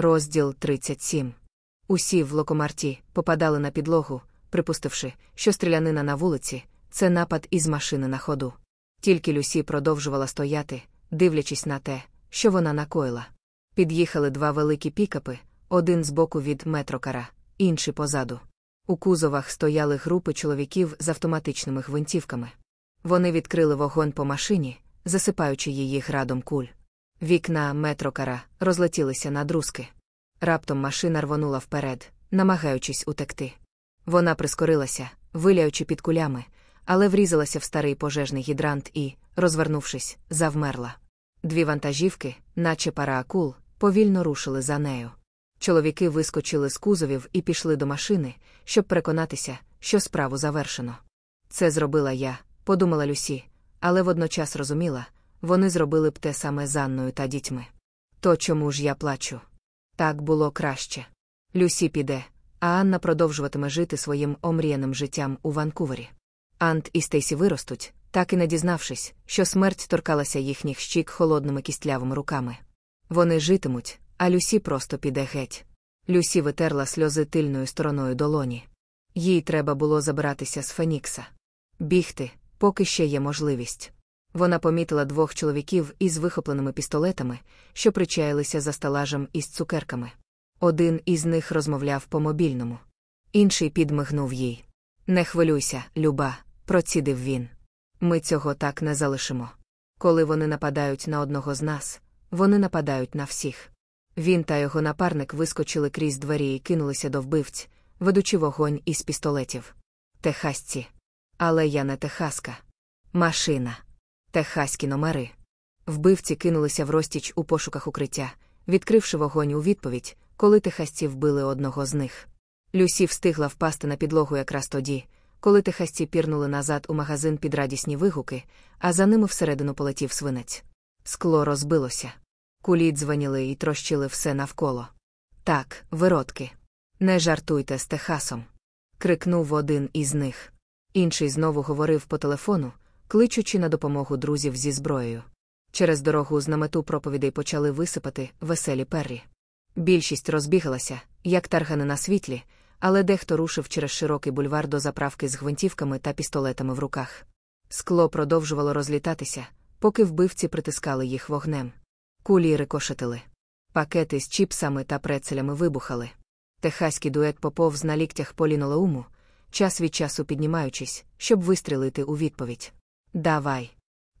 Розділ 37. Усі в локомарті попадали на підлогу, припустивши, що стрілянина на вулиці це напад із машини на ходу. Тільки Люсі продовжувала стояти, дивлячись на те, що вона накоїла. Під'їхали два великі пікапи, один з боку від метрокара, інший позаду. У кузовах стояли групи чоловіків з автоматичними гвинтівками. Вони відкрили вогонь по машині, засипаючи її градом куль. Вікна метрокара розлетілися на друзки. Раптом машина рвонула вперед, намагаючись утекти. Вона прискорилася, виляючи під кулями, але врізалася в старий пожежний гідрант і, розвернувшись, завмерла. Дві вантажівки, наче пара акул, повільно рушили за нею. Чоловіки вискочили з кузовів і пішли до машини, щоб переконатися, що справу завершено. Це зробила я, подумала Люсі, але водночас розуміла, вони зробили б те саме з Анною та дітьми. То чому ж я плачу? Так було краще. Люсі піде, а Анна продовжуватиме жити своїм омріяним життям у Ванкувері. Ант і Стейсі виростуть, так і не дізнавшись, що смерть торкалася їхніх щік холодними кістлявими руками. Вони житимуть, а Люсі просто піде геть. Люсі витерла сльози тильною стороною долоні. Їй треба було забиратися з Фенікса. Бігти, поки ще є можливість. Вона помітила двох чоловіків із вихопленими пістолетами, що причаїлися за сталажем із цукерками. Один із них розмовляв по мобільному. Інший підмигнув їй. Не хвилюйся, люба, процідив він. Ми цього так не залишимо. Коли вони нападають на одного з нас, вони нападають на всіх. Він та його напарник вискочили крізь двері і кинулися до вбивць, ведучи вогонь із пістолетів. Техасці. Але я не техаска. Машина. Техаські номери. Вбивці кинулися в розтіч у пошуках укриття, відкривши вогонь у відповідь, коли техасці вбили одного з них. Люсі встигла впасти на підлогу якраз тоді, коли техасці пірнули назад у магазин під радісні вигуки, а за ними всередину полетів свинець. Скло розбилося. Кулі дзвоніли і трощили все навколо. Так, виродки. Не жартуйте з Техасом. крикнув один із них. Інший знову говорив по телефону, кличучи на допомогу друзів зі зброєю. Через дорогу з намету проповідей почали висипати веселі перрі. Більшість розбігалася, як таргани на світлі, але дехто рушив через широкий бульвар до заправки з гвинтівками та пістолетами в руках. Скло продовжувало розлітатися, поки вбивці притискали їх вогнем. Кулі рикошетили. Пакети з чіпсами та прецелями вибухали. Техаський дует поповз на ліктях по лінолеуму, час від часу піднімаючись, щоб вистрілити у відповідь. Давай.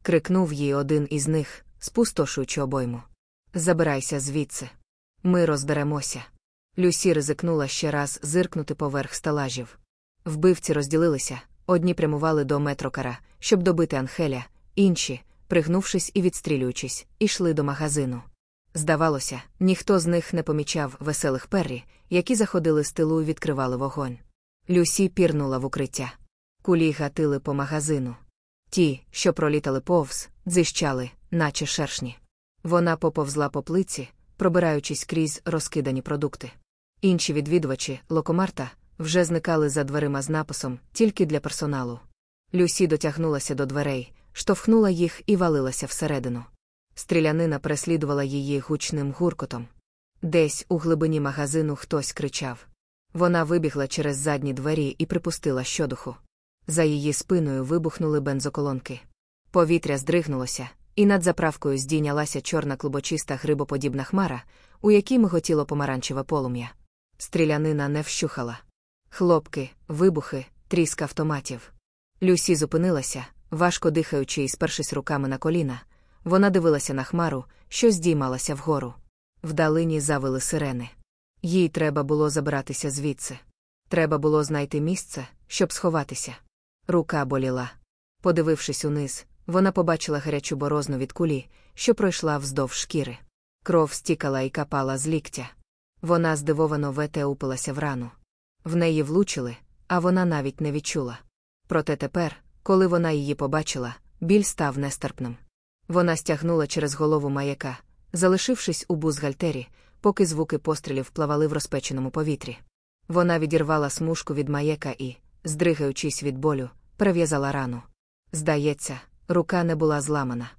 крикнув їй один із них, спустошуючи обойму. Забирайся звідси. Ми розберемося. Люсі ризикнула ще раз зиркнути поверх сталажів. Вбивці розділилися, одні прямували до метрокара, щоб добити Анхеля, інші, пригнувшись і відстрілюючись, ішли до магазину. Здавалося, ніхто з них не помічав веселих перрі, які заходили з тилу і відкривали вогонь. Люсі пірнула в укриття. Кулі гатили по магазину. Ті, що пролітали повз, дзищали, наче шершні. Вона поповзла по плиці, пробираючись крізь розкидані продукти. Інші відвідувачі, локомарта, вже зникали за дверима з написом тільки для персоналу. Люсі дотягнулася до дверей, штовхнула їх і валилася всередину. Стрілянина переслідувала її гучним гуркотом. Десь у глибині магазину хтось кричав. Вона вибігла через задні двері і припустила щодуху. За її спиною вибухнули бензоколонки. Повітря здригнулося, і над заправкою здійнялася чорна клубочиста грибоподібна хмара, у якій миготіло помаранчеве полум'я. Стрілянина не вщухала. Хлопки, вибухи, тріск автоматів. Люсі зупинилася, важко дихаючи і спершись руками на коліна. Вона дивилася на хмару, що здіймалася вгору. Вдалині завили сирени. Їй треба було забратися звідси. Треба було знайти місце, щоб сховатися. Рука боліла. Подивившись униз, вона побачила гарячу борозну від кулі, що пройшла вздовж шкіри. Кров стікала і капала з ліктя. Вона здивовано вете упилася в рану. В неї влучили, а вона навіть не відчула. Проте тепер, коли вона її побачила, біль став нестерпним. Вона стягнула через голову маяка, залишившись у бузгальтері, поки звуки пострілів плавали в розпеченому повітрі. Вона відірвала смужку від маєка і, здригаючись від болю, перев'язала рану. Здається, рука не була зламана.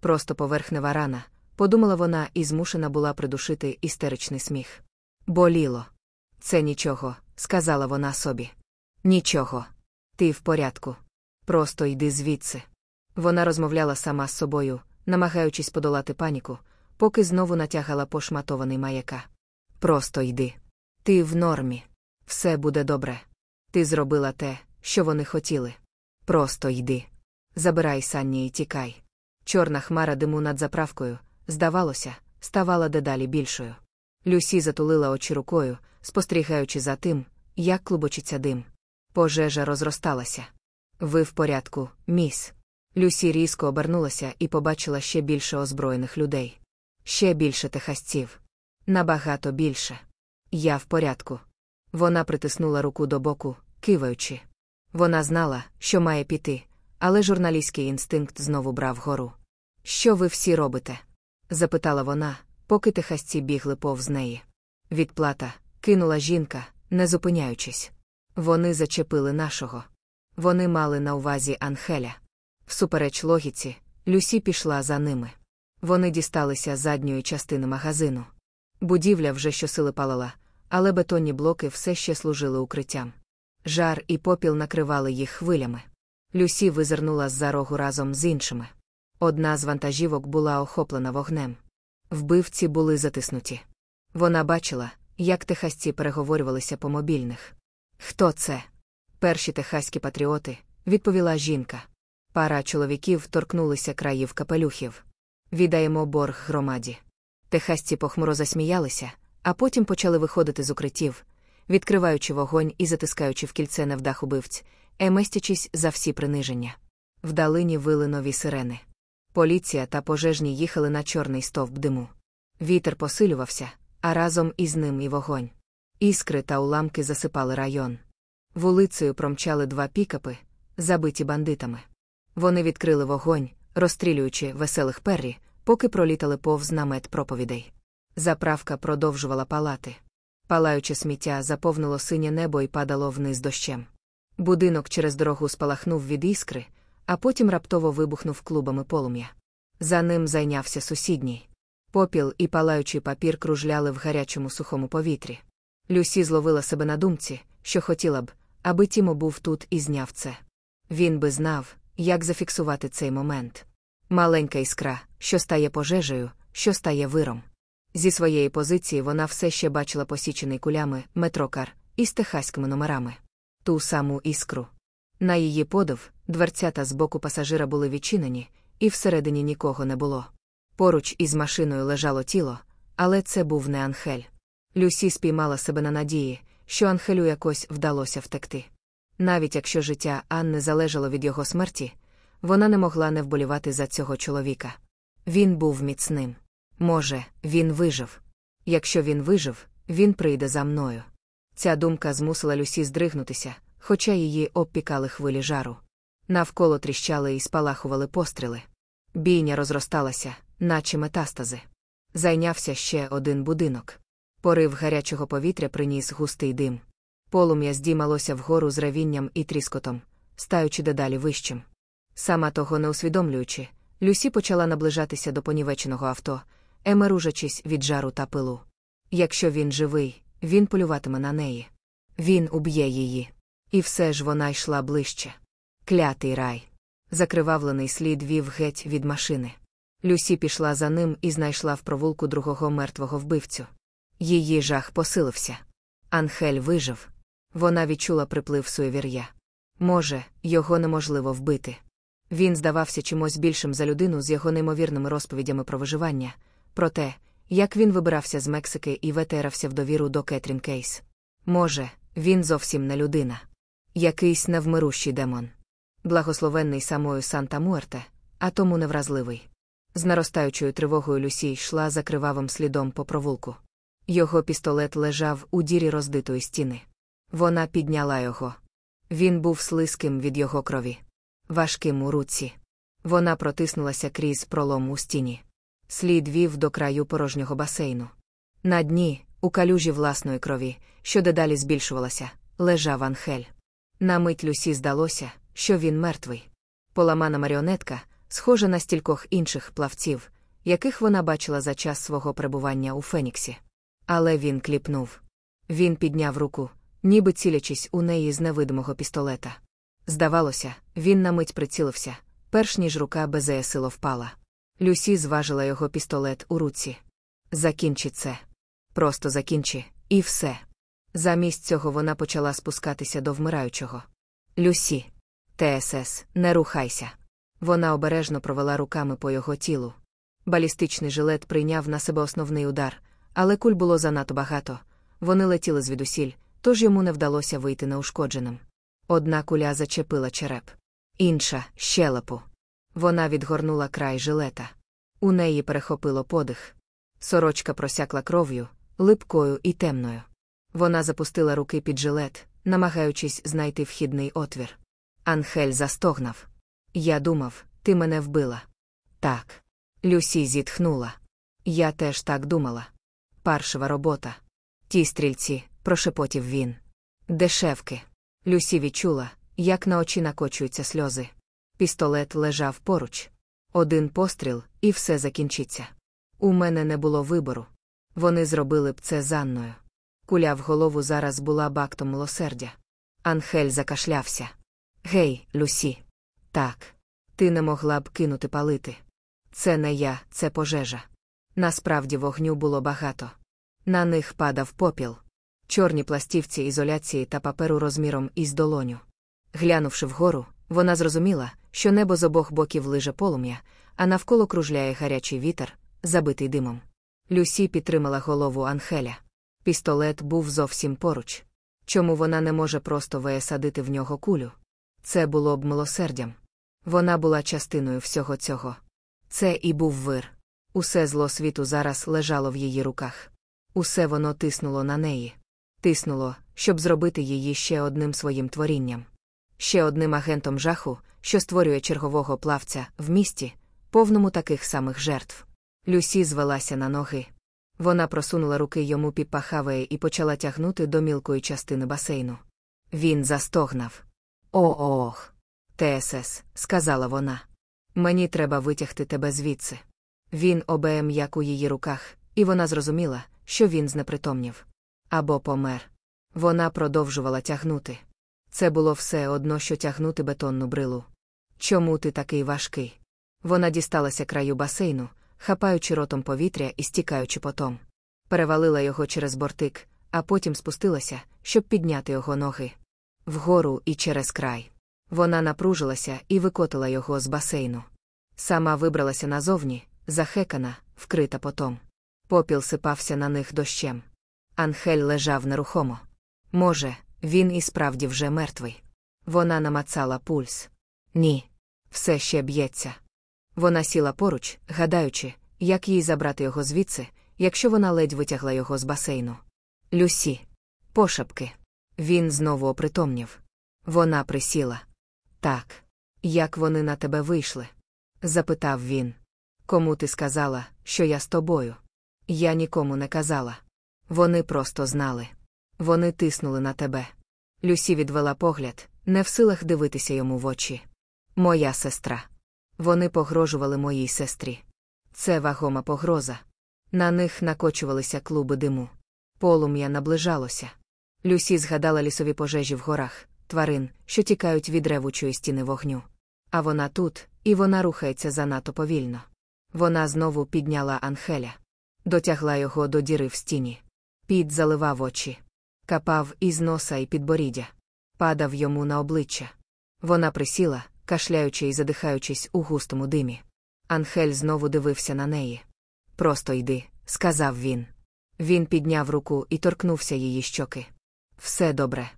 Просто поверхнева рана, подумала вона і змушена була придушити істеричний сміх. Боліло. Це нічого, сказала вона собі. Нічого. Ти в порядку. Просто йди звідси. Вона розмовляла сама з собою, намагаючись подолати паніку, поки знову натягала пошматований маяка. Просто йди. Ти в нормі. Все буде добре. Ти зробила те, що вони хотіли. Просто йди. Забирай санні і тікай. Чорна хмара диму над заправкою, здавалося, ставала дедалі більшою. Люсі затулила очі рукою, спостерігаючи за тим, як клубочиться дим. Пожежа розросталася. Ви в порядку, міс. Люсі різко обернулася і побачила ще більше озброєних людей. Ще більше техасців. Набагато більше. Я в порядку. Вона притиснула руку до боку, киваючи. Вона знала, що має піти, але журналістський інстинкт знову брав гору. Що ви всі робите? запитала вона, поки техасці бігли повз неї. Відплата кинула жінка, не зупиняючись. Вони зачепили нашого. Вони мали на увазі Анхеля. Всупереч логіці, Люсі пішла за ними. Вони дісталися задньої частини магазину. Будівля вже щосили палала, але бетонні блоки все ще служили укриттям. Жар і попіл накривали їх хвилями. Люсі визирнула з за рогу разом з іншими. Одна з вантажівок була охоплена вогнем. Вбивці були затиснуті. Вона бачила, як техасці переговорювалися по мобільних. Хто це? Перші техаські патріоти, відповіла жінка. Пара чоловіків торкнулися країв капелюхів. Віддаємо борг громаді. Техасці похмуро засміялися, а потім почали виходити з укриттів, відкриваючи вогонь і затискаючи в кільце невдах убивць, еместячись за всі приниження. Вдалині вили нові сирени. Поліція та пожежні їхали на чорний стовп диму. Вітер посилювався, а разом із ним і вогонь. Іскри та уламки засипали район. Вулицею промчали два пікапи, забиті бандитами. Вони відкрили вогонь, розстрілюючи веселих перрі, поки пролітали повз намет проповідей. Заправка продовжувала палати. Палаюче сміття заповнило синє небо і падало вниз дощем. Будинок через дорогу спалахнув від іскри, а потім раптово вибухнув клубами полум'я. За ним зайнявся сусідній. Попіл і палаючий папір кружляли в гарячому сухому повітрі. Люсі зловила себе на думці, що хотіла б, аби Тімо був тут і зняв це. Він би знав, як зафіксувати цей момент. Маленька іскра, що стає пожежею, що стає виром. Зі своєї позиції вона все ще бачила посічений кулями метрокар із техаськими номерами. Ту саму іскру. На її подив, дверцята з боку пасажира були відчинені, і всередині нікого не було. Поруч із машиною лежало тіло, але це був не Анхель. Люсі спіймала себе на надії, що Анхелю якось вдалося втекти. Навіть якщо життя Анни залежало від його смерті, вона не могла не вболівати за цього чоловіка. Він був міцним. Може, він вижив. Якщо він вижив, він прийде за мною. Ця думка змусила Люсі здригнутися, хоча її обпікали хвилі жару. Навколо тріщали і спалахували постріли. Бійня розросталася, наче метастази. Зайнявся ще один будинок. Порив гарячого повітря приніс густий дим. Полум'я здіймалося вгору з ревінням і тріскотом, стаючи дедалі вищим. Сама того не усвідомлюючи, Люсі почала наближатися до понівеченого авто, емеружачись від жару та пилу. Якщо він живий, він полюватиме на неї. Він уб'є її. І все ж вона йшла ближче. Клятий рай. Закривавлений слід вів геть від машини. Люсі пішла за ним і знайшла в провулку другого мертвого вбивцю. Її жах посилився. Анхель вижив. Вона відчула приплив суєвір'я. Може, його неможливо вбити. Він здавався чимось більшим за людину з його неймовірними розповідями про виживання, про те, як він вибирався з Мексики і ветерався в довіру до Кетрін Кейс. Може, він зовсім не людина. Якийсь невмирущий демон. Благословенний самою Санта Муерте, а тому невразливий. З наростаючою тривогою Люсі йшла за кривавим слідом по провулку. Його пістолет лежав у дірі роздитої стіни. Вона підняла його. Він був слизьким від його крові. Важким у руці. Вона протиснулася крізь пролом у стіні. Слід вів до краю порожнього басейну. На дні, у калюжі власної крові, що дедалі збільшувалася, лежав Анхель. На мить Люсі здалося, що він мертвий. Поламана маріонетка, схожа на стількох інших плавців, яких вона бачила за час свого перебування у Феніксі. Але він кліпнув. Він підняв руку, ніби цілячись у неї з невидимого пістолета. Здавалося, він на мить прицілився, перш ніж рука безеясило впала. Люсі зважила його пістолет у руці. Закінчи це. Просто закінчи, і все. Замість цього вона почала спускатися до вмираючого. Люсі. ТСС, не рухайся. Вона обережно провела руками по його тілу. Балістичний жилет прийняв на себе основний удар, але куль було занадто багато. Вони летіли звідусіль, тож йому не вдалося вийти неушкодженим. Одна куля зачепила череп, інша щелепу. Вона відгорнула край жилета. У неї перехопило подих. Сорочка просякла кров'ю, липкою і темною. Вона запустила руки під жилет, намагаючись знайти вхідний отвір. Анхель застогнав. Я думав, ти мене вбила. Так. Люсі зітхнула. Я теж так думала. Паршива робота. Ті стрільці, прошепотів він. Дешевки. Люсі відчула, як на очі накочуються сльози. Пістолет лежав поруч. Один постріл, і все закінчиться. У мене не було вибору. Вони зробили б це Занною. Куля в голову зараз була бактом милосердя. Анхель закашлявся. Гей, Люсі. Так. Ти не могла б кинути палити. Це не я, це пожежа. Насправді вогню було багато. На них падав попіл, чорні пластівці ізоляції та паперу розміром із долоню. Глянувши вгору, вона зрозуміла, що небо з обох боків лиже полум'я, а навколо кружляє гарячий вітер, забитий димом. Люсі підтримала голову Анхеля. Пістолет був зовсім поруч. Чому вона не може просто висадити в нього кулю? Це було б милосердям. Вона була частиною всього цього. Це і був вир. Усе зло світу зараз лежало в її руках. Усе воно тиснуло на неї. Тиснуло, щоб зробити її ще одним своїм творінням. Ще одним агентом жаху, що створює чергового плавця в місті, повному таких самих жертв. Люсі звелася на ноги. Вона просунула руки йому під пахавеї і почала тягнути до мілкої частини басейну. Він застогнав. О-ох. ТСС, сказала вона. Мені треба витягти тебе звідси. Він обеєм як у її руках, і вона зрозуміла, що він знепритомнів. Або помер. Вона продовжувала тягнути. Це було все одно, що тягнути бетонну брилу. Чому ти такий важкий? Вона дісталася краю басейну, хапаючи ротом повітря і стікаючи потом. Перевалила його через бортик, а потім спустилася, щоб підняти його ноги. Вгору і через край. Вона напружилася і викотила його з басейну. Сама вибралася назовні, захекана, вкрита потом. Попіл сипався на них дощем. Анхель лежав нерухомо. Може, він і справді вже мертвий. Вона намацала пульс. Ні. Все ще б'ється. Вона сіла поруч, гадаючи, як їй забрати його звідси, якщо вона ледь витягла його з басейну. Люсі. Пошепки. Він знову опритомнів. Вона присіла. Так. Як вони на тебе вийшли? запитав він. Кому ти сказала, що я з тобою? Я нікому не казала. Вони просто знали. Вони тиснули на тебе. Люсі відвела погляд, не в силах дивитися йому в очі. Моя сестра. Вони погрожували моїй сестрі. Це вагома погроза. На них накочувалися клуби диму. Полум'я наближалося. Люсі згадала лісові пожежі в горах, тварин, що тікають від ревучої стіни вогню. А вона тут, і вона рухається занадто повільно. Вона знову підняла Анхеля, дотягла його до діри в стіні. Під заливав очі, капав із носа і підборіддя, падав йому на обличчя. Вона присіла, кашляючи і задихаючись у густому димі. Анхель знову дивився на неї. Просто йди, сказав він. Він підняв руку і торкнувся її щоки. Все добре.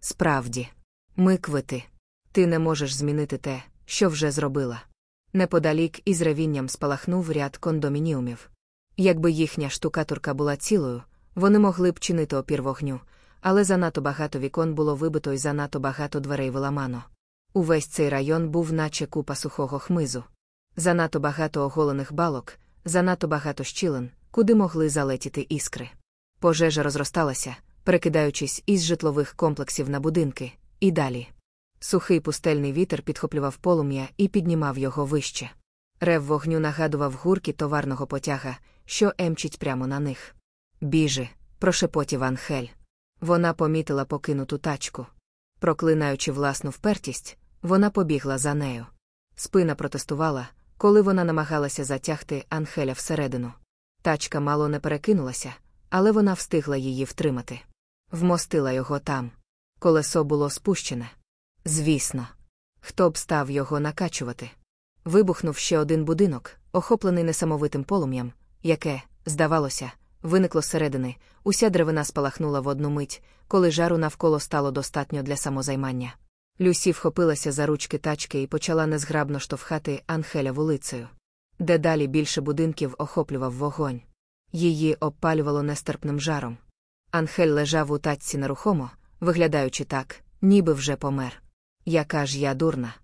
Справді, ми квити. Ти не можеш змінити те, що вже зробила. Неподалік із ревінням спалахнув ряд кондомініумів. Якби їхня штукатурка була цілою, вони могли б чинити опір вогню, але занадто багато вікон було вибито і занадто багато дверей виламано. Увесь цей район був, наче купа сухого хмизу. Занадто багато оголених балок, занадто багато щілин, куди могли залетіти іскри. Пожежа розросталася, перекидаючись із житлових комплексів на будинки, і далі. Сухий пустельний вітер підхоплював полум'я і піднімав його вище. Рев вогню нагадував гурки товарного потяга, що емчить прямо на них. Біжи, прошепотів Анхель. Вона помітила покинуту тачку. Проклинаючи власну впертість, вона побігла за нею. Спина протестувала, коли вона намагалася затягти Анхеля всередину. Тачка мало не перекинулася, але вона встигла її втримати. Вмостила його там. Колесо було спущене. Звісно, хто б став його накачувати. Вибухнув ще один будинок, охоплений несамовитим полум'ям, яке, здавалося, виникло зсередини, уся деревина спалахнула в одну мить, коли жару навколо стало достатньо для самозаймання. Люсі вхопилася за ручки тачки і почала незграбно штовхати Анхеля вулицею. Дедалі більше будинків охоплював вогонь. Її обпалювало нестерпним жаром. Анхель лежав у тачці нерухомо, виглядаючи так, ніби вже помер. Яка ж я дурна.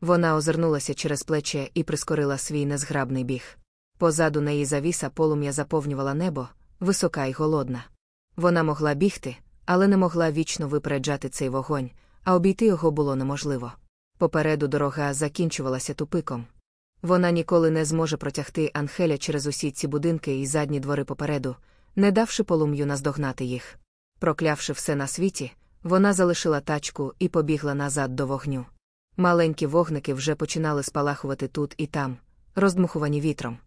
Вона озирнулася через плече і прискорила свій незграбний біг. Позаду неї завіса полум'я заповнювала небо, висока й голодна. Вона могла бігти, але не могла вічно випереджати цей вогонь, а обійти його було неможливо. Попереду дорога закінчувалася тупиком. Вона ніколи не зможе протягти Анхеля через усі ці будинки і задні двори попереду, не давши полум'ю наздогнати їх. Проклявши все на світі, вона залишила тачку і побігла назад до вогню. Маленькі вогники вже починали спалахувати тут і там, роздмухувані вітром.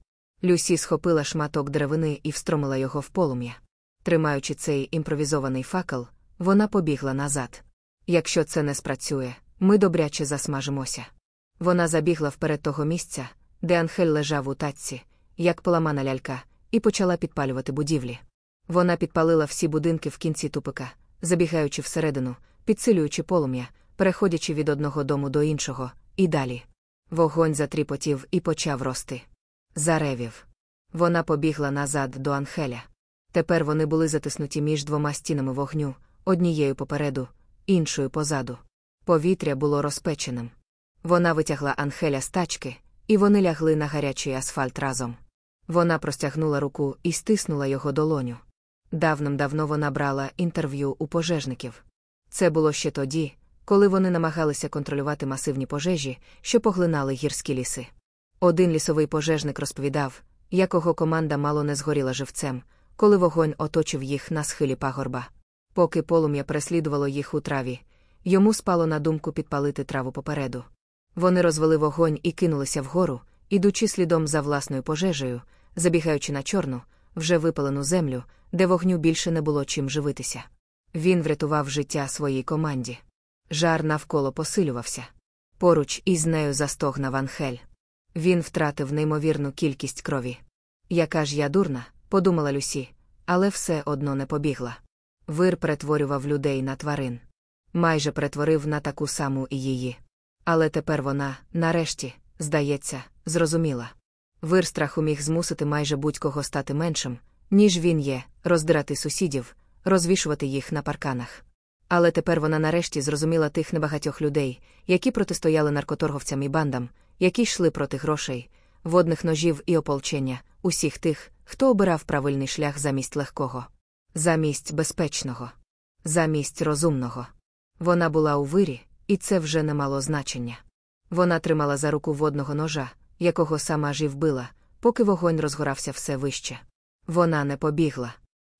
Люсі схопила шматок деревини і встромила його в полум'я. Тримаючи цей імпровізований факел, вона побігла назад. Якщо це не спрацює, ми добряче засмажимося. Вона забігла вперед того місця, де Анхель лежав у татці, як поламана лялька, і почала підпалювати будівлі. Вона підпалила всі будинки в кінці тупика, забігаючи всередину, підсилюючи полум'я, переходячи від одного дому до іншого, і далі. Вогонь затріпотів і почав рости. Заревів. Вона побігла назад до Анхеля. Тепер вони були затиснуті між двома стінами вогню, однією попереду, іншою позаду. Повітря було розпеченим. Вона витягла Анхеля з тачки, і вони лягли на гарячий асфальт разом. Вона простягнула руку і стиснула його долоню. Давним-давно вона брала інтерв'ю у пожежників. Це було ще тоді, коли вони намагалися контролювати масивні пожежі, що поглинали гірські ліси. Один лісовий пожежник розповідав, якого команда мало не згоріла живцем, коли вогонь оточив їх на схилі пагорба. Поки полум'я переслідувало їх у траві, йому спало на думку підпалити траву попереду. Вони розвели вогонь і кинулися вгору, ідучи слідом за власною пожежею, забігаючи на чорну, вже випалену землю, де вогню більше не було чим живитися. Він врятував життя своїй команді. Жар навколо посилювався. Поруч із нею застогнав Анхель. Він втратив неймовірну кількість крові. Яка ж я дурна, подумала Люсі, але все одно не побігла. Вир перетворював людей на тварин. Майже перетворив на таку саму і її. Але тепер вона, нарешті, здається, зрозуміла. Вир страху міг змусити майже будь-кого стати меншим, ніж він є, роздирати сусідів, розвішувати їх на парканах. Але тепер вона нарешті зрозуміла тих небагатьох людей, які протистояли наркоторговцям і бандам, які йшли проти грошей, водних ножів і ополчення, усіх тих, хто обирав правильний шлях замість легкого, замість безпечного, замість розумного. Вона була у вирі, і це вже не мало значення. Вона тримала за руку водного ножа, якого сама ж і вбила, поки вогонь розгорався все вище. Вона не побігла.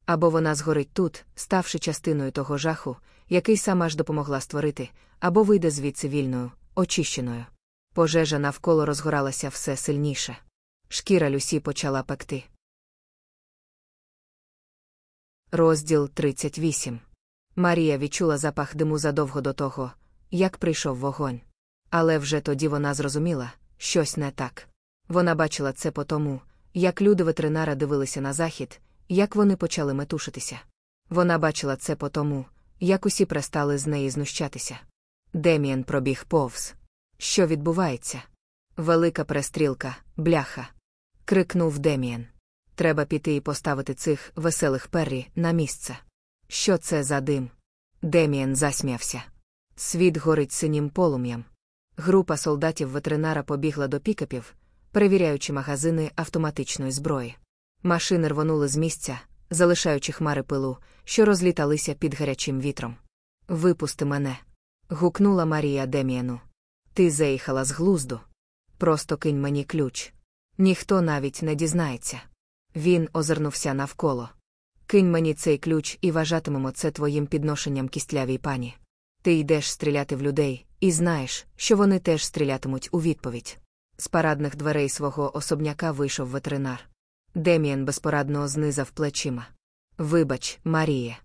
Або вона згорить тут, ставши частиною того жаху, який сама ж допомогла створити, або вийде звідси вільною, очищеною. Пожежа навколо розгоралася все сильніше. Шкіра Люсі почала пекти. Розділ 38 Марія відчула запах диму задовго до того, як прийшов вогонь. Але вже тоді вона зрозуміла, щось не так. Вона бачила це по тому, як люди ветеринара дивилися на захід, як вони почали метушитися. Вона бачила це по тому, як усі перестали з неї знущатися. Деміан пробіг повз. Що відбувається? Велика перестрілка, бляха. крикнув Деміан. Треба піти і поставити цих веселих перрі на місце. Що це за дим? Деміан засміявся. Світ горить синім полум'ям. Група солдатів ветеринара побігла до пікапів, перевіряючи магазини автоматичної зброї. Машини рвонули з місця, залишаючи хмари пилу, що розліталися під гарячим вітром. Випусти мене. гукнула Марія Деміану. Ти заїхала з глузду. Просто кинь мені ключ. Ніхто навіть не дізнається. Він озирнувся навколо. Кинь мені цей ключ і вважатимемо це твоїм підношенням кістлявій пані. Ти йдеш стріляти в людей, і знаєш, що вони теж стрілятимуть у відповідь. З парадних дверей свого особняка вийшов ветеринар. Деміан безпорадно знизав плечима. Вибач, Марія.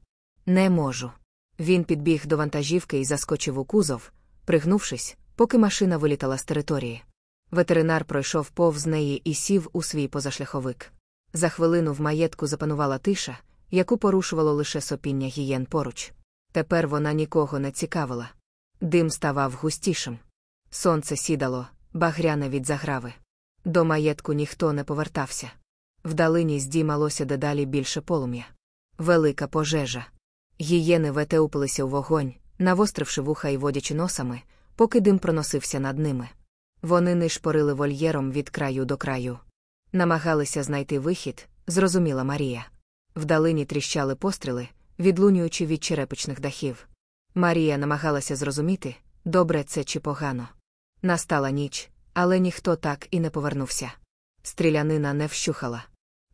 Не можу. Він підбіг до вантажівки і заскочив у кузов, пригнувшись, поки машина вилітала з території. Ветеринар пройшов повз неї і сів у свій позашляховик. За хвилину в маєтку запанувала тиша, яку порушувало лише сопіння гієн поруч. Тепер вона нікого не цікавила. Дим ставав густішим. Сонце сідало, багряне від заграви. До маєтку ніхто не повертався. Вдалині здіймалося дедалі більше полум'я. Велика пожежа. Гієни ветеупилися у вогонь, навостривши вуха і водячи носами, поки дим проносився над ними. Вони нишпорили вольєром від краю до краю. Намагалися знайти вихід, зрозуміла Марія. Вдалині тріщали постріли, відлунюючи від черепичних дахів. Марія намагалася зрозуміти, добре це чи погано. Настала ніч, але ніхто так і не повернувся. Стрілянина не вщухала.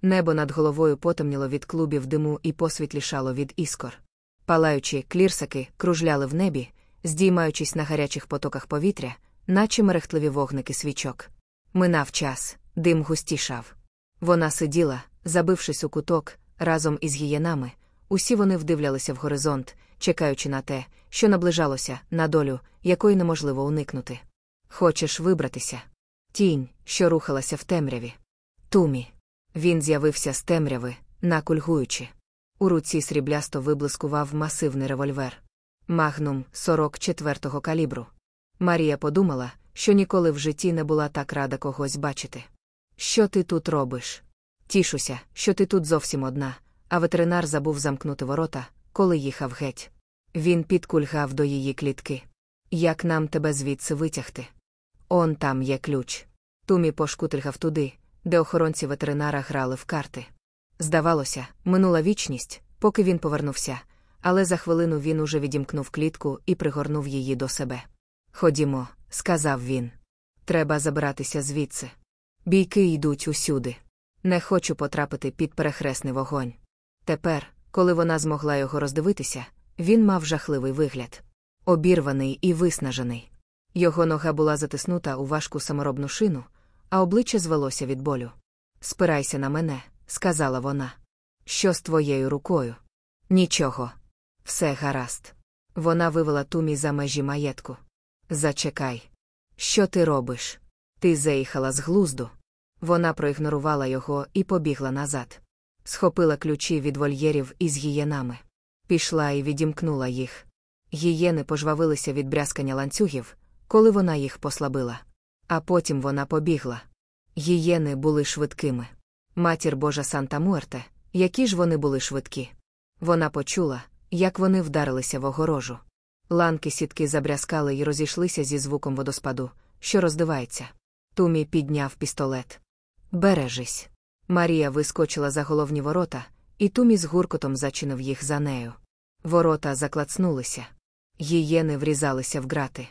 Небо над головою потемніло від клубів диму і посвітлішало від іскор. Палаючі клірсаки кружляли в небі, здіймаючись на гарячих потоках повітря, наче мерехтливі вогники свічок. Минав час, дим густішав. Вона сиділа, забившись у куток, разом із гієнами. Усі вони вдивлялися в горизонт, чекаючи на те, що наближалося, на долю, якої неможливо уникнути. Хочеш вибратися? Тінь, що рухалася в темряві. Тумі. Він з'явився з темряви, накульгуючи. У руці сріблясто виблискував масивний револьвер. Магнум 44-го калібру. Марія подумала, що ніколи в житті не була так рада когось бачити. Що ти тут робиш? Тішуся, що ти тут зовсім одна, а ветеринар забув замкнути ворота, коли їхав геть. Він підкульгав до її клітки. Як нам тебе звідси витягти? Он там є ключ. Тумі пошкутильгав туди, де охоронці ветеринара грали в карти. Здавалося, минула вічність, поки він повернувся, але за хвилину він уже відімкнув клітку і пригорнув її до себе. Ходімо, сказав він. Треба забиратися звідси. Бійки йдуть усюди. Не хочу потрапити під перехресний вогонь. Тепер, коли вона змогла його роздивитися, він мав жахливий вигляд. Обірваний і виснажений. Його нога була затиснута у важку саморобну шину, а обличчя звелося від болю. Спирайся на мене, сказала вона. Що з твоєю рукою? Нічого. Все гаразд. Вона вивела тумі за межі маєтку. Зачекай. Що ти робиш? Ти заїхала з глузду. Вона проігнорувала його і побігла назад. Схопила ключі від вольєрів із гієнами. Пішла і відімкнула їх. Гієни пожвавилися від брязкання ланцюгів, коли вона їх послабила. А потім вона побігла. Гієни були швидкими. Матір Божа Санта Муерте, які ж вони були швидкі. Вона почула, як вони вдарилися в огорожу. Ланки сітки забрязкали і розійшлися зі звуком водоспаду, що роздивається. Тумі підняв пістолет. Бережись. Марія вискочила за головні ворота, і Тумі з гуркотом зачинив їх за нею. Ворота заклацнулися. Гієни врізалися в грати.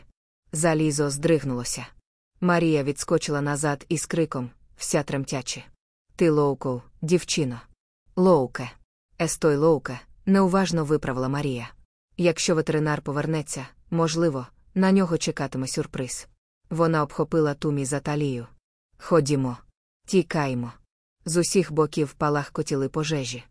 Залізо здригнулося. Марія відскочила назад із криком, вся тремтячи. Ти лоуко, дівчино. Лоуке. Естой лоуке, неуважно виправила Марія. Якщо ветеринар повернеться, можливо, на нього чекатиме сюрприз. Вона обхопила тумі за талію. Ходімо, тікаймо. З усіх боків палахкотіли пожежі.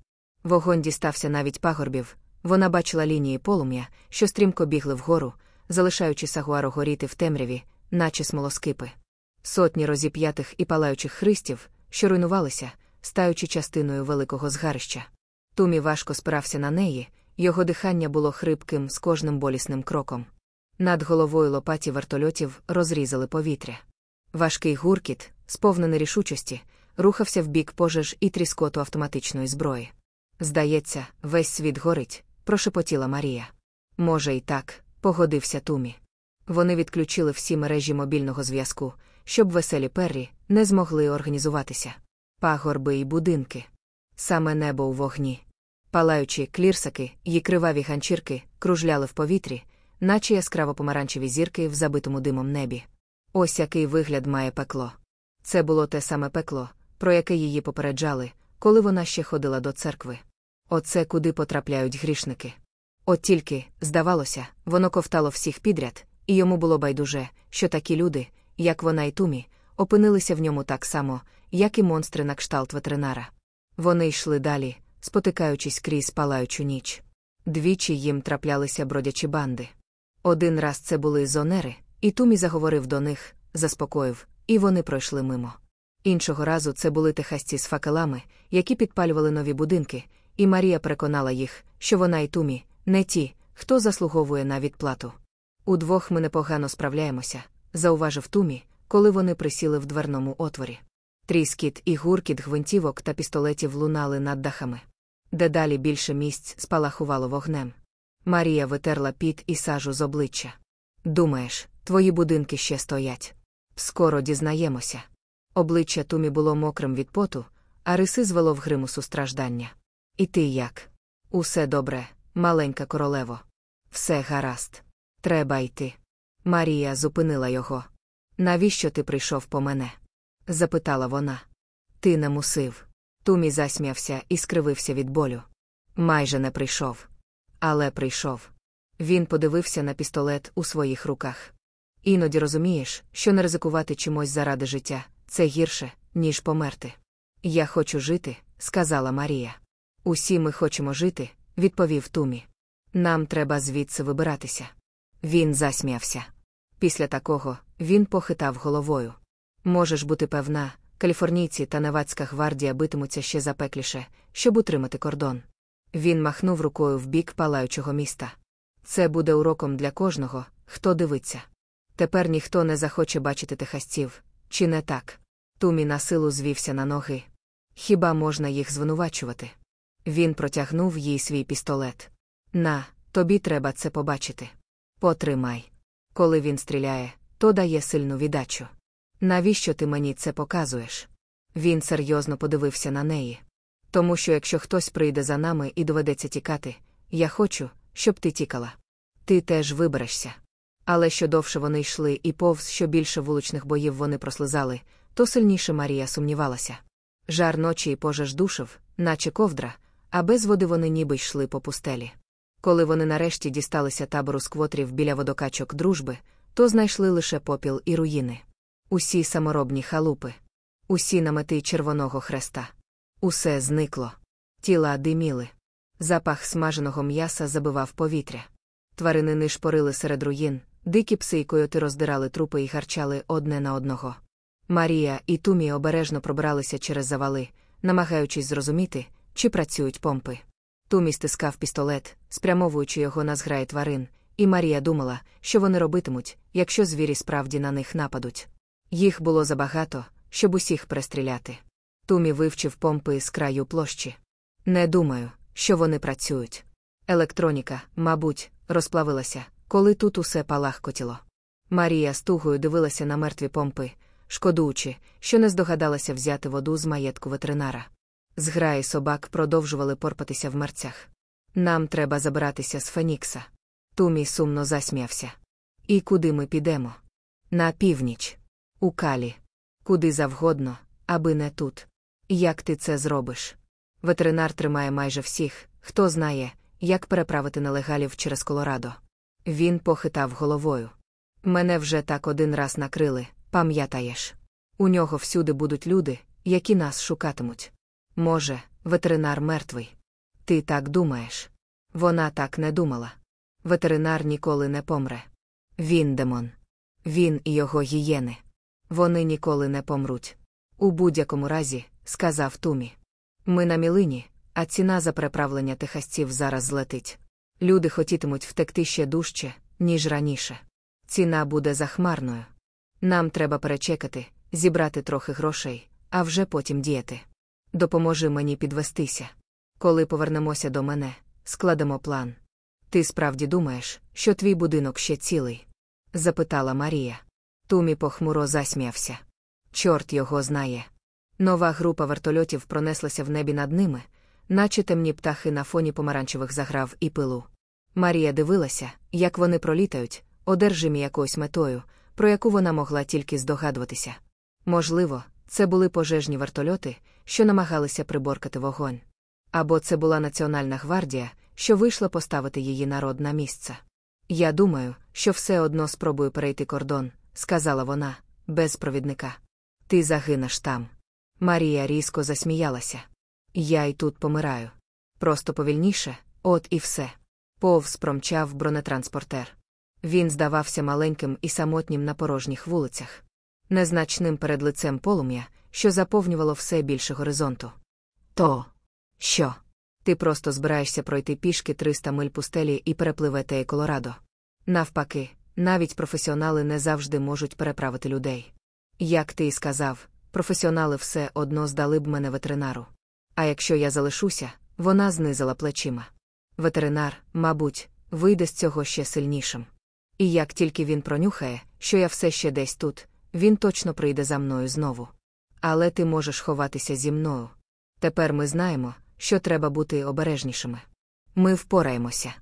Вогонь дістався навіть пагорбів. Вона бачила лінії полум'я, що стрімко бігли вгору, залишаючи сагуару горіти в темряві, наче смолоскипи. Сотні розіп'ятих і палаючих христів, що руйнувалися, стаючи частиною великого згарища. Тумі важко спирався на неї, його дихання було хрипким з кожним болісним кроком. Над головою лопаті вертольотів розрізали повітря. Важкий гуркіт, сповнений рішучості, рухався в бік пожеж і тріскоту автоматичної зброї. Здається, весь світ горить, прошепотіла Марія. Може, і так, погодився Тумі. Вони відключили всі мережі мобільного зв'язку, щоб веселі перрі не змогли організуватися. Пагорби і будинки. Саме небо у вогні. Палаючі клірсаки й криваві ганчірки кружляли в повітрі, наче яскраво помаранчеві зірки в забитому димом небі. Ось який вигляд має пекло. Це було те саме пекло, про яке її попереджали, коли вона ще ходила до церкви. Оце куди потрапляють грішники. От тільки, здавалося, воно ковтало всіх підряд, і йому було байдуже, що такі люди, як вона і Тумі, опинилися в ньому так само, як і монстри на кшталт ветеринара. Вони йшли далі, спотикаючись крізь палаючу ніч. Двічі їм траплялися бродячі банди. Один раз це були зонери, і Тумі заговорив до них, заспокоїв, і вони пройшли мимо. Іншого разу це були техасці з факелами, які підпалювали нові будинки, і Марія переконала їх, що вона і Тумі не ті, хто заслуговує на відплату. Удвох ми непогано справляємося, зауважив Тумі, коли вони присіли в дверному отворі. Тріскіт і гуркіт гвинтівок та пістолетів лунали над дахами. Дедалі більше місць спалахувало вогнем. Марія витерла піт і сажу з обличчя. Думаєш, твої будинки ще стоять. Скоро дізнаємося. Обличчя Тумі було мокрим від поту, а риси звело в гримусу страждання. І ти як? Усе добре, маленька королево. Все гаразд. Треба йти. Марія зупинила його. Навіщо ти прийшов по мене? Запитала вона. Ти не мусив. Тумі засміявся і скривився від болю. Майже не прийшов. Але прийшов. Він подивився на пістолет у своїх руках. Іноді розумієш, що не ризикувати чимось заради життя це гірше, ніж померти. Я хочу жити, сказала Марія. Усі ми хочемо жити, відповів Тумі. Нам треба звідси вибиратися. Він засміявся. Після такого він похитав головою. Можеш бути певна, каліфорнійці та Невадська гвардія битимуться ще запекліше, щоб утримати кордон. Він махнув рукою в бік палаючого міста. Це буде уроком для кожного, хто дивиться. Тепер ніхто не захоче бачити техасців, чи не так? Тумі на силу звівся на ноги. Хіба можна їх звинувачувати? Він протягнув їй свій пістолет. На, тобі треба це побачити. Потримай. Коли він стріляє, то дає сильну віддачу. Навіщо ти мені це показуєш? Він серйозно подивився на неї. Тому що якщо хтось прийде за нами і доведеться тікати, я хочу, щоб ти тікала. Ти теж виберешся. Але що довше вони йшли і повз що більше вуличних боїв вони прослизали, то сильніше Марія сумнівалася. Жар ночі і пожеж душив, наче ковдра, а без води вони ніби йшли по пустелі. Коли вони нарешті дісталися табору сквотрів біля водокачок дружби, то знайшли лише попіл і руїни. Усі саморобні халупи, усі намети Червоного хреста. Усе зникло. Тіла диміли. Запах смаженого м'яса забивав повітря. Тварини нишпорили серед руїн, дикі пси й койоти роздирали трупи і гарчали одне на одного. Марія і Тумі обережно пробиралися через завали, намагаючись зрозуміти, чи працюють помпи. Тумі стискав пістолет, спрямовуючи його на зграї тварин, і Марія думала, що вони робитимуть, якщо звірі справді на них нападуть. Їх було забагато, щоб усіх перестріляти. Тумі вивчив помпи з краю площі. Не думаю, що вони працюють. Електроніка, мабуть, розплавилася, коли тут усе палахкотіло. Марія з тугою дивилася на мертві помпи, шкодуючи, що не здогадалася взяти воду з маєтку ветеринара. Зграї собак продовжували порпатися в мерцях. Нам треба забиратися з Фенікса. Тумі сумно засміявся. І куди ми підемо? На північ. У калі. Куди завгодно, аби не тут. Як ти це зробиш? Ветеринар тримає майже всіх, хто знає, як переправити нелегалів через Колорадо. Він похитав головою. Мене вже так один раз накрили, пам'ятаєш. У нього всюди будуть люди, які нас шукатимуть. Може, ветеринар мертвий. Ти так думаєш? Вона так не думала. Ветеринар ніколи не помре. Він демон. Він і його гієни. Вони ніколи не помруть. У будь-якому разі, сказав Тумі. Ми на мілині, а ціна за переправлення техасців зараз злетить. Люди хотітимуть втекти ще дужче, ніж раніше. Ціна буде захмарною. Нам треба перечекати, зібрати трохи грошей, а вже потім діяти. Допоможи мені підвестися. Коли повернемося до мене, складемо план. Ти справді думаєш, що твій будинок ще цілий? запитала Марія. Тумі похмуро засміявся. Чорт його знає. Нова група вертольотів пронеслася в небі над ними, наче темні птахи на фоні помаранчевих заграв і пилу. Марія дивилася, як вони пролітають, одержимі якоюсь метою, про яку вона могла тільки здогадуватися. Можливо, це були пожежні вертольоти, що намагалися приборкати вогонь. Або це була Національна гвардія, що вийшла поставити її народ на місце. Я думаю, що все одно спробую перейти кордон, сказала вона, без провідника. Ти загинеш там. Марія різко засміялася. Я й тут помираю. Просто повільніше, от і все. Повз промчав бронетранспортер. Він здавався маленьким і самотнім на порожніх вулицях, незначним перед лицем полум'я, що заповнювало все більше горизонту. То, що? Ти просто збираєшся пройти пішки 300 миль пустелі і перепливете Колорадо. Навпаки, навіть професіонали не завжди можуть переправити людей. Як ти і сказав, професіонали все одно здали б мене ветеринару. А якщо я залишуся, вона знизила плечима. Ветеринар, мабуть, вийде з цього ще сильнішим. І як тільки він пронюхає, що я все ще десь тут, він точно прийде за мною знову. Але ти можеш ховатися зі мною. Тепер ми знаємо, що треба бути обережнішими. Ми впораємося.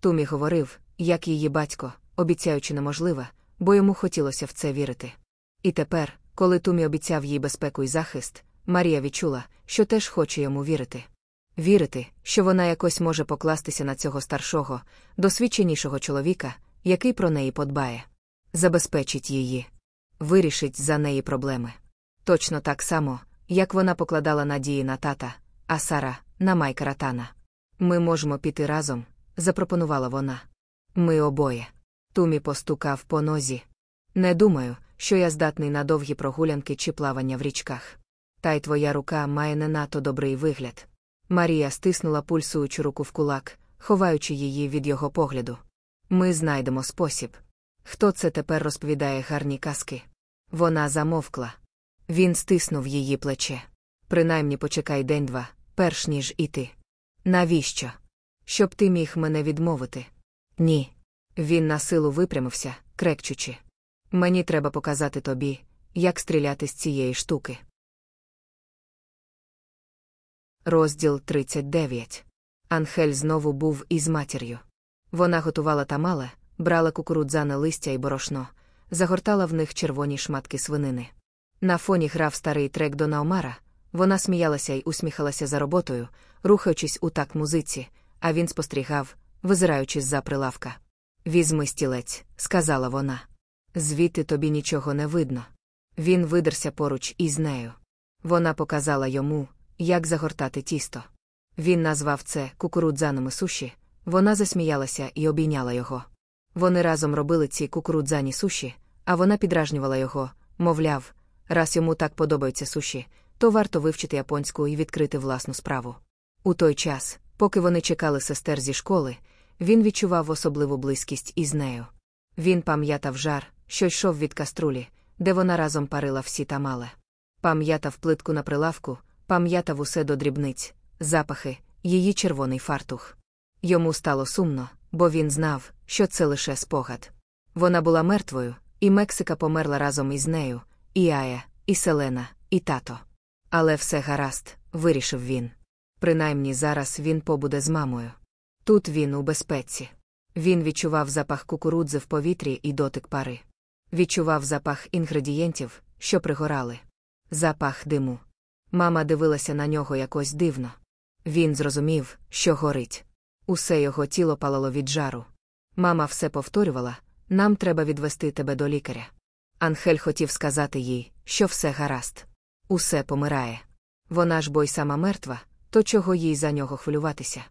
Тумі говорив, як її батько, обіцяючи неможливе, бо йому хотілося в це вірити. І тепер, коли Тумі обіцяв їй безпеку і захист, Марія відчула, що теж хоче йому вірити. Вірити, що вона якось може покластися на цього старшого, досвідченішого чоловіка, який про неї подбає, забезпечить її, вирішить за неї проблеми. Точно так само, як вона покладала надії на тата, а Сара на Майка Ратана. Ми можемо піти разом, запропонувала вона. Ми обоє. Тумі постукав по нозі. Не думаю, що я здатний на довгі прогулянки чи плавання в річках. Та й твоя рука має не надто добрий вигляд. Марія стиснула пульсуючу руку в кулак, ховаючи її від його погляду. Ми знайдемо спосіб. Хто це тепер розповідає гарні казки? Вона замовкла. Він стиснув її плече. Принаймні почекай день-два, перш ніж іти. Навіщо? Щоб ти міг мене відмовити? Ні. Він на силу випрямився, крекчучи. Мені треба показати тобі, як стріляти з цієї штуки. Розділ 39. Анхель знову був із матір'ю. Вона готувала тамале, брала кукурудзане листя і борошно, загортала в них червоні шматки свинини. На фоні грав старий трек Дона Омара, вона сміялася й усміхалася за роботою, рухаючись у так музиці, а він спостерігав, визираючись за прилавка. Візьми стілець, сказала вона. Звідти тобі нічого не видно. Він видерся поруч із нею. Вона показала йому, як загортати тісто. Він назвав це кукурудзаними суші, вона засміялася і обійняла його. Вони разом робили ці кукурудзані суші, а вона підражнювала його, мовляв, раз йому так подобаються суші, то варто вивчити японську і відкрити власну справу. У той час, поки вони чекали сестер зі школи, він відчував особливу близькість із нею. Він пам'ятав жар, що йшов від каструлі, де вона разом парила всі тамале. Пам'ятав плитку на прилавку, пам'ятав усе до дрібниць, запахи, її червоний фартух. Йому стало сумно, бо він знав, що це лише спогад. Вона була мертвою, і Мексика померла разом із нею, і Ая, і Селена, і тато. Але все гаразд, вирішив він. Принаймні зараз він побуде з мамою. Тут він у безпеці. Він відчував запах кукурудзи в повітрі і дотик пари. Відчував запах інгредієнтів, що пригорали. Запах диму. Мама дивилася на нього якось дивно. Він зрозумів, що горить. Усе його тіло палало від жару. Мама все повторювала нам треба відвести тебе до лікаря. Анхель хотів сказати їй, що все гаразд. Усе помирає. Вона ж бо й сама мертва, то чого їй за нього хвилюватися.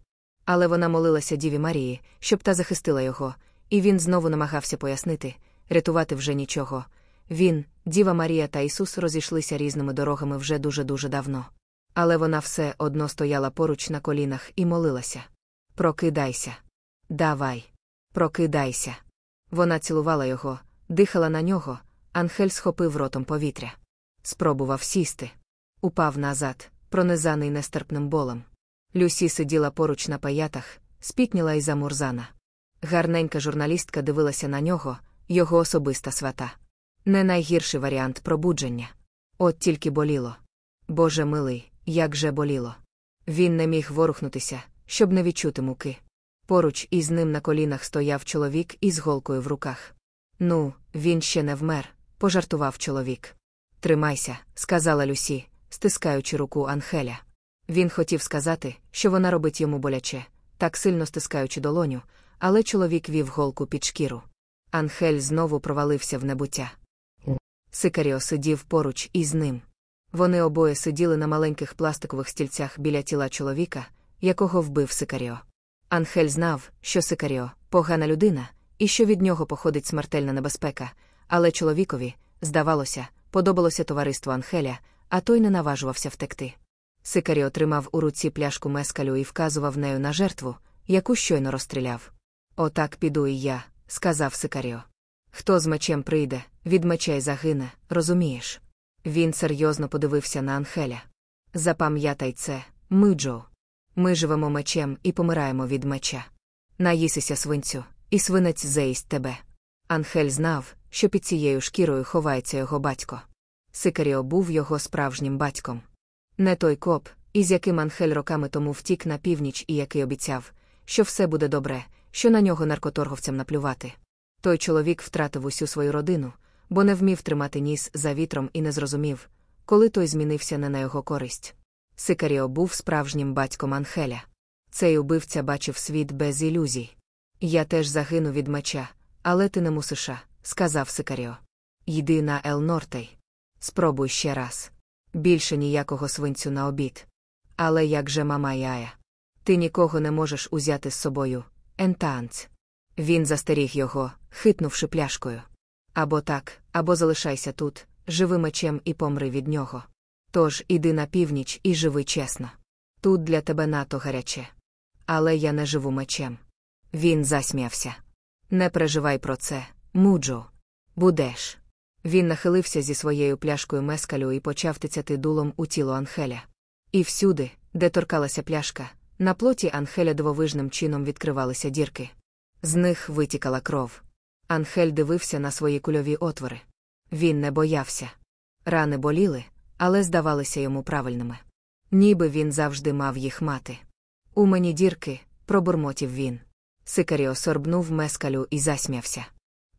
Але вона молилася Діві Марії, щоб та захистила його, і він знову намагався пояснити рятувати вже нічого. Він, Діва Марія та Ісус розійшлися різними дорогами вже дуже-дуже давно. Але вона все одно стояла поруч на колінах і молилася. Прокидайся. Давай. Прокидайся. Вона цілувала його, дихала на нього, Анхель схопив ротом повітря. Спробував сісти. Упав назад, пронизаний нестерпним болем. Люсі сиділа поруч на паятах, спітніла і замурзана. Гарненька журналістка дивилася на нього, його особиста свята. Не найгірший варіант пробудження. От тільки боліло. Боже милий, як же боліло. Він не міг ворухнутися, щоб не відчути муки. Поруч із ним на колінах стояв чоловік із голкою в руках. Ну, він ще не вмер, пожартував чоловік. Тримайся, сказала Люсі, стискаючи руку Анхеля. Він хотів сказати, що вона робить йому боляче, так сильно стискаючи долоню, але чоловік вів голку під шкіру. Анхель знову провалився в небуття. Сикаріо сидів поруч із ним. Вони обоє сиділи на маленьких пластикових стільцях біля тіла чоловіка, якого вбив Сикаріо. Анхель знав, що Сикаріо погана людина, і що від нього походить смертельна небезпека, але чоловікові, здавалося, подобалося товариство Анхеля, а той не наважувався втекти. Сикаріо тримав у руці пляшку мескалю і вказував нею на жертву, яку щойно розстріляв. Отак піду і я, сказав Сикаріо. Хто з мечем прийде, від меча й загине, розумієш? Він серйозно подивився на Анхеля. Запам'ятай це, ми, Джо. Ми живемо мечем і помираємо від меча. Наїсися свинцю, і свинець заїсть тебе. Анхель знав, що під цією шкірою ховається його батько. Сикаріо був його справжнім батьком. Не той коп, із яким Анхель роками тому втік на північ і який обіцяв, що все буде добре, що на нього наркоторговцям наплювати. Той чоловік втратив усю свою родину, бо не вмів тримати ніс за вітром і не зрозумів, коли той змінився не на його користь. Сикаріо був справжнім батьком Анхеля. Цей убивця бачив світ без ілюзій. Я теж загину від меча, але ти не мусиш, сказав Сикаріо. Йди на Ел Нортей. Спробуй ще раз. Більше ніякого свинцю на обід. Але як же мама яя? Ти нікого не можеш узяти з собою, ентанц. Він застеріг його, хитнувши пляшкою. Або так, або залишайся тут, живи мечем і помри від нього. Тож іди на північ і живи чесно. Тут для тебе нато гаряче. Але я не живу мечем. Він засміявся. Не переживай про це, муджо. Будеш. Він нахилився зі своєю пляшкою мескалю і почав тицяти дулом у тіло Анхеля. І всюди, де торкалася пляшка, на плоті Анхеля дивовижним чином відкривалися дірки. З них витікала кров. Анхель дивився на свої кульові отвори. Він не боявся. Рани боліли, але здавалися йому правильними. Ніби він завжди мав їх мати. У мені дірки, пробурмотів він. Сикаріо сорбнув мескалю і засмявся.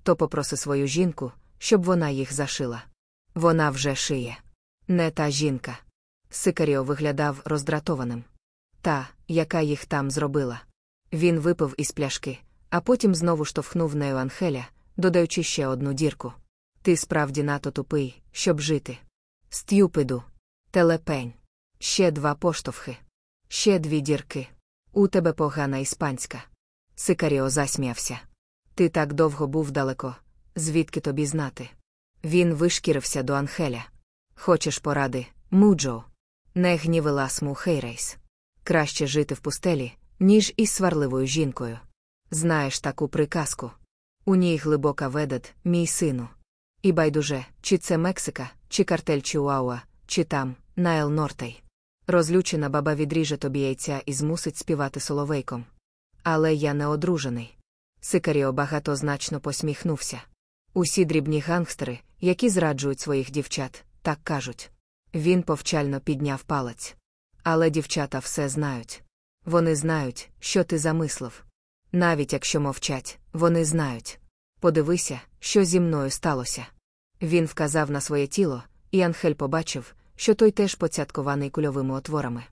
То попроси свою жінку, щоб вона їх зашила. Вона вже шиє. Не та жінка. Сикаріо виглядав роздратованим. Та, яка їх там зробила. Він випив із пляшки, а потім знову штовхнув нею Анхеля, додаючи ще одну дірку. Ти справді нато тупий, щоб жити. Стюпиду. Телепень. Ще два поштовхи. Ще дві дірки. У тебе погана іспанська. Сикаріо засміявся. Ти так довго був далеко, звідки тобі знати? Він вишкірився до Анхеля. Хочеш поради, муджо? Не гніви ласму Хейрейс. Краще жити в пустелі, ніж із сварливою жінкою. Знаєш таку приказку. У ній глибока ведет, мій сину. І байдуже, чи це Мексика, чи картель Чуауа, чи там, Найл Нортей. Розлючена баба відріже тобі яйця і змусить співати соловейком. Але я не одружений. Сикаріо багатозначно посміхнувся. Усі дрібні гангстери, які зраджують своїх дівчат, так кажуть. Він повчально підняв палець. Але дівчата все знають. Вони знають, що ти замислив. Навіть якщо мовчать, вони знають. Подивися, що зі мною сталося. Він вказав на своє тіло, і Анхель побачив, що той теж поцяткований кульовими отворами.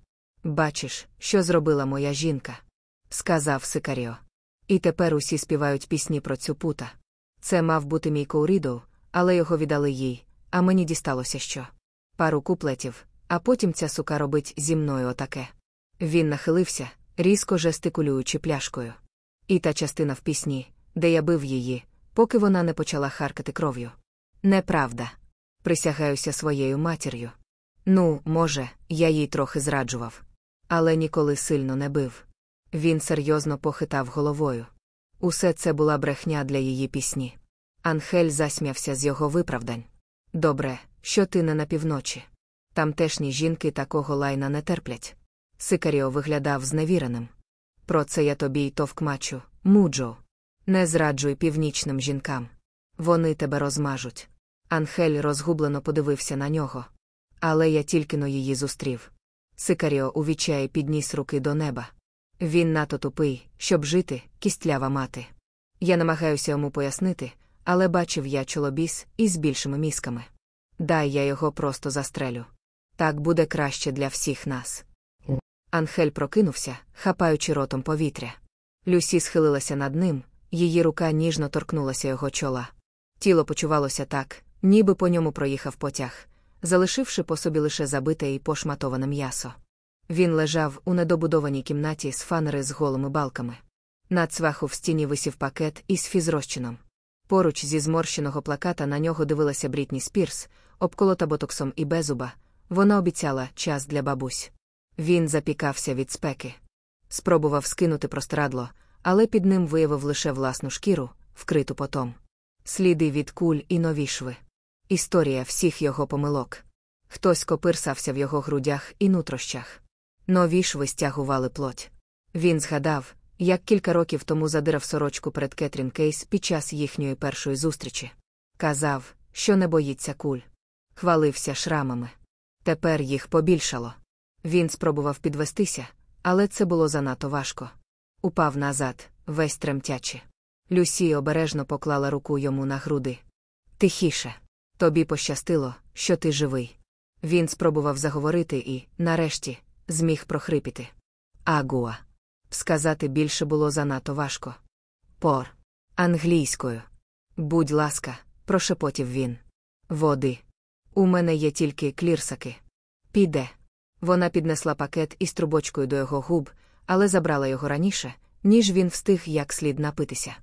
Бачиш, що зробила моя жінка, сказав Сикаріо. І тепер усі співають пісні про цю пута. Це мав бути мій Коурідоу, але його віддали їй, а мені дісталося що. Пару куплетів, а потім ця сука робить зі мною отаке. Він нахилився, різко жестикулюючи пляшкою. І та частина в пісні, де я бив її, поки вона не почала харкати кров'ю. Неправда. Присягаюся своєю матір'ю. Ну, може, я їй трохи зраджував. Але ніколи сильно не бив. Він серйозно похитав головою. Усе це була брехня для її пісні. Анхель засмявся з його виправдань. Добре, що ти не на півночі. Тамтешні жінки такого лайна не терплять. Сикаріо виглядав зневіреним. Про це я тобі й товкмачу, муджо. Не зраджуй північним жінкам. Вони тебе розмажуть. Анхель розгублено подивився на нього. Але я тільки но її зустрів. Сикаріо у відчаї підніс руки до неба. Він нато тупий, щоб жити, кістлява мати. Я намагаюся йому пояснити, але бачив я чолобіс із більшими мізками. Дай я його просто застрелю. Так буде краще для всіх нас. Анхель прокинувся, хапаючи ротом повітря. Люсі схилилася над ним, її рука ніжно торкнулася його чола. Тіло почувалося так, ніби по ньому проїхав потяг, залишивши по собі лише забите і пошматоване м'ясо. Він лежав у недобудованій кімнаті з фанери з голими балками. На цваху в стіні висів пакет із фізрозчином. Поруч зі зморщеного плаката на нього дивилася Брітні Спірс, обколота ботоксом і безуба. Вона обіцяла час для бабусь. Він запікався від спеки. Спробував скинути простирадло, але під ним виявив лише власну шкіру, вкриту потом. Сліди від куль і нові шви. Історія всіх його помилок. Хтось копирсався в його грудях і нутрощах. Нові шви стягували плоть. Він згадав, як кілька років тому задирав сорочку перед Кетрін Кейс під час їхньої першої зустрічі. Казав, що не боїться куль. Хвалився шрамами. Тепер їх побільшало. Він спробував підвестися, але це було занадто важко. Упав назад, весь тремтячи. Люсі обережно поклала руку йому на груди. Тихіше. Тобі пощастило, що ти живий. Він спробував заговорити і, нарешті, зміг прохрипіти. Агуа. Сказати більше було занадто важко. Пор. Англійською. Будь ласка, прошепотів він. Води. У мене є тільки клірсаки. Піде. Вона піднесла пакет із трубочкою до його губ, але забрала його раніше, ніж він встиг як слід напитися.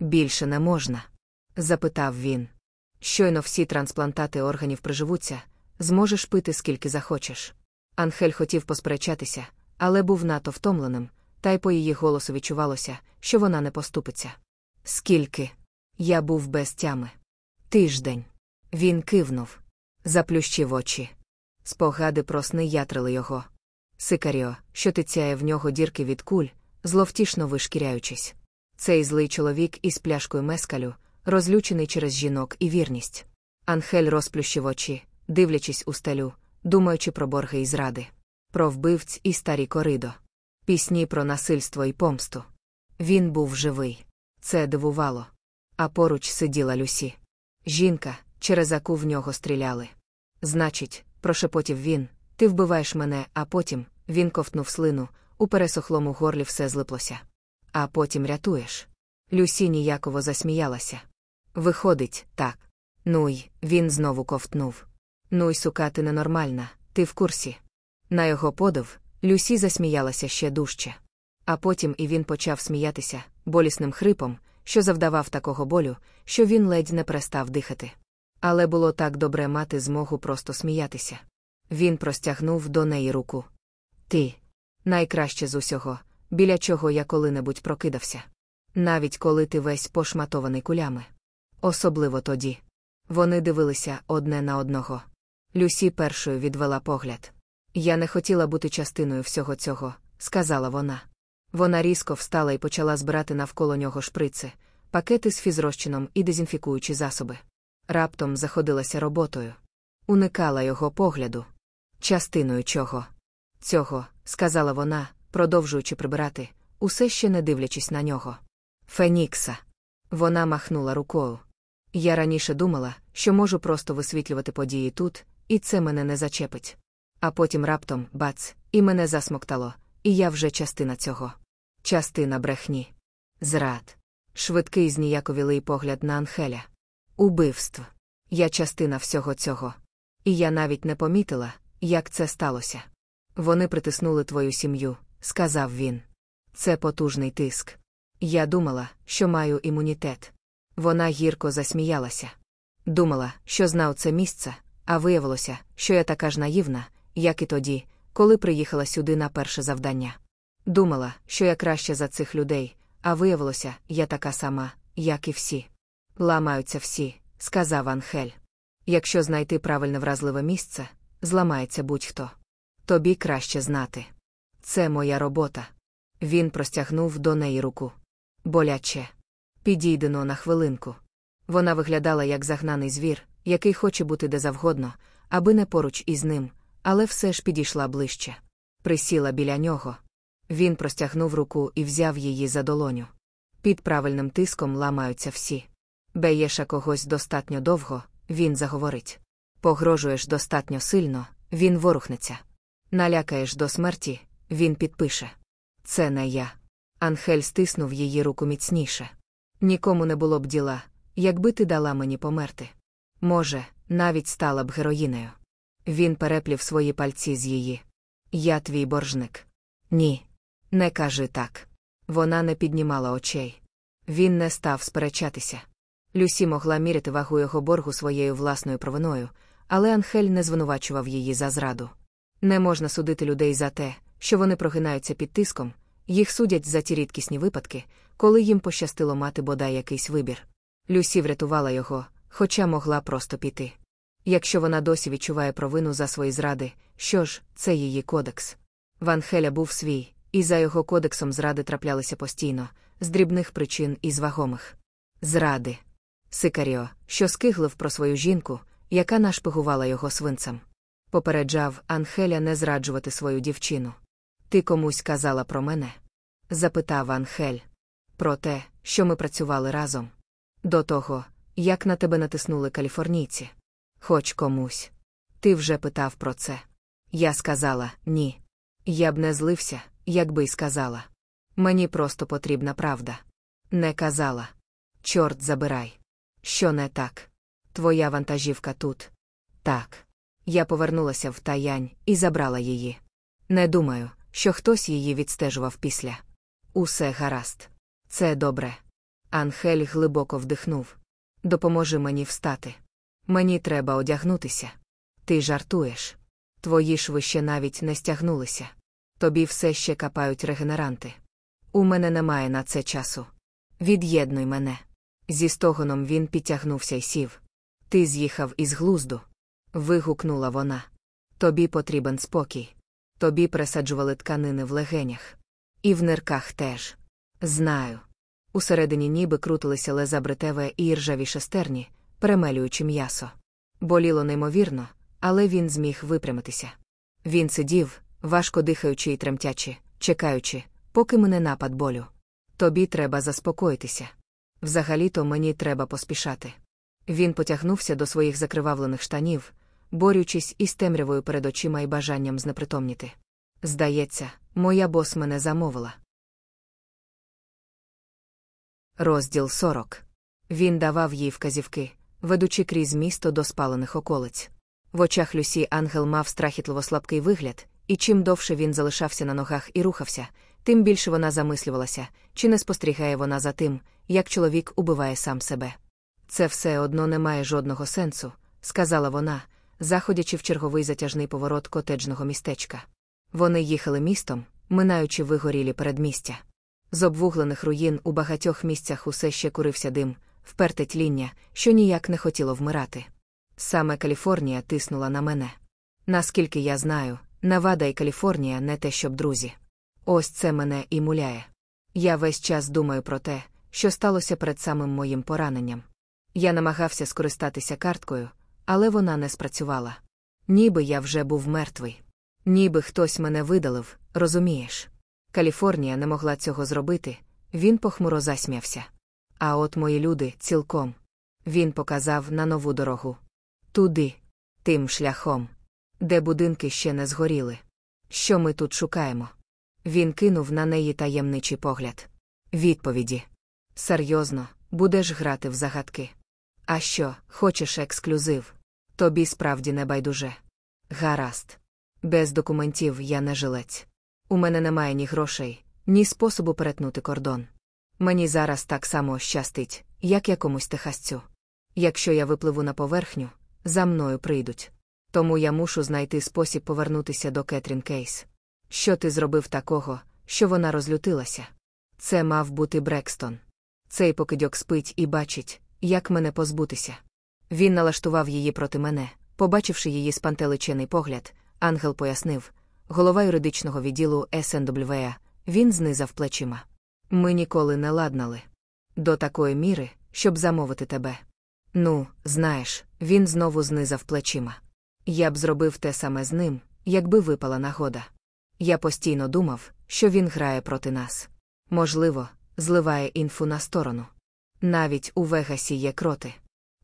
Більше не можна? запитав він. Щойно всі трансплантати органів приживуться, зможеш пити скільки захочеш. Анхель хотів посперечатися, але був надто втомленим, та й по її голосу відчувалося, що вона не поступиться. Скільки? Я був без тями. Тиждень. Він кивнув, заплющив очі. Спогади про сни ятрили його. Сикаріо, що тицяє в нього дірки від куль, зловтішно вишкіряючись. Цей злий чоловік із пляшкою мескалю, розлючений через жінок і вірність. Анхель розплющив очі, дивлячись у стелю, думаючи про борги і зради, про вбивць і старі коридо, пісні про насильство і помсту. Він був живий. Це дивувало. А поруч сиділа Люсі. Жінка, через яку в нього стріляли. Значить, прошепотів він, ти вбиваєш мене, а потім він ковтнув слину, у пересохлому горлі все злиплося. А потім рятуєш. Люсі ніяково засміялася. Виходить, так. Ну й, він знову ковтнув. Ну й сука, ти ненормальна, ти в курсі. На його подив, Люсі засміялася ще дужче. А потім і він почав сміятися, болісним хрипом, що завдавав такого болю, що він ледь не перестав дихати. Але було так добре мати змогу просто сміятися. Він простягнув до неї руку. Ти найкраще з усього, біля чого я коли-небудь прокидався. Навіть коли ти весь пошматований кулями. Особливо тоді. Вони дивилися одне на одного. Люсі першою відвела погляд. Я не хотіла бути частиною всього цього, сказала вона. Вона різко встала і почала збирати навколо нього шприци, пакети з фізрозчином і дезінфікуючі засоби. Раптом заходилася роботою. Уникала його погляду. Частиною чого? Цього, сказала вона, продовжуючи прибирати, усе ще не дивлячись на нього. Фенікса. Вона махнула рукою. Я раніше думала, що можу просто висвітлювати події тут, і це мене не зачепить. А потім раптом, бац, і мене засмоктало, і я вже частина цього. Частина брехні. Зрад. Швидкий зніяковілий погляд на Анхеля. Убивство. Я частина всього цього. І я навіть не помітила, як це сталося. Вони притиснули твою сім'ю, сказав він. Це потужний тиск. Я думала, що маю імунітет. Вона гірко засміялася. Думала, що знав це місце, а виявилося, що я така ж наївна, як і тоді, коли приїхала сюди на перше завдання. Думала, що я краще за цих людей, а виявилося, я така сама, як і всі. Ламаються всі, сказав Анхель. Якщо знайти правильне вразливе місце, зламається будь-хто. Тобі краще знати. Це моя робота. Він простягнув до неї руку. Боляче. Підійдено на хвилинку. Вона виглядала як загнаний звір, який хоче бути де завгодно, аби не поруч із ним, але все ж підійшла ближче. Присіла біля нього. Він простягнув руку і взяв її за долоню. Під правильним тиском ламаються всі. Беєша когось достатньо довго, він заговорить. Погрожуєш достатньо сильно, він ворухнеться. Налякаєш до смерті, він підпише. Це не я. Анхель стиснув її руку міцніше. Нікому не було б діла, якби ти дала мені померти. Може, навіть стала б героїнею. Він переплів свої пальці з її. Я твій боржник. Ні. Не кажи так. Вона не піднімала очей. Він не став сперечатися. Люсі могла міряти вагу його боргу своєю власною провиною, але Анхель не звинувачував її за зраду. Не можна судити людей за те, що вони прогинаються під тиском, їх судять за ті рідкісні випадки, коли їм пощастило мати бодай якийсь вибір. Люсі врятувала його, хоча могла просто піти. Якщо вона досі відчуває провину за свої зради, що ж, це її кодекс. Ванхеля був свій, і за його кодексом зради траплялися постійно, з дрібних причин і з вагомих. Зради. Сикаріо, що скиглив про свою жінку, яка нашпигувала його свинцем. Попереджав Анхеля не зраджувати свою дівчину. Ти комусь казала про мене? запитав Анхель. Про те, що ми працювали разом. До того, як на тебе натиснули каліфорнійці. Хоч комусь. Ти вже питав про це. Я сказала ні. Я б не злився, якби й сказала. Мені просто потрібна правда. Не казала. Чорт забирай. Що не так? Твоя вантажівка тут. Так. Я повернулася в таянь і забрала її. Не думаю, що хтось її відстежував після. Усе гаразд. Це добре. Анхель глибоко вдихнув. Допоможи мені встати. Мені треба одягнутися. Ти жартуєш. Твої шви ще навіть не стягнулися. Тобі все ще капають регенеранти. У мене немає на це часу. Від'єднуй мене. Зі стогоном він підтягнувся й сів. Ти з'їхав із глузду. Вигукнула вона. Тобі потрібен спокій. Тобі присаджували тканини в легенях. І в нирках теж. Знаю. Усередині ніби крутилися леза бретеве і іржаві шестерні, перемелюючи м'ясо. Боліло неймовірно, але він зміг випрямитися. Він сидів, важко дихаючи і тремтячи, чекаючи, поки мене напад болю. Тобі треба заспокоїтися. Взагалі-то мені треба поспішати. Він потягнувся до своїх закривавлених штанів, борючись із темрявою перед очима і бажанням знепритомніти. Здається, моя бос мене замовила. Розділ 40. Він давав їй вказівки, ведучи крізь місто до спалених околиць. В очах Люсі ангел мав страхітливо слабкий вигляд, і чим довше він залишався на ногах і рухався, тим більше вона замислювалася, чи не спостерігає вона за тим, як чоловік убиває сам себе. Це все одно не має жодного сенсу, сказала вона, заходячи в черговий затяжний поворот котеджного містечка. Вони їхали містом, минаючи вигорілі передмістя. З обвуглених руїн у багатьох місцях усе ще курився дим, вперте тління, що ніяк не хотіло вмирати. Саме Каліфорнія тиснула на мене. Наскільки я знаю, Навада і Каліфорнія не те, щоб друзі. Ось це мене і муляє. Я весь час думаю про те, що сталося перед самим моїм пораненням. Я намагався скористатися карткою, але вона не спрацювала. Ніби я вже був мертвий. Ніби хтось мене видалив, розумієш? Каліфорнія не могла цього зробити, він похмуро засмявся. А от мої люди цілком. Він показав на нову дорогу. Туди, тим шляхом, де будинки ще не згоріли. Що ми тут шукаємо? Він кинув на неї таємничий погляд. Відповіді. Серйозно, будеш грати в загадки. А що, хочеш ексклюзив? Тобі справді не байдуже. Гаразд. Без документів я не жилець. У мене немає ні грошей, ні способу перетнути кордон. Мені зараз так само щастить, як якомусь техасцю. Якщо я випливу на поверхню, за мною прийдуть. Тому я мушу знайти спосіб повернутися до Кетрін Кейс. Що ти зробив такого, що вона розлютилася? Це мав бути Брекстон. Цей покидьок спить і бачить, як мене позбутися. Він налаштував її проти мене, побачивши її спантеличений погляд, ангел пояснив голова юридичного відділу СНВ, він знизав плечима. Ми ніколи не ладнали. До такої міри, щоб замовити тебе. Ну, знаєш, він знову знизав плечима. Я б зробив те саме з ним, якби випала нагода. Я постійно думав, що він грає проти нас. Можливо, зливає інфу на сторону. Навіть у Вегасі є кроти.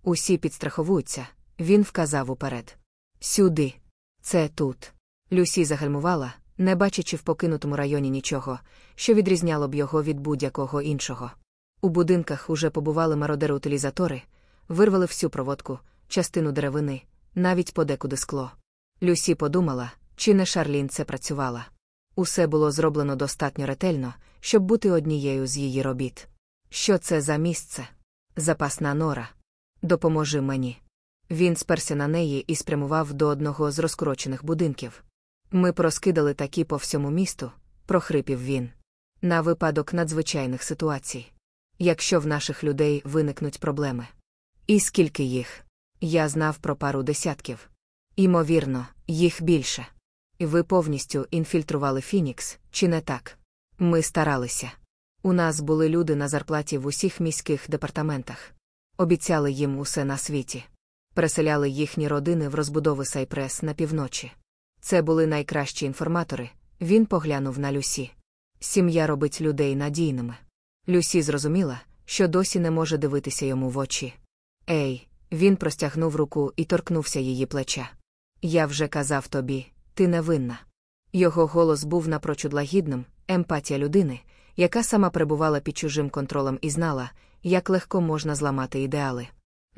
Усі підстраховуються, він вказав уперед. Сюди. Це тут. Люсі загальмувала, не бачачи в покинутому районі нічого, що відрізняло б його від будь-якого іншого. У будинках уже побували мародери-утилізатори, вирвали всю проводку, частину деревини, навіть подекуди скло. Люсі подумала, чи не Шарлін це працювала. Усе було зроблено достатньо ретельно, щоб бути однією з її робіт. Що це за місце? Запасна нора. Допоможи мені. Він сперся на неї і спрямував до одного з розкорочених будинків. Ми проскидали такі по всьому місту, прохрипів він. На випадок надзвичайних ситуацій. Якщо в наших людей виникнуть проблеми. І скільки їх? Я знав про пару десятків. Імовірно, їх більше. Ви повністю інфільтрували Фінікс, чи не так? Ми старалися. У нас були люди на зарплаті в усіх міських департаментах. Обіцяли їм усе на світі. Переселяли їхні родини в розбудови Сайпрес на півночі. Це були найкращі інформатори. Він поглянув на Люсі. Сім'я робить людей надійними. Люсі зрозуміла, що досі не може дивитися йому в очі. Ей, він простягнув руку і торкнувся її плеча. Я вже казав тобі, ти невинна. Його голос був напрочуд лагідним, емпатія людини, яка сама перебувала під чужим контролем і знала, як легко можна зламати ідеали.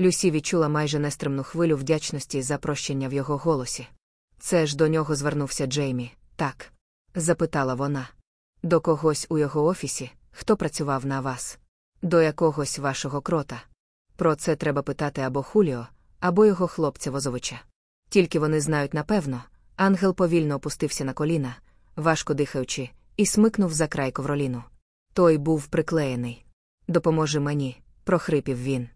Люсі відчула майже нестримну хвилю вдячності за прощення в його голосі. Це ж до нього звернувся Джеймі, так? запитала вона. До когось у його офісі, хто працював на вас, до якогось вашого крота. Про це треба питати або Хуліо, або його хлопця Возовича. Тільки вони знають напевно, ангел повільно опустився на коліна, важко дихаючи, і смикнув за край ковроліну. Той був приклеєний. Допоможи мені, прохрипів він.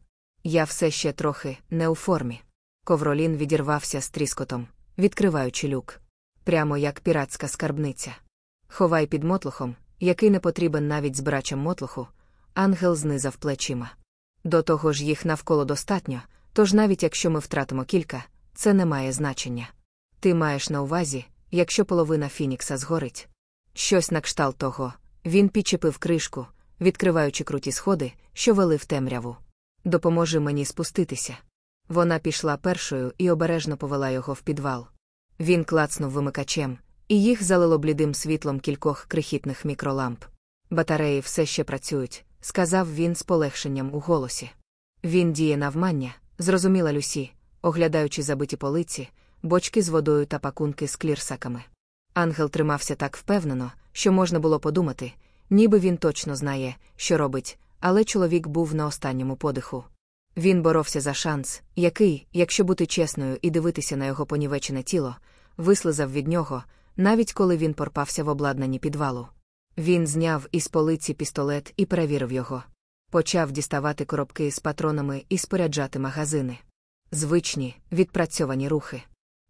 Я все ще трохи не у формі. Ковролін відірвався з тріскотом, відкриваючи люк. Прямо як піратська скарбниця. Ховай під мотлухом, який не потрібен навіть збирачам мотлуху, ангел знизав плечима. До того ж їх навколо достатньо, тож навіть якщо ми втратимо кілька, це не має значення. Ти маєш на увазі, якщо половина Фінікса згорить. Щось на кшталт того, він підчепив кришку, відкриваючи круті сходи, що вели в темряву. Допоможи мені спуститися. Вона пішла першою і обережно повела його в підвал. Він клацнув вимикачем, і їх залило блідим світлом кількох крихітних мікроламп. Батареї все ще працюють, сказав він з полегшенням у голосі. Він діє навмання, зрозуміла Люсі, оглядаючи забиті полиці, бочки з водою та пакунки з клірсаками. Ангел тримався так впевнено, що можна було подумати, ніби він точно знає, що робить, але чоловік був на останньому подиху. Він боровся за шанс, який, якщо бути чесною і дивитися на його понівечене тіло, вислизав від нього, навіть коли він порпався в обладнанні підвалу. Він зняв із полиці пістолет і перевірив його. Почав діставати коробки з патронами і споряджати магазини. Звичні, відпрацьовані рухи.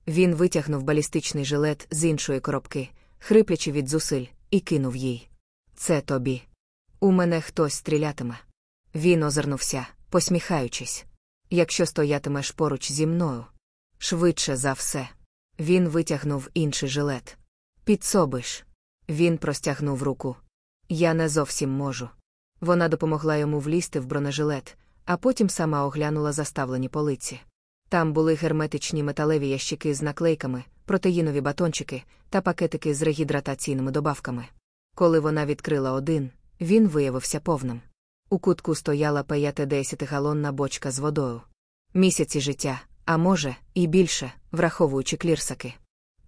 Він витягнув балістичний жилет з іншої коробки, хриплячи від зусиль, і кинув їй. Це тобі. У мене хтось стрілятиме. Він озирнувся, посміхаючись. Якщо стоятимеш поруч зі мною. Швидше за все. Він витягнув інший жилет. Підсобиш. Він простягнув руку. Я не зовсім можу. Вона допомогла йому влізти в бронежилет, а потім сама оглянула заставлені полиці. Там були герметичні металеві ящики з наклейками, протеїнові батончики та пакетики з регідратаційними добавками. Коли вона відкрила один, він виявився повним. У кутку стояла 50-галонна бочка з водою. Місяці життя, а може, і більше, враховуючи клірсаки.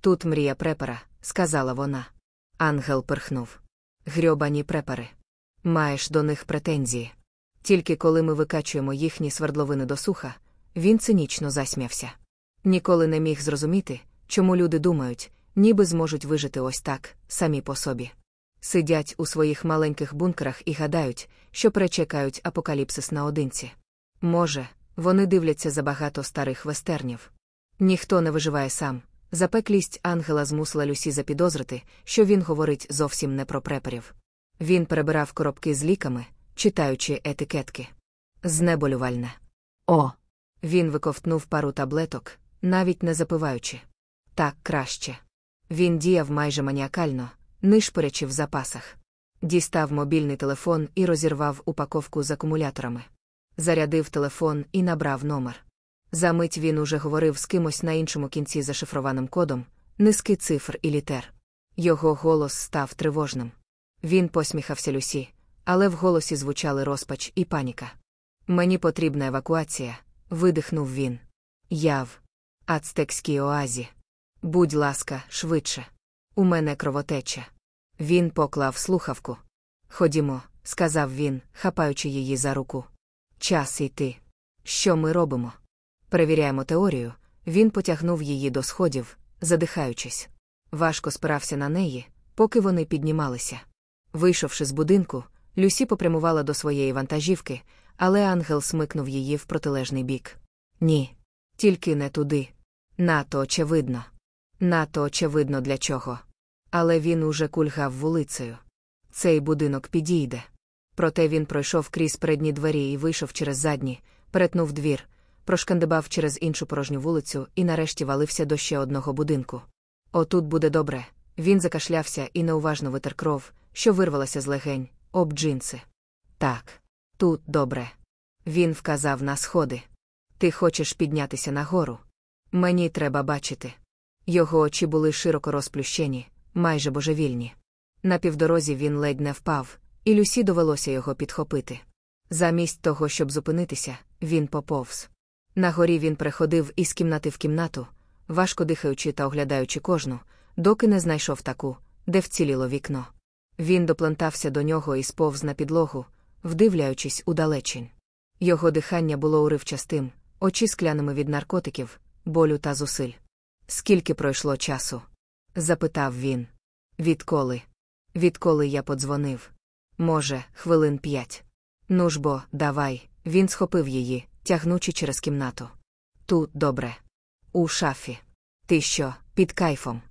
Тут мрія препара, сказала вона. Ангел перхнув. Грьобані препари. Маєш до них претензії. Тільки коли ми викачуємо їхні свердловини до суха, він цинічно засмявся. Ніколи не міг зрозуміти, чому люди думають, ніби зможуть вижити ось так, самі по собі. Сидять у своїх маленьких бункерах і гадають, що перечекають апокаліпсис наодинці. Може, вони дивляться забагато старих вестернів. Ніхто не виживає сам. Запеклість ангела змусила Люсі запідозрити, що він говорить зовсім не про преперів. Він перебирав коробки з ліками, читаючи етикетки. Знеболювальне. О! Він виковтнув пару таблеток, навіть не запиваючи. Так краще. Він діяв майже маніакально, нишпорячи в запасах. Дістав мобільний телефон і розірвав упаковку з акумуляторами. Зарядив телефон і набрав номер. Замить він уже говорив з кимось на іншому кінці зашифрованим кодом, низки цифр і літер. Його голос став тривожним. Він посміхався Люсі, але в голосі звучали розпач і паніка. Мені потрібна евакуація, видихнув він. Я в ацтекській оазі. Будь ласка, швидше. У мене кровотеча. Він поклав слухавку. Ходімо, сказав він, хапаючи її за руку. Час йти. Що ми робимо? Перевіряємо теорію. Він потягнув її до сходів, задихаючись. Важко спирався на неї, поки вони піднімалися. Вийшовши з будинку, Люсі попрямувала до своєї вантажівки, але ангел смикнув її в протилежний бік. Ні, тільки не туди. Нато очевидно. Нато очевидно для чого. Але він уже кульгав вулицею. Цей будинок підійде. Проте він пройшов крізь передні двері і вийшов через задні, перетнув двір, прошкандибав через іншу порожню вулицю і нарешті валився до ще одного будинку. Отут буде добре. Він закашлявся і неуважно витер кров, що вирвалася з легень, об джинси. Так, тут добре. Він вказав на сходи. Ти хочеш піднятися нагору? Мені треба бачити. Його очі були широко розплющені, майже божевільні. На півдорозі він ледь не впав, і Люсі довелося його підхопити. Замість того, щоб зупинитися, він поповз. На горі він приходив із кімнати в кімнату, важко дихаючи та оглядаючи кожну, доки не знайшов таку, де вціліло вікно. Він доплентався до нього і сповз на підлогу, вдивляючись удалечінь. Його дихання було уривчастим, очі скляними від наркотиків, болю та зусиль. Скільки пройшло часу? Запитав він. Відколи? Відколи я подзвонив? Може, хвилин п'ять. Ну ж бо, давай, він схопив її, тягнучи через кімнату. Тут добре. У шафі. Ти що, під кайфом?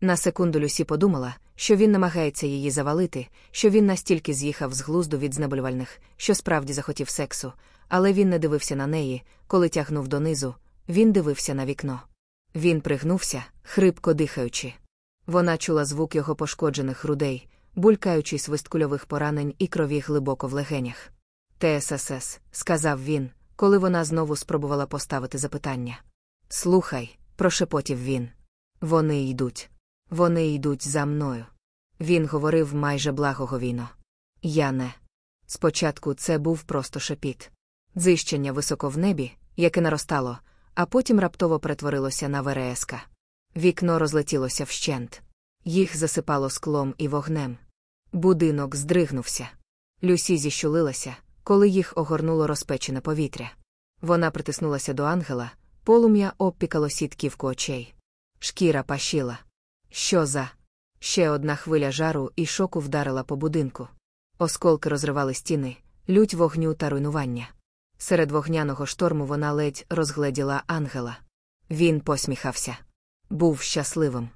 На секунду Люсі подумала, що він намагається її завалити, що він настільки з'їхав з глузду від знеболювальних, що справді захотів сексу, але він не дивився на неї, коли тягнув донизу, він дивився на вікно. Він пригнувся, хрипко дихаючи. Вона чула звук його пошкоджених грудей, булькаючий свист кульових поранень і крові глибоко в легенях. ТССС, сказав він, коли вона знову спробувала поставити запитання. Слухай, прошепотів він. Вони йдуть. Вони йдуть за мною. Він говорив майже благоговійно. Я не. Спочатку це був просто шепіт. Дзищення високо в небі, яке наростало, а потім раптово перетворилося на вереска. Вікно розлетілося вщент. Їх засипало склом і вогнем. Будинок здригнувся. Люсі зіщулилася, коли їх огорнуло розпечене повітря. Вона притиснулася до ангела, полум'я обпікало сітківку очей. Шкіра пашіла. Що за? Ще одна хвиля жару і шоку вдарила по будинку. Осколки розривали стіни, лють вогню та руйнування. Серед вогняного шторму вона ледь розгледіла ангела. Він посміхався. Був щасливим,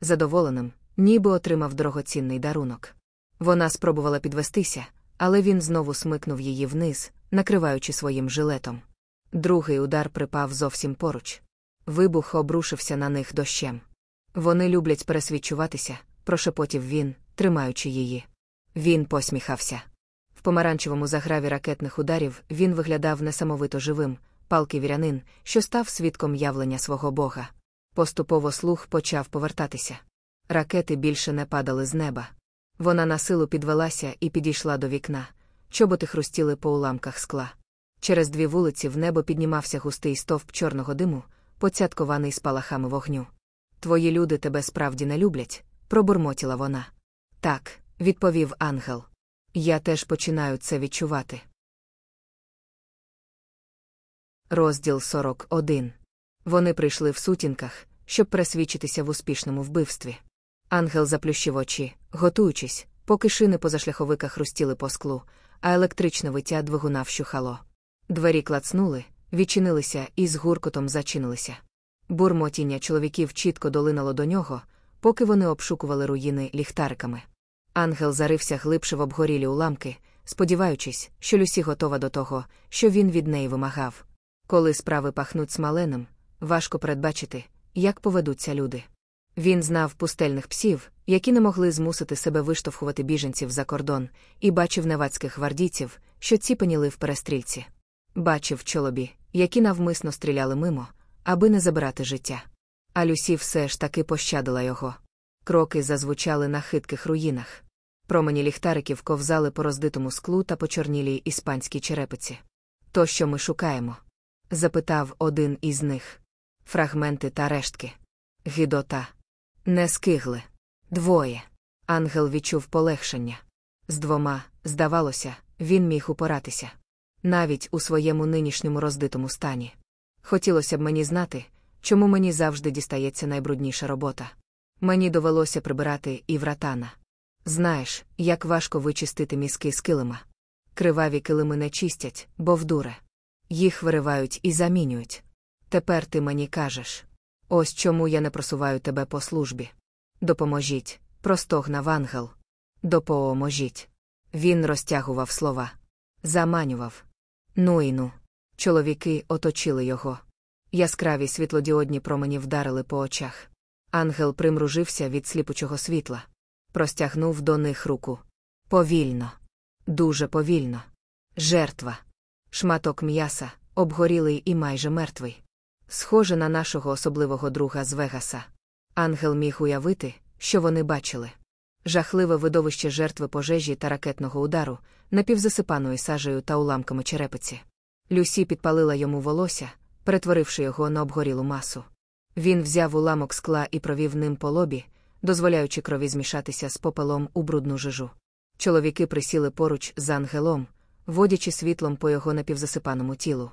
задоволеним, ніби отримав дорогоцінний дарунок. Вона спробувала підвестися, але він знову смикнув її вниз, накриваючи своїм жилетом. Другий удар припав зовсім поруч. Вибух обрушився на них дощем. Вони люблять пересвідчуватися, прошепотів він, тримаючи її. Він посміхався. В помаранчевому заграві ракетних ударів він виглядав несамовито живим, палкий вірянин, що став свідком явлення свого бога. Поступово слух почав повертатися. Ракети більше не падали з неба. Вона на силу підвелася і підійшла до вікна, чоботи хрустіли по уламках скла. Через дві вулиці в небо піднімався густий стовп чорного диму, поцяткований спалахами вогню. Твої люди тебе справді не люблять, пробурмотіла вона. Так, відповів ангел. Я теж починаю це відчувати. Розділ 41. Вони прийшли в сутінках, щоб присвідчитися в успішному вбивстві. Ангел заплющив очі, готуючись, поки шини по зашляховиках хрустіли по склу, а електричне виття двигуна вщухало. Двері клацнули, відчинилися і з гуркотом зачинилися. Бурмотіння чоловіків чітко долинало до нього, поки вони обшукували руїни ліхтариками. Ангел зарився глибше в обгорілі уламки, сподіваючись, що Люсі готова до того, що він від неї вимагав. Коли справи пахнуть смаленим, важко передбачити, як поведуться люди. Він знав пустельних псів, які не могли змусити себе виштовхувати біженців за кордон, і бачив невацьких гвардійців, що ціпеніли в перестрільці. Бачив чолобі, які навмисно стріляли мимо, аби не забирати життя. А Люсі все ж таки пощадила його. Кроки зазвучали на хитких руїнах. Промені ліхтариків ковзали по роздитому склу та почорнілій іспанській черепиці. То, що ми шукаємо? запитав один із них. Фрагменти та рештки. Гидота. Не скигли. Двоє. Ангел відчув полегшення. З двома, здавалося, він міг упоратися. Навіть у своєму нинішньому роздитому стані. Хотілося б мені знати, чому мені завжди дістається найбрудніша робота. Мені довелося прибирати і вратана. Знаєш, як важко вичистити мізки з килима. Криваві килими не чистять, бо вдуре. Їх виривають і замінюють. Тепер ти мені кажеш ось чому я не просуваю тебе по службі. Допоможіть, простогнав ангел. Допоможіть. Він розтягував слова. Заманював. Ну і ну. Чоловіки оточили його. Яскраві світлодіодні промені вдарили по очах. Ангел примружився від сліпучого світла. Простягнув до них руку. Повільно. Дуже повільно. Жертва. Шматок м'яса, обгорілий і майже мертвий. Схоже на нашого особливого друга з Вегаса. Ангел міг уявити, що вони бачили. Жахливе видовище жертви пожежі та ракетного удару, напівзасипаної сажею та уламками черепиці. Люсі підпалила йому волосся, перетворивши його на обгорілу масу. Він взяв уламок скла і провів ним по лобі, дозволяючи крові змішатися з попелом у брудну жижу. Чоловіки присіли поруч з ангелом, водячи світлом по його напівзасипаному тілу.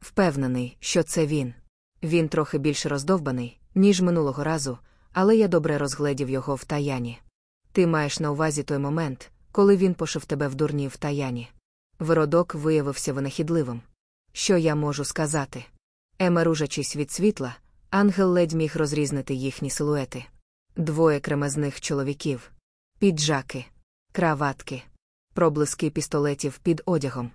Впевнений, що це він. Він трохи більше роздовбаний, ніж минулого разу, але я добре розгледів його в таяні. Ти маєш на увазі той момент, коли він пошив тебе в дурні в таяні. Виродок виявився винахідливим. Що я можу сказати? Емеружачись від світла, ангел ледь міг розрізнити їхні силуети. Двоє кремезних чоловіків, піджаки, краватки, проблиски пістолетів під одягом.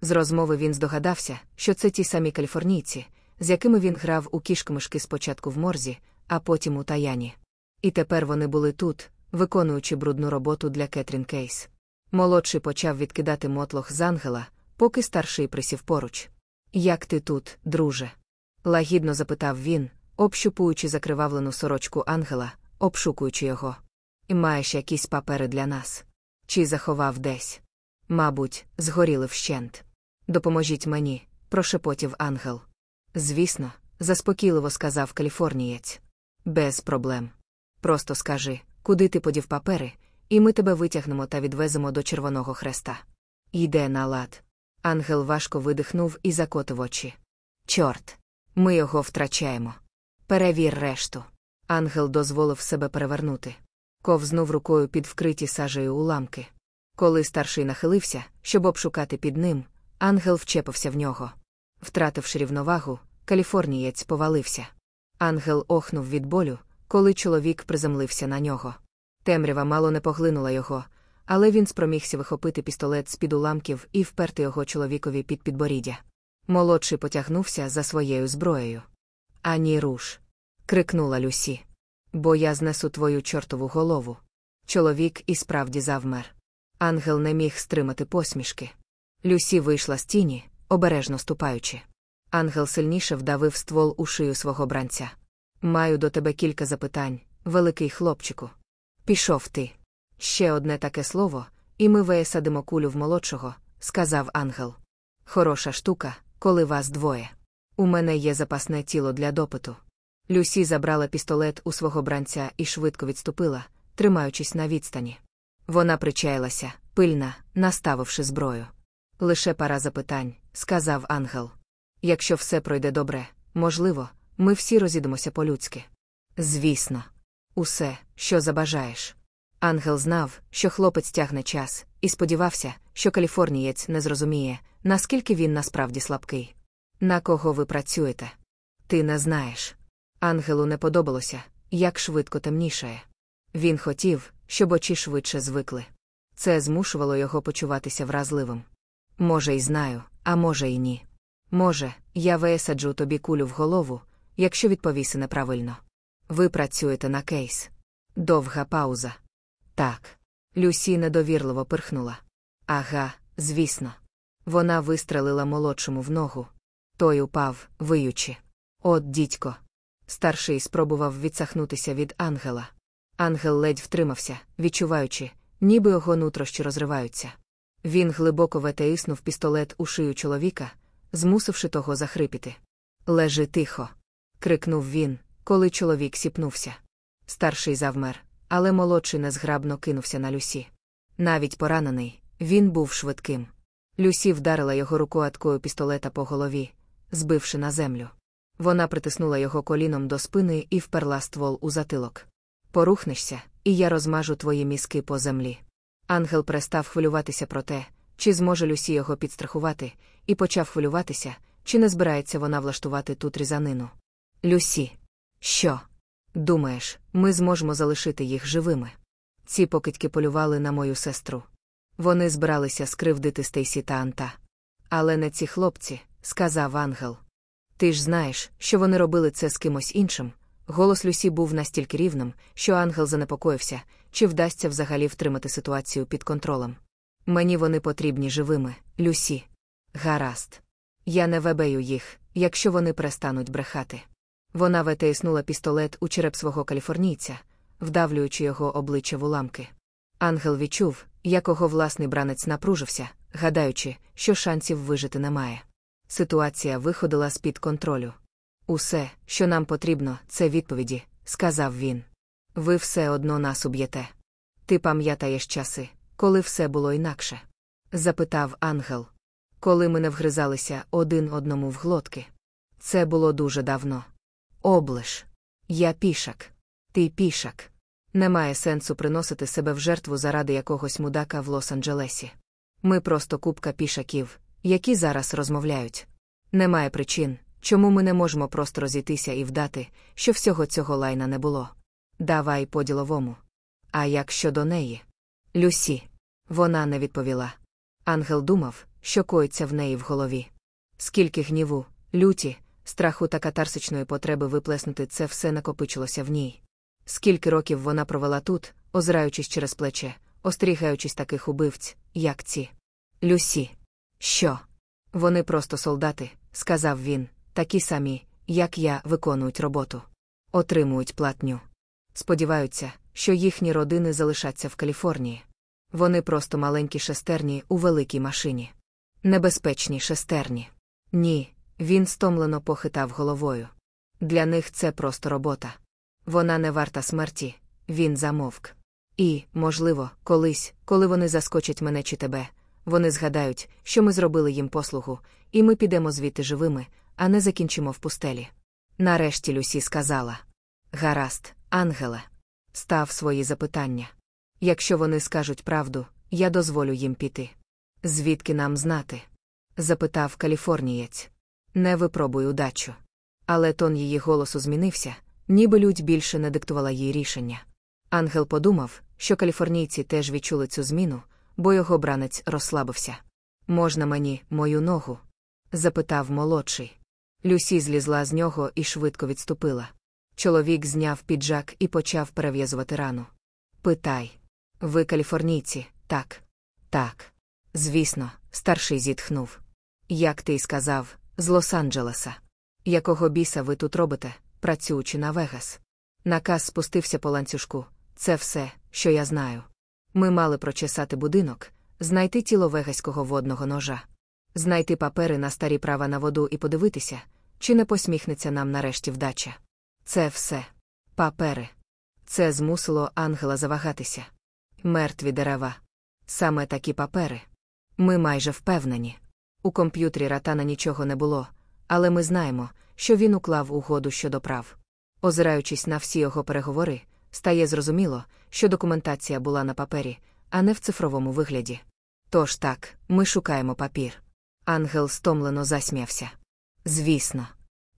З розмови він здогадався, що це ті самі каліфорнійці, з якими він грав у кішкомишки спочатку в морзі, а потім у таяні. І тепер вони були тут, виконуючи брудну роботу для Кетрін Кейс. Молодший почав відкидати мотлох з ангела, поки старший присів поруч. Як ти тут, друже? лагідно запитав він, общупуючи закривавлену сорочку ангела, обшукуючи його. Маєш якісь папери для нас? Чи заховав десь? Мабуть, згоріли вщент. Допоможіть мені, прошепотів ангел. Звісно, заспокійливо сказав каліфорнієць. Без проблем. Просто скажи, куди ти подів папери, і ми тебе витягнемо та відвеземо до Червоного хреста. Йде на лад. Ангел важко видихнув і закотив очі. Чорт, ми його втрачаємо. Перевір решту. Ангел дозволив себе перевернути. Ковзнув рукою під вкриті сажею уламки. Коли старший нахилився, щоб обшукати під ним, ангел вчепився в нього. Втративши рівновагу, каліфорнієць повалився. Ангел охнув від болю, коли чоловік приземлився на нього. Темрява мало не поглинула його, але він спромігся вихопити пістолет з під уламків і вперти його чоловікові під підборіддя. Молодший потягнувся за своєю зброєю. Ані руш. крикнула Люсі. Бо я знесу твою чортову голову. Чоловік і справді завмер. Ангел не міг стримати посмішки. Люсі вийшла з тіні, обережно ступаючи. Ангел сильніше вдавив ствол у шию свого бранця. Маю до тебе кілька запитань, великий хлопчику. Пішов ти. Ще одне таке слово, і ми висадимо кулю в молодшого, сказав ангел. Хороша штука, коли вас двоє. У мене є запасне тіло для допиту. Люсі забрала пістолет у свого бранця і швидко відступила, тримаючись на відстані. Вона причаїлася, пильна, наставивши зброю. Лише пара запитань, сказав ангел. Якщо все пройде добре, можливо, ми всі розійдемося по-людськи. Звісно, усе, що забажаєш. Ангел знав, що хлопець тягне час, і сподівався, що каліфорнієць не зрозуміє, наскільки він насправді слабкий. На кого ви працюєте? Ти не знаєш. Ангелу не подобалося, як швидко темнішає. Він хотів, щоб очі швидше звикли. Це змушувало його почуватися вразливим. Може, й знаю, а може, й ні. Може, я висаджу тобі кулю в голову, якщо відповіси неправильно. Ви працюєте на кейс. Довга пауза. Так. Люсі недовірливо пирхнула. Ага, звісно. Вона вистрелила молодшому в ногу. Той упав, виючи. От, дідько. Старший спробував відсахнутися від ангела. Ангел ледь втримався, відчуваючи, ніби його нутрощі розриваються. Він глибоко ветеїснув пістолет у шию чоловіка, змусивши того захрипіти. Лежи тихо. крикнув він, коли чоловік сіпнувся. Старший завмер, але молодший незграбно кинувся на Люсі. Навіть поранений, він був швидким. Люсі вдарила його рукояткою пістолета по голові, збивши на землю. Вона притиснула його коліном до спини і вперла ствол у затилок. Порухнешся, і я розмажу твої мізки по землі. Ангел перестав хвилюватися про те, чи зможе Люсі його підстрахувати, і почав хвилюватися, чи не збирається вона влаштувати тут різанину. Люсі, що? Думаєш, ми зможемо залишити їх живими? Ці покидьки полювали на мою сестру. Вони збиралися скривдити Стейсі та Анта. Але не ці хлопці, сказав ангел. Ти ж знаєш, що вони робили це з кимось іншим. Голос Люсі був настільки рівним, що ангел занепокоївся, чи вдасться взагалі втримати ситуацію під контролем. Мені вони потрібні живими, Люсі. Гаразд. Я не вебею їх, якщо вони перестануть брехати. Вона ветеїснула пістолет у череп свого каліфорнійця, вдавлюючи його обличчя в уламки. Ангел відчув, якого власний бранець напружився, гадаючи, що шансів вижити немає. Ситуація виходила з під контролю. Усе, що нам потрібно, це відповіді, сказав він. Ви все одно нас уб'єте. Ти пам'ятаєш часи, коли все було інакше? запитав ангел. Коли ми не вгризалися один одному в глотки. Це було дуже давно. Облиш. Я пішак. Ти пішак. Немає сенсу приносити себе в жертву заради якогось мудака в Лос-Анджелесі. Ми просто купка пішаків, які зараз розмовляють. Немає причин, чому ми не можемо просто розійтися і вдати, що всього цього лайна не було. Давай по діловому. А як щодо неї? Люсі. Вона не відповіла. Ангел думав, що коїться в неї в голові. Скільки гніву, люті, страху та катарсичної потреби виплеснути це все накопичилося в ній. Скільки років вона провела тут, озираючись через плече, остерігаючись таких убивць, як ці. Люсі. Що? Вони просто солдати, сказав він, такі самі, як я, виконують роботу. Отримують платню. Сподіваються, що їхні родини залишаться в Каліфорнії. Вони просто маленькі шестерні у великій машині. Небезпечні шестерні. Ні, він стомлено похитав головою. Для них це просто робота. Вона не варта смерті, він замовк. І, можливо, колись, коли вони заскочать мене чи тебе, вони згадають, що ми зробили їм послугу, і ми підемо звідти живими, а не закінчимо в пустелі. Нарешті Люсі сказала: Гаразд, ангеле, став свої запитання. Якщо вони скажуть правду, я дозволю їм піти. Звідки нам знати? запитав каліфорнієць. Не випробуй удачу. Але тон її голосу змінився, ніби людь більше не диктувала їй рішення. Ангел подумав, що каліфорнійці теж відчули цю зміну, бо його бранець розслабився. Можна мені, мою ногу? запитав молодший. Люсі злізла з нього і швидко відступила. Чоловік зняв піджак і почав перев'язувати рану. Питай. Ви каліфорнійці, так? Так. Звісно, старший зітхнув. Як ти й сказав, з Лос-Анджелеса. Якого біса ви тут робите, працюючи на Вегас? Наказ спустився по ланцюжку. Це все, що я знаю. Ми мали прочесати будинок, знайти тіло вегаського водного ножа, знайти папери на старі права на воду і подивитися, чи не посміхнеться нам нарешті вдача. Це все. Папери. Це змусило ангела завагатися. Мертві дерева. Саме такі папери. Ми майже впевнені. У комп'ютері ратана нічого не було, але ми знаємо, що він уклав угоду щодо прав. Озираючись на всі його переговори, стає зрозуміло, що документація була на папері, а не в цифровому вигляді. Тож так, ми шукаємо папір. Ангел стомлено засміявся. Звісно,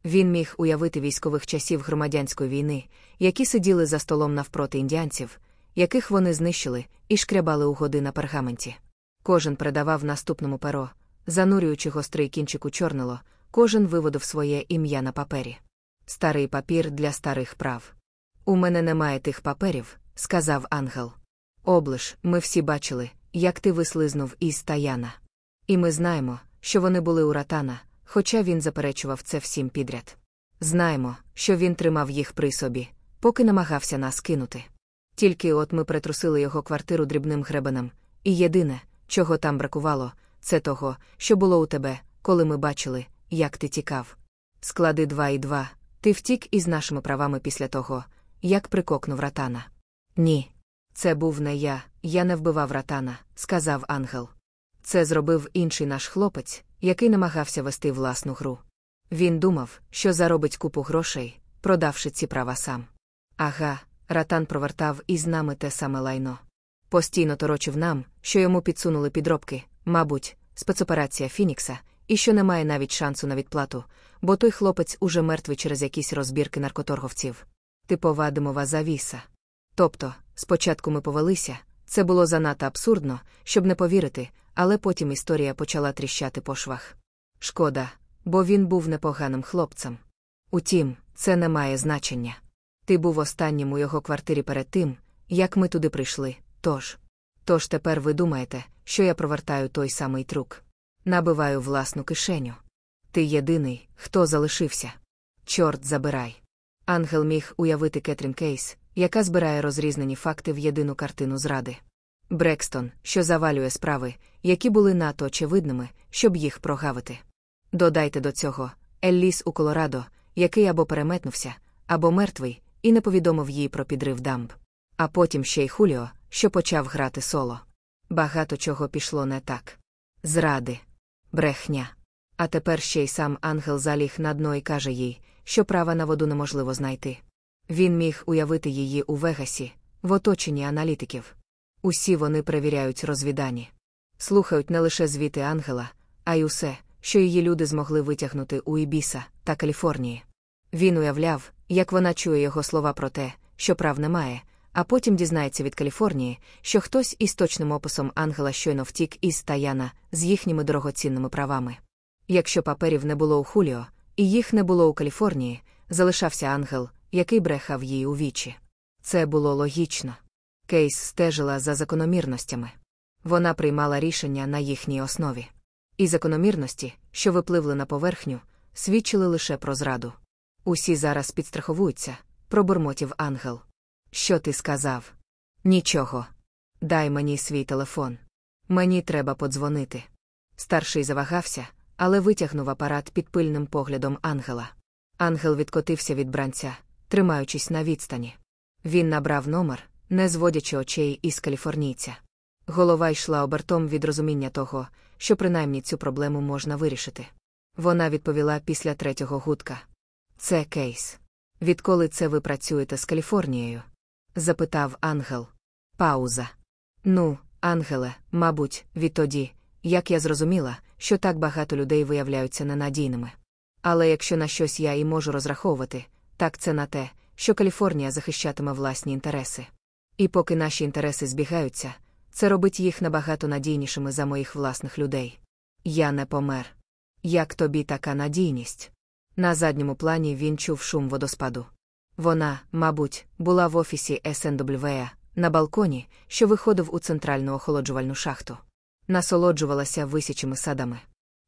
він міг уявити військових часів громадянської війни, які сиділи за столом навпроти індіанців, яких вони знищили, і шкрябали угоди на пергаменті. Кожен передавав наступному перо, занурюючи гострий кінчик у чорнило, кожен виводив своє ім'я на папері. Старий папір для старих прав. У мене немає тих паперів, сказав ангел. Облиш, ми всі бачили, як ти вислизнув із таяна. І ми знаємо, що вони були у ратана, хоча він заперечував це всім підряд. Знаємо, що він тримав їх при собі, поки намагався нас кинути. Тільки от ми притрусили його квартиру дрібним гребенем, і єдине, чого там бракувало, це того, що було у тебе, коли ми бачили, як ти тікав. Склади два і два, ти втік із нашими правами після того, як прикокнув ратана. Ні. Це був не я, я не вбивав ратана, сказав ангел. Це зробив інший наш хлопець, який намагався вести власну гру. Він думав, що заробить купу грошей, продавши ці права сам. Ага, ратан провертав із нами те саме лайно. Постійно торочив нам, що йому підсунули підробки, мабуть, спецоперація Фінікса, і що немає навіть шансу на відплату, бо той хлопець уже мертвий через якісь розбірки наркоторговців. Типова димова завіса. Тобто, спочатку ми повелися, це було занадто абсурдно, щоб не повірити, але потім історія почала тріщати по швах. Шкода, бо він був непоганим хлопцем. Утім, це не має значення. Ти був останнім у його квартирі перед тим, як ми туди прийшли, тож. Тож тепер ви думаєте, що я провертаю той самий трук. Набиваю власну кишеню. Ти єдиний, хто залишився. Чорт забирай. Ангел міг уявити Кетрін Кейс, яка збирає розрізнені факти в єдину картину зради. Брекстон, що завалює справи, які були надто очевидними, щоб їх прогавити. Додайте до цього Елліс у Колорадо, який або переметнувся, або мертвий, і не повідомив їй про підрив дамб. А потім ще й Хуліо, що почав грати соло. Багато чого пішло не так. Зради, брехня. А тепер ще й сам ангел заліг на дно і каже їй, що права на воду неможливо знайти. Він міг уявити її у Вегасі, в оточенні аналітиків. Усі вони перевіряють розвідані. Слухають не лише звіти ангела, а й усе, що її люди змогли витягнути у Ібіса та Каліфорнії. Він уявляв, як вона чує його слова про те, що прав немає, а потім дізнається від Каліфорнії, що хтось із точним описом ангела щойно втік із Таяна з їхніми дорогоцінними правами. Якщо паперів не було у Хуліо, і їх не було у Каліфорнії, залишався ангел, який брехав їй у вічі. Це було логічно. Кейс стежила за закономірностями. Вона приймала рішення на їхній основі. І закономірності, що випливли на поверхню, свідчили лише про зраду. Усі зараз підстраховуються, пробурмотів ангел. Що ти сказав? Нічого. Дай мені свій телефон. Мені треба подзвонити. Старший завагався, але витягнув апарат під пильним поглядом ангела. Ангел відкотився від бранця, тримаючись на відстані. Він набрав номер, не зводячи очей із каліфорнійця. Голова йшла обертом від розуміння того, що принаймні цю проблему можна вирішити. Вона відповіла після третього гудка. Це кейс. Відколи це ви працюєте з Каліфорнією? запитав ангел. Пауза. Ну, ангеле, мабуть, відтоді, як я зрозуміла, що так багато людей виявляються ненадійними. Але якщо на щось я і можу розраховувати, так це на те, що Каліфорнія захищатиме власні інтереси. І поки наші інтереси збігаються, це робить їх набагато надійнішими за моїх власних людей. Я не помер. Як тобі така надійність? На задньому плані він чув шум водоспаду. Вона, мабуть, була в офісі СНВ, на балконі, що виходив у центральну охолоджувальну шахту. Насолоджувалася висячими садами.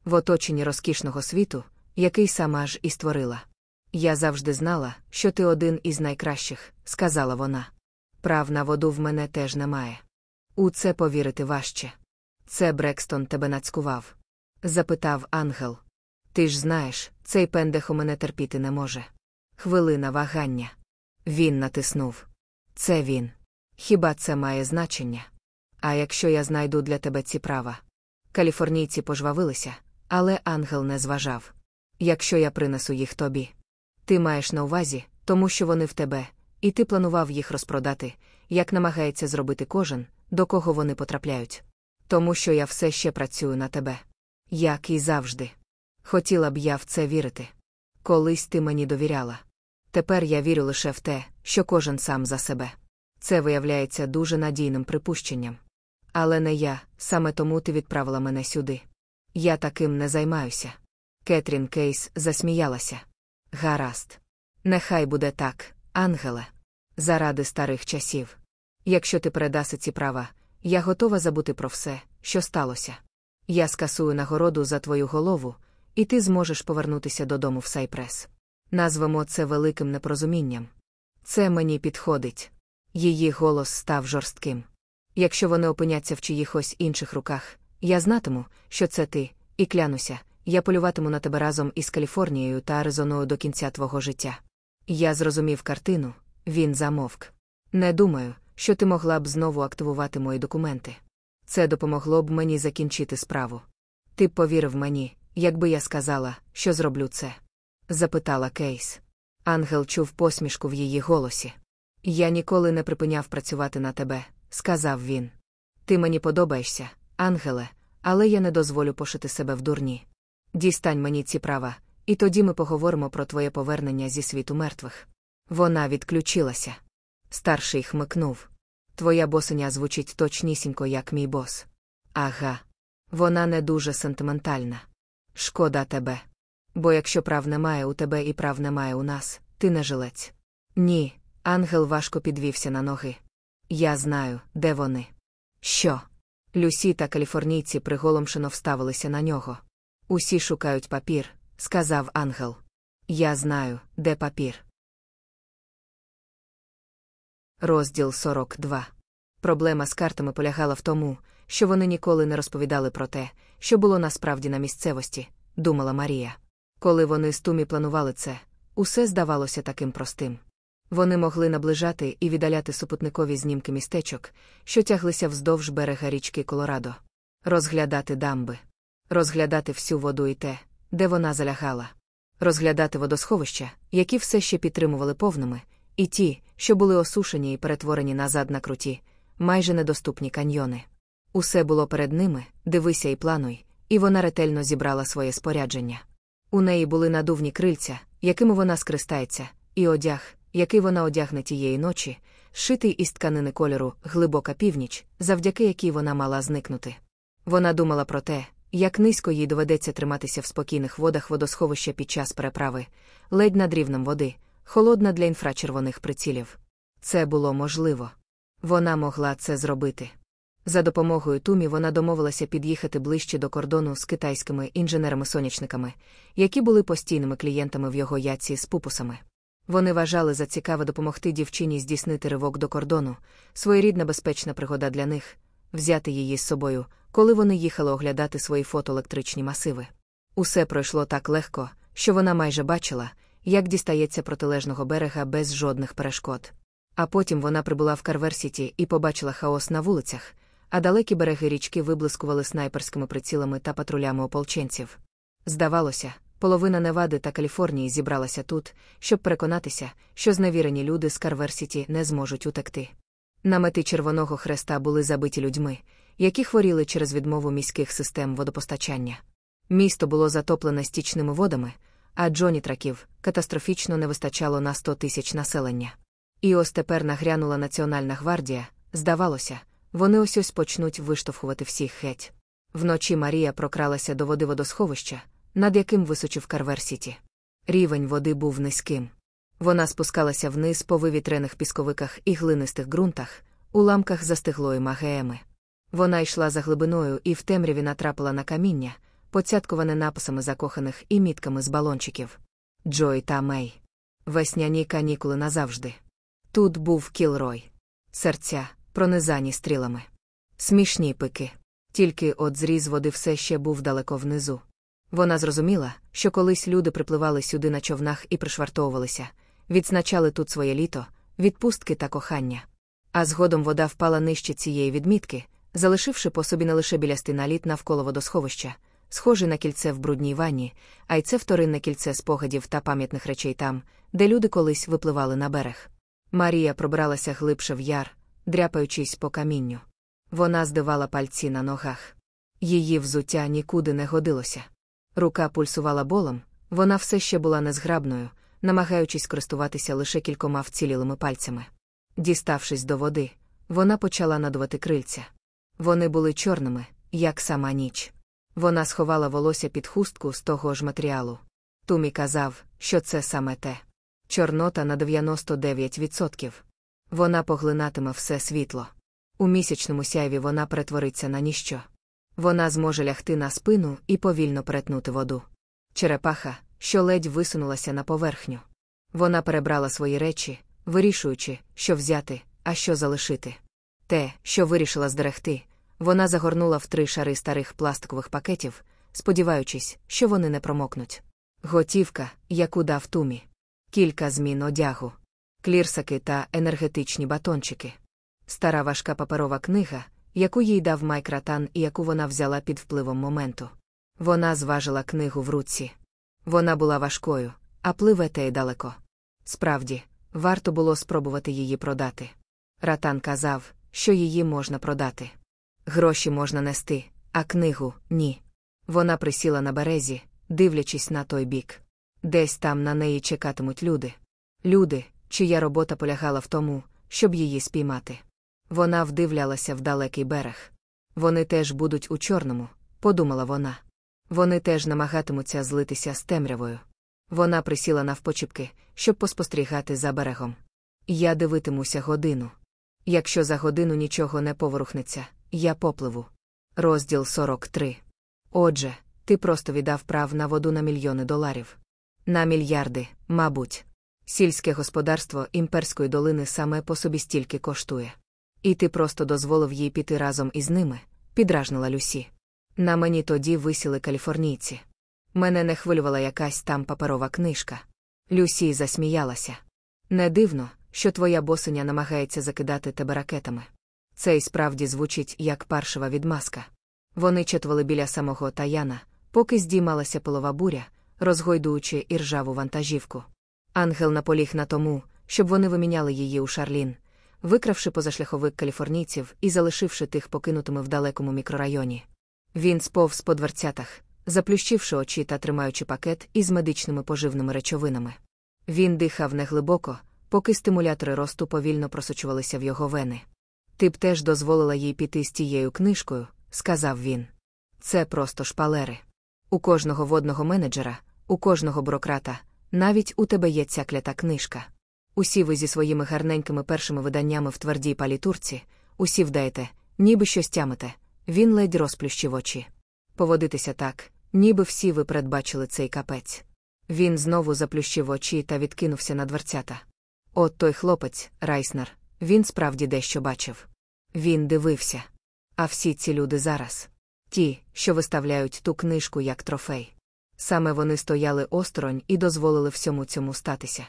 В оточенні розкішного світу, який сама ж і створила. Я завжди знала, що ти один із найкращих, сказала вона. Прав на воду в мене теж немає. У це повірити важче. Це Брекстон тебе нацькував? запитав ангел. Ти ж знаєш, цей пендехо мене терпіти не може. Хвилина вагання. Він натиснув. Це він. Хіба це має значення? А якщо я знайду для тебе ці права? Каліфорнійці пожвавилися, але ангел не зважав. Якщо я принесу їх тобі. Ти маєш на увазі, тому що вони в тебе, і ти планував їх розпродати, як намагається зробити кожен, до кого вони потрапляють. Тому що я все ще працюю на тебе. Як і завжди. Хотіла б я в це вірити. Колись ти мені довіряла. Тепер я вірю лише в те, що кожен сам за себе. Це виявляється дуже надійним припущенням. Але не я, саме тому ти відправила мене сюди. Я таким не займаюся. Кетрін Кейс засміялася. Гаразд. Нехай буде так, ангеле. Заради старих часів. Якщо ти передаси ці права, я готова забути про все, що сталося. Я скасую нагороду за твою голову, і ти зможеш повернутися додому в Сайпрес. Назвемо це великим непорозумінням. Це мені підходить. Її голос став жорстким. Якщо вони опиняться в чиїхось інших руках, я знатиму, що це ти, і клянуся, я полюватиму на тебе разом із Каліфорнією та Аризоною до кінця твого життя. Я зрозумів картину, він замовк. Не думаю, що ти могла б знову активувати мої документи. Це допомогло б мені закінчити справу. Ти б повірив мені, якби я сказала, що зроблю це? запитала Кейс. Ангел чув посмішку в її голосі. Я ніколи не припиняв працювати на тебе, сказав він. Ти мені подобаєшся, ангеле, але я не дозволю пошити себе в дурні. Дістань мені ці права, і тоді ми поговоримо про твоє повернення зі світу мертвих. Вона відключилася. Старший хмикнув. Твоя босеня звучить точнісінько, як мій бос. Ага. Вона не дуже сентиментальна. Шкода тебе. Бо якщо прав немає у тебе і прав немає у нас, ти не жилець. Ні, ангел важко підвівся на ноги. Я знаю, де вони. Що? Люсі та каліфорнійці приголомшено вставилися на нього. Усі шукають папір, сказав ангел. Я знаю, де папір. Розділ 42. Проблема з картами полягала в тому, що вони ніколи не розповідали про те, що було насправді на місцевості, думала Марія. Коли вони з Тумі планували це, усе здавалося таким простим. Вони могли наближати і віддаляти супутникові знімки містечок, що тяглися вздовж берега річки Колорадо, розглядати дамби, розглядати всю воду і те, де вона залягала, розглядати водосховища, які все ще підтримували повними, і ті, що були осушені і перетворені назад на круті, майже недоступні каньйони. Усе було перед ними, дивися і плануй, і вона ретельно зібрала своє спорядження. У неї були надувні крильця, якими вона скристається, і одяг, який вона одягне тієї ночі, шитий із тканини кольору глибока північ, завдяки якій вона мала зникнути. Вона думала про те, як низько їй доведеться триматися в спокійних водах водосховища під час переправи, ледь над рівнем води, холодна для інфрачервоних прицілів. Це було можливо. Вона могла це зробити. За допомогою Тумі вона домовилася під'їхати ближче до кордону з китайськими інженерами-сонячниками, які були постійними клієнтами в його яці з пупусами. Вони вважали за цікаве допомогти дівчині здійснити ривок до кордону, своєрідна безпечна пригода для них, взяти її з собою, коли вони їхали оглядати свої фотоелектричні масиви. Усе пройшло так легко, що вона майже бачила, як дістається протилежного берега без жодних перешкод. А потім вона прибула в Карверсіті і побачила хаос на вулицях, а далекі береги річки виблискували снайперськими прицілами та патрулями ополченців. Здавалося, половина Невади та Каліфорнії зібралася тут, щоб переконатися, що зневірені люди з Карверсіті не зможуть утекти. Намети Червоного Хреста були забиті людьми, які хворіли через відмову міських систем водопостачання. Місто було затоплене стічними водами, а Джонітраків катастрофічно не вистачало на 100 тисяч населення. І ось тепер нагрянула Національна гвардія, здавалося, вони ось ось почнуть виштовхувати всіх геть. Вночі Марія прокралася до води водосховища, над яким височив Карверсіті. Рівень води був низьким. Вона спускалася вниз по вивітрених пісковиках і глинистих ґрунтах, у ламках застиглої магееми. Вона йшла за глибиною і в темряві натрапила на каміння, поцяткуване написами закоханих і мітками з балончиків. Джой та Мей. Весняні канікули назавжди. Тут був кілрой. Серця, пронизані стрілами. Смішні пики. Тільки от зріз води все ще був далеко внизу. Вона зрозуміла, що колись люди припливали сюди на човнах і пришвартовувалися, відзначали тут своє літо, відпустки та кохання. А згодом вода впала нижче цієї відмітки, залишивши по собі не лише білястий наліт навколо водосховища, схожий на кільце в брудній ванні, а й це вторинне кільце спогадів та пам'ятних речей там, де люди колись випливали на берег. Марія пробралася глибше в яр, дряпаючись по камінню. Вона здивала пальці на ногах. Її взуття нікуди не годилося. Рука пульсувала болом, вона все ще була незграбною, намагаючись користуватися лише кількома вцілілими пальцями. Діставшись до води, вона почала надувати крильця. Вони були чорними, як сама ніч. Вона сховала волосся під хустку з того ж матеріалу. Тумі казав, що це саме те. Чорнота на 99%. Вона поглинатиме все світло. У місячному сяйві вона перетвориться на ніщо. Вона зможе лягти на спину і повільно перетнути воду. Черепаха, що ледь висунулася на поверхню. Вона перебрала свої речі, вирішуючи, що взяти, а що залишити. Те, що вирішила здерегти, вона загорнула в три шари старих пластикових пакетів, сподіваючись, що вони не промокнуть. Готівка, яку дав тумі, кілька змін одягу, клірсаки та енергетичні батончики. Стара важка паперова книга, яку їй дав Майкратан і яку вона взяла під впливом моменту. Вона зважила книгу в руці. Вона була важкою, а пливе те й далеко. Справді, варто було спробувати її продати. Ратан казав, що її можна продати. Гроші можна нести, а книгу ні. Вона присіла на березі, дивлячись на той бік. Десь там на неї чекатимуть люди. Люди, чия робота полягала в тому, щоб її спіймати. Вона вдивлялася в далекий берег. Вони теж будуть у чорному, подумала вона. Вони теж намагатимуться злитися з темрявою. Вона присіла навпочіпки, щоб поспостерігати за берегом. Я дивитимуся годину. Якщо за годину нічого не поворухнеться, я попливу. Розділ 43. Отже, ти просто віддав прав на воду на мільйони доларів. На мільярди, мабуть. Сільське господарство імперської долини саме по собі стільки коштує. І ти просто дозволив їй піти разом із ними, підражнила Люсі. На мені тоді висіли каліфорнійці. Мене не хвилювала якась там паперова книжка. Люсі засміялася. Не дивно, що твоя босиня намагається закидати тебе ракетами. Це й справді звучить як паршива відмазка. Вони чатували біля самого таяна, поки здіймалася пилова буря, розгойдуючи іржаву вантажівку. Ангел наполіг на тому, щоб вони виміняли її у Шарлін, викравши позашляховик каліфорнійців і залишивши тих покинутими в далекому мікрорайоні. Він сповз по дверцятах, заплющивши очі та тримаючи пакет із медичними поживними речовинами. Він дихав неглибоко, поки стимулятори росту повільно просочувалися в його вени. Ти б теж дозволила їй піти з тією книжкою, сказав він. Це просто шпалери. У кожного водного менеджера, у кожного бюрократа, навіть у тебе є ця клята книжка. Усі ви зі своїми гарненькими першими виданнями в твердій палітурці, усі вдаєте, ніби щось тямите. Він ледь розплющив очі. Поводитися так, ніби всі ви передбачили цей капець. Він знову заплющив очі та відкинувся на дверцята. От той хлопець, Райснер, він справді дещо бачив. Він дивився. А всі ці люди зараз ті, що виставляють ту книжку як трофей. Саме вони стояли осторонь і дозволили всьому цьому статися.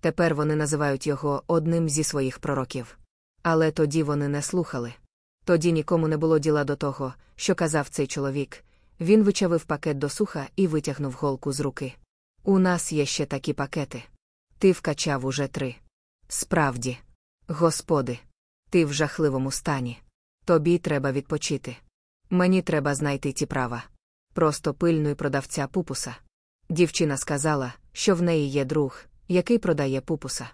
Тепер вони називають його одним зі своїх пророків. Але тоді вони не слухали. Тоді нікому не було діла до того, що казав цей чоловік. Він вичавив пакет до суха і витягнув голку з руки. У нас є ще такі пакети. Ти вкачав уже три. Справді, господи, ти в жахливому стані. Тобі треба відпочити. Мені треба знайти ті права. Просто пильнуй продавця пупуса. Дівчина сказала, що в неї є друг, який продає пупуса.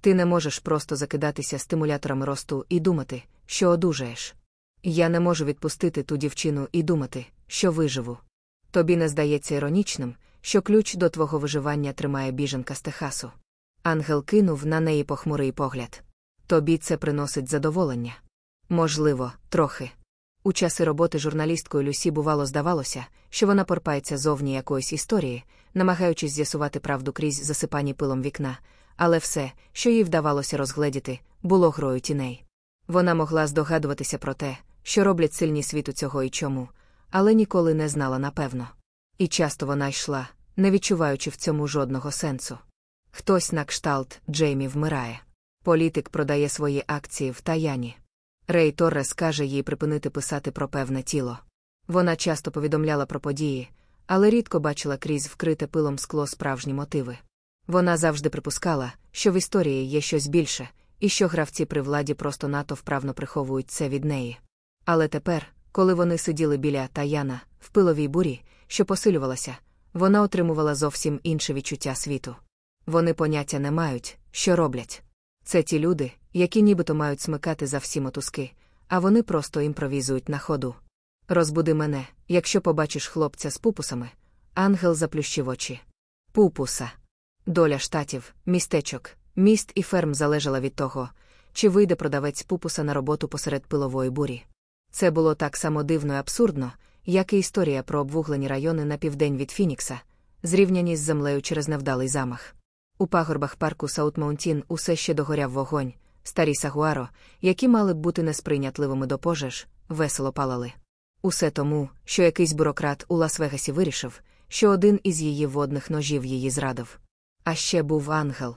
Ти не можеш просто закидатися стимуляторами росту і думати, що одужаєш. Я не можу відпустити ту дівчину і думати, що виживу. Тобі не здається іронічним, що ключ до твого виживання тримає біженка з Техасу. Ангел кинув на неї похмурий погляд. Тобі це приносить задоволення. Можливо, трохи. У часи роботи журналісткою Люсі бувало здавалося, що вона порпається зовні якоїсь історії, намагаючись з'ясувати правду крізь засипані пилом вікна, але все, що їй вдавалося розгледіти, було грою тіней. Вона могла здогадуватися про те, що роблять сильні світу цього і чому, але ніколи не знала напевно. І часто вона йшла, не відчуваючи в цьому жодного сенсу. Хтось на кшталт Джеймі вмирає. Політик продає свої акції в таяні. Рей Торрес каже їй припинити писати про певне тіло. Вона часто повідомляла про події, але рідко бачила крізь вкрите пилом скло справжні мотиви. Вона завжди припускала, що в історії є щось більше, і що гравці при владі просто надто вправно приховують це від неї. Але тепер, коли вони сиділи біля Таяна, в пиловій бурі, що посилювалася, вона отримувала зовсім інше відчуття світу. Вони поняття не мають, що роблять. Це ті люди, які нібито мають смикати за всі мотузки, а вони просто імпровізують на ходу. Розбуди мене, якщо побачиш хлопця з пупусами. Ангел заплющив очі. Пупуса. Доля штатів, містечок, міст і ферм залежала від того, чи вийде продавець пупуса на роботу посеред пилової бурі. Це було так само дивно і абсурдно, як і історія про обвуглені райони на південь від Фінікса, зрівняні з землею через невдалий замах. У пагорбах парку Саут-Маунтін усе ще догоряв вогонь, старі сагуаро, які мали б бути несприйнятливими до пожеж, весело палали. Усе тому, що якийсь бюрократ у Лас-Вегасі вирішив, що один із її водних ножів її зрадив. А ще був ангел.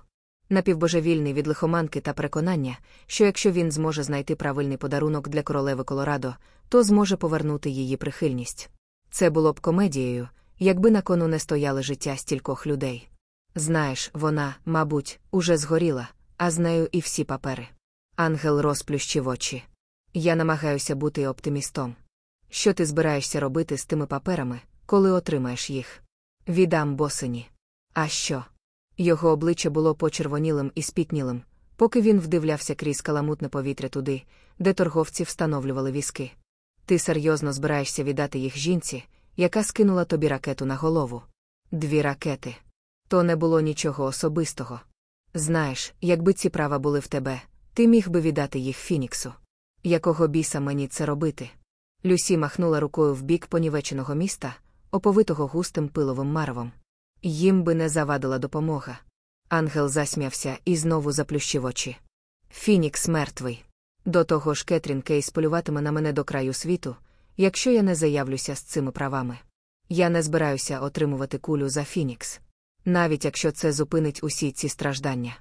Напівбожевільний від лихоманки та переконання, що якщо він зможе знайти правильний подарунок для королеви Колорадо, то зможе повернути її прихильність. Це було б комедією, якби на кону не стояли життя стількох людей. Знаєш, вона, мабуть, уже згоріла, а з нею і всі папери. Ангел розплющив очі. Я намагаюся бути оптимістом. Що ти збираєшся робити з тими паперами, коли отримаєш їх? Віддам босині. А що? Його обличчя було почервонілим і спітнілим, поки він вдивлявся крізь каламутне повітря туди, де торговці встановлювали візки. Ти серйозно збираєшся віддати їх жінці, яка скинула тобі ракету на голову. Дві ракети. То не було нічого особистого. Знаєш, якби ці права були в тебе, ти міг би віддати їх Фініксу. Якого біса мені це робити? Люсі махнула рукою в бік понівеченого міста, оповитого густим пиловим марвом. Їм би не завадила допомога. Ангел засмявся і знову заплющив очі. Фінікс мертвий. До того ж, Кетрін Кейс полюватиме на мене до краю світу, якщо я не заявлюся з цими правами. Я не збираюся отримувати кулю за Фінікс. Навіть якщо це зупинить усі ці страждання.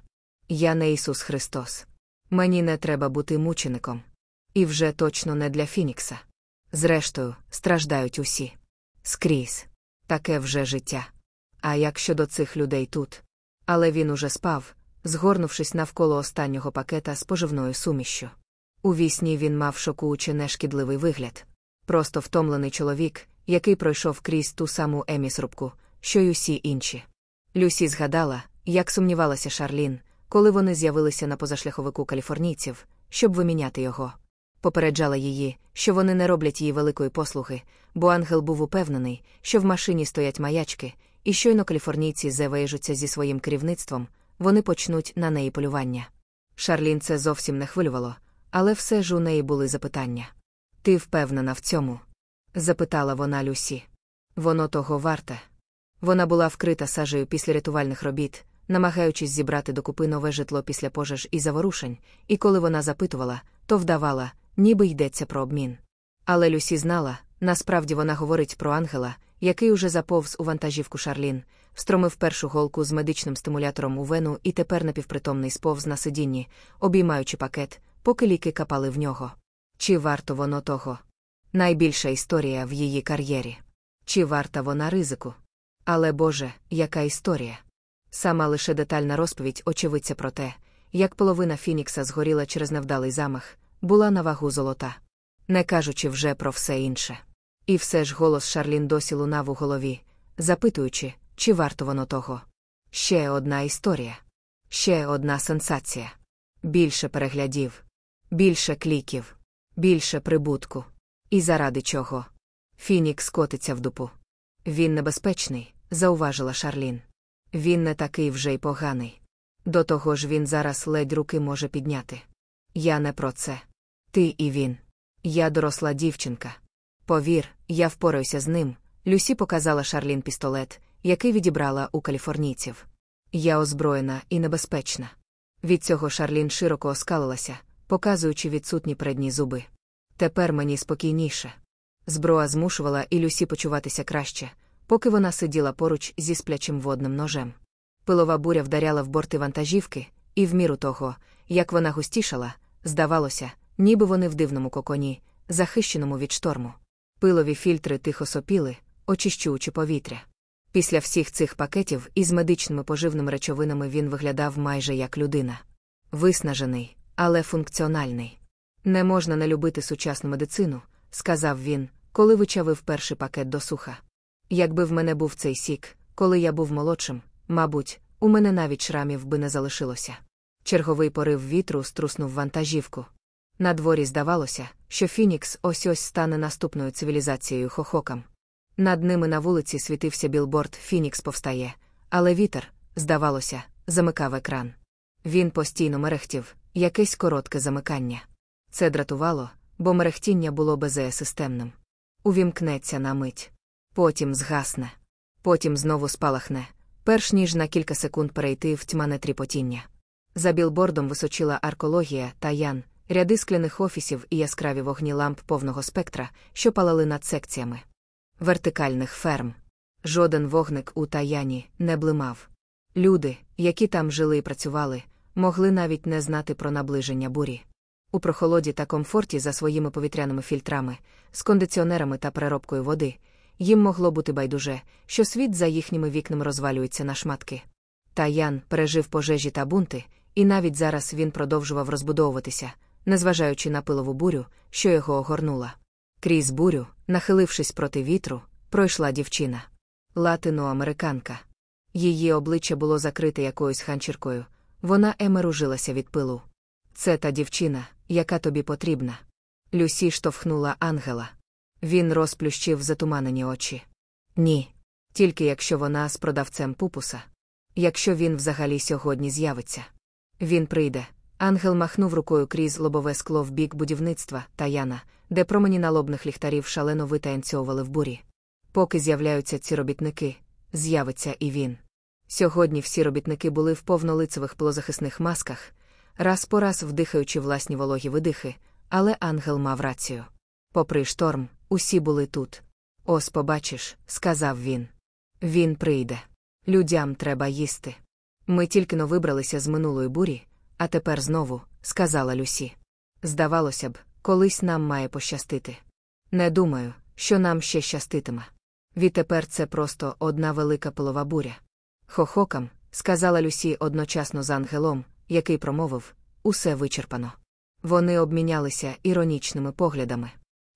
Я не Ісус Христос. Мені не треба бути мучеником. І вже точно не для Фінікса. Зрештою, страждають усі. Скрізь. Таке вже життя. А як щодо цих людей тут? Але він уже спав, згорнувшись навколо останнього пакета з поживною сумішшю. У вісні він мав шокуюче нешкідливий вигляд. Просто втомлений чоловік, який пройшов крізь ту саму емісрубку, що й усі інші. Люсі згадала, як сумнівалася Шарлін, коли вони з'явилися на позашляховику каліфорнійців, щоб виміняти його. Попереджала її, що вони не роблять їй великої послуги, бо ангел був упевнений, що в машині стоять маячки, і щойно каліфорнійці завежуться зі своїм керівництвом, вони почнуть на неї полювання. Шарлін це зовсім не хвилювало, але все ж у неї були запитання. Ти впевнена в цьому? запитала вона Люсі. Воно того варте. Вона була вкрита сажею після рятувальних робіт, намагаючись зібрати докупи нове житло після пожеж і заворушень, і коли вона запитувала, то вдавала, ніби йдеться про обмін. Але Люсі знала, насправді вона говорить про ангела, який уже заповз у вантажівку Шарлін, встромив першу голку з медичним стимулятором у вену і тепер напівпритомний сповз на сидінні, обіймаючи пакет, поки ліки капали в нього. Чи варто воно того? Найбільша історія в її кар'єрі. Чи варта вона ризику? Але Боже, яка історія? Сама лише детальна розповідь очевидця про те, як половина Фінікса згоріла через невдалий замах, була на вагу золота. Не кажучи вже про все інше. І все ж голос Шарлін досі лунав у голові, запитуючи, чи варто воно того. Ще одна історія. Ще одна сенсація. Більше переглядів, більше кліків, більше прибутку. І заради чого? Фінікс котиться в дупу. Він небезпечний, зауважила Шарлін. Він не такий вже й поганий. До того ж він зараз ледь руки може підняти. Я не про це. Ти і він. Я доросла дівчинка. Повір, я впораюся з ним. Люсі показала Шарлін пістолет, який відібрала у каліфорнійців. Я озброєна і небезпечна. Від цього Шарлін широко оскалилася, показуючи відсутні передні зуби. Тепер мені спокійніше. Зброя змушувала і Люсі почуватися краще, поки вона сиділа поруч зі сплячим водним ножем. Пилова буря вдаряла в борти вантажівки, і в міру того, як вона густішала, здавалося, ніби вони в дивному коконі, захищеному від шторму. Пилові фільтри тихо сопіли, очищуючи повітря. Після всіх цих пакетів із медичними поживними речовинами він виглядав майже як людина. Виснажений, але функціональний. Не можна не любити сучасну медицину, сказав він, коли вичавив перший пакет до суха. Якби в мене був цей сік, коли я був молодшим, мабуть, у мене навіть шрамів би не залишилося. Черговий порив вітру струснув вантажівку. На дворі здавалося, що Фінікс ось ось стане наступною цивілізацією хохокам. Над ними на вулиці світився білборд Фінікс повстає, але вітер, здавалося, замикав екран. Він постійно мерехтів, якесь коротке замикання. Це дратувало, бо мерехтіння було безеєсистемним. увімкнеться на мить. Потім згасне. Потім знову спалахне, перш ніж на кілька секунд перейти в тьмане тріпотіння. За білбордом височила аркологія та ян, ряди скляних офісів і яскраві вогні ламп повного спектра, що палали над секціями. Вертикальних ферм. Жоден вогник у таяні не блимав. Люди, які там жили і працювали, могли навіть не знати про наближення бурі. У прохолоді та комфорті за своїми повітряними фільтрами, з кондиціонерами та переробкою води, їм могло бути байдуже, що світ за їхніми вікнами розвалюється на шматки. Таян пережив пожежі та бунти, і навіть зараз він продовжував розбудовуватися, незважаючи на пилову бурю, що його огорнула. Крізь бурю, нахилившись проти вітру, пройшла дівчина. Латиноамериканка. Її обличчя було закрите якоюсь ханчіркою, вона емеружилася від пилу. Це та дівчина, яка тобі потрібна. Люсі штовхнула ангела. Він розплющив затуманені очі. Ні. Тільки якщо вона з продавцем пупуса. Якщо він взагалі сьогодні з'явиться. Він прийде. Ангел махнув рукою крізь лобове скло в бік будівництва Таяна, де промені налобних ліхтарів шалено витанцьовували в бурі. Поки з'являються ці робітники, з'явиться і він. Сьогодні всі робітники були в повнолицевих плозахисних масках, раз по раз вдихаючи власні вологі видихи, але ангел мав рацію. Попри шторм, усі були тут. Ось побачиш, сказав він. Він прийде. Людям треба їсти. Ми тільки но вибралися з минулої бурі, а тепер знову, сказала Люсі. Здавалося б, колись нам має пощастити. Не думаю, що нам ще щаститиме. Відтепер це просто одна велика пилова буря. Хохокам, сказала Люсі одночасно з ангелом, який промовив усе вичерпано. Вони обмінялися іронічними поглядами.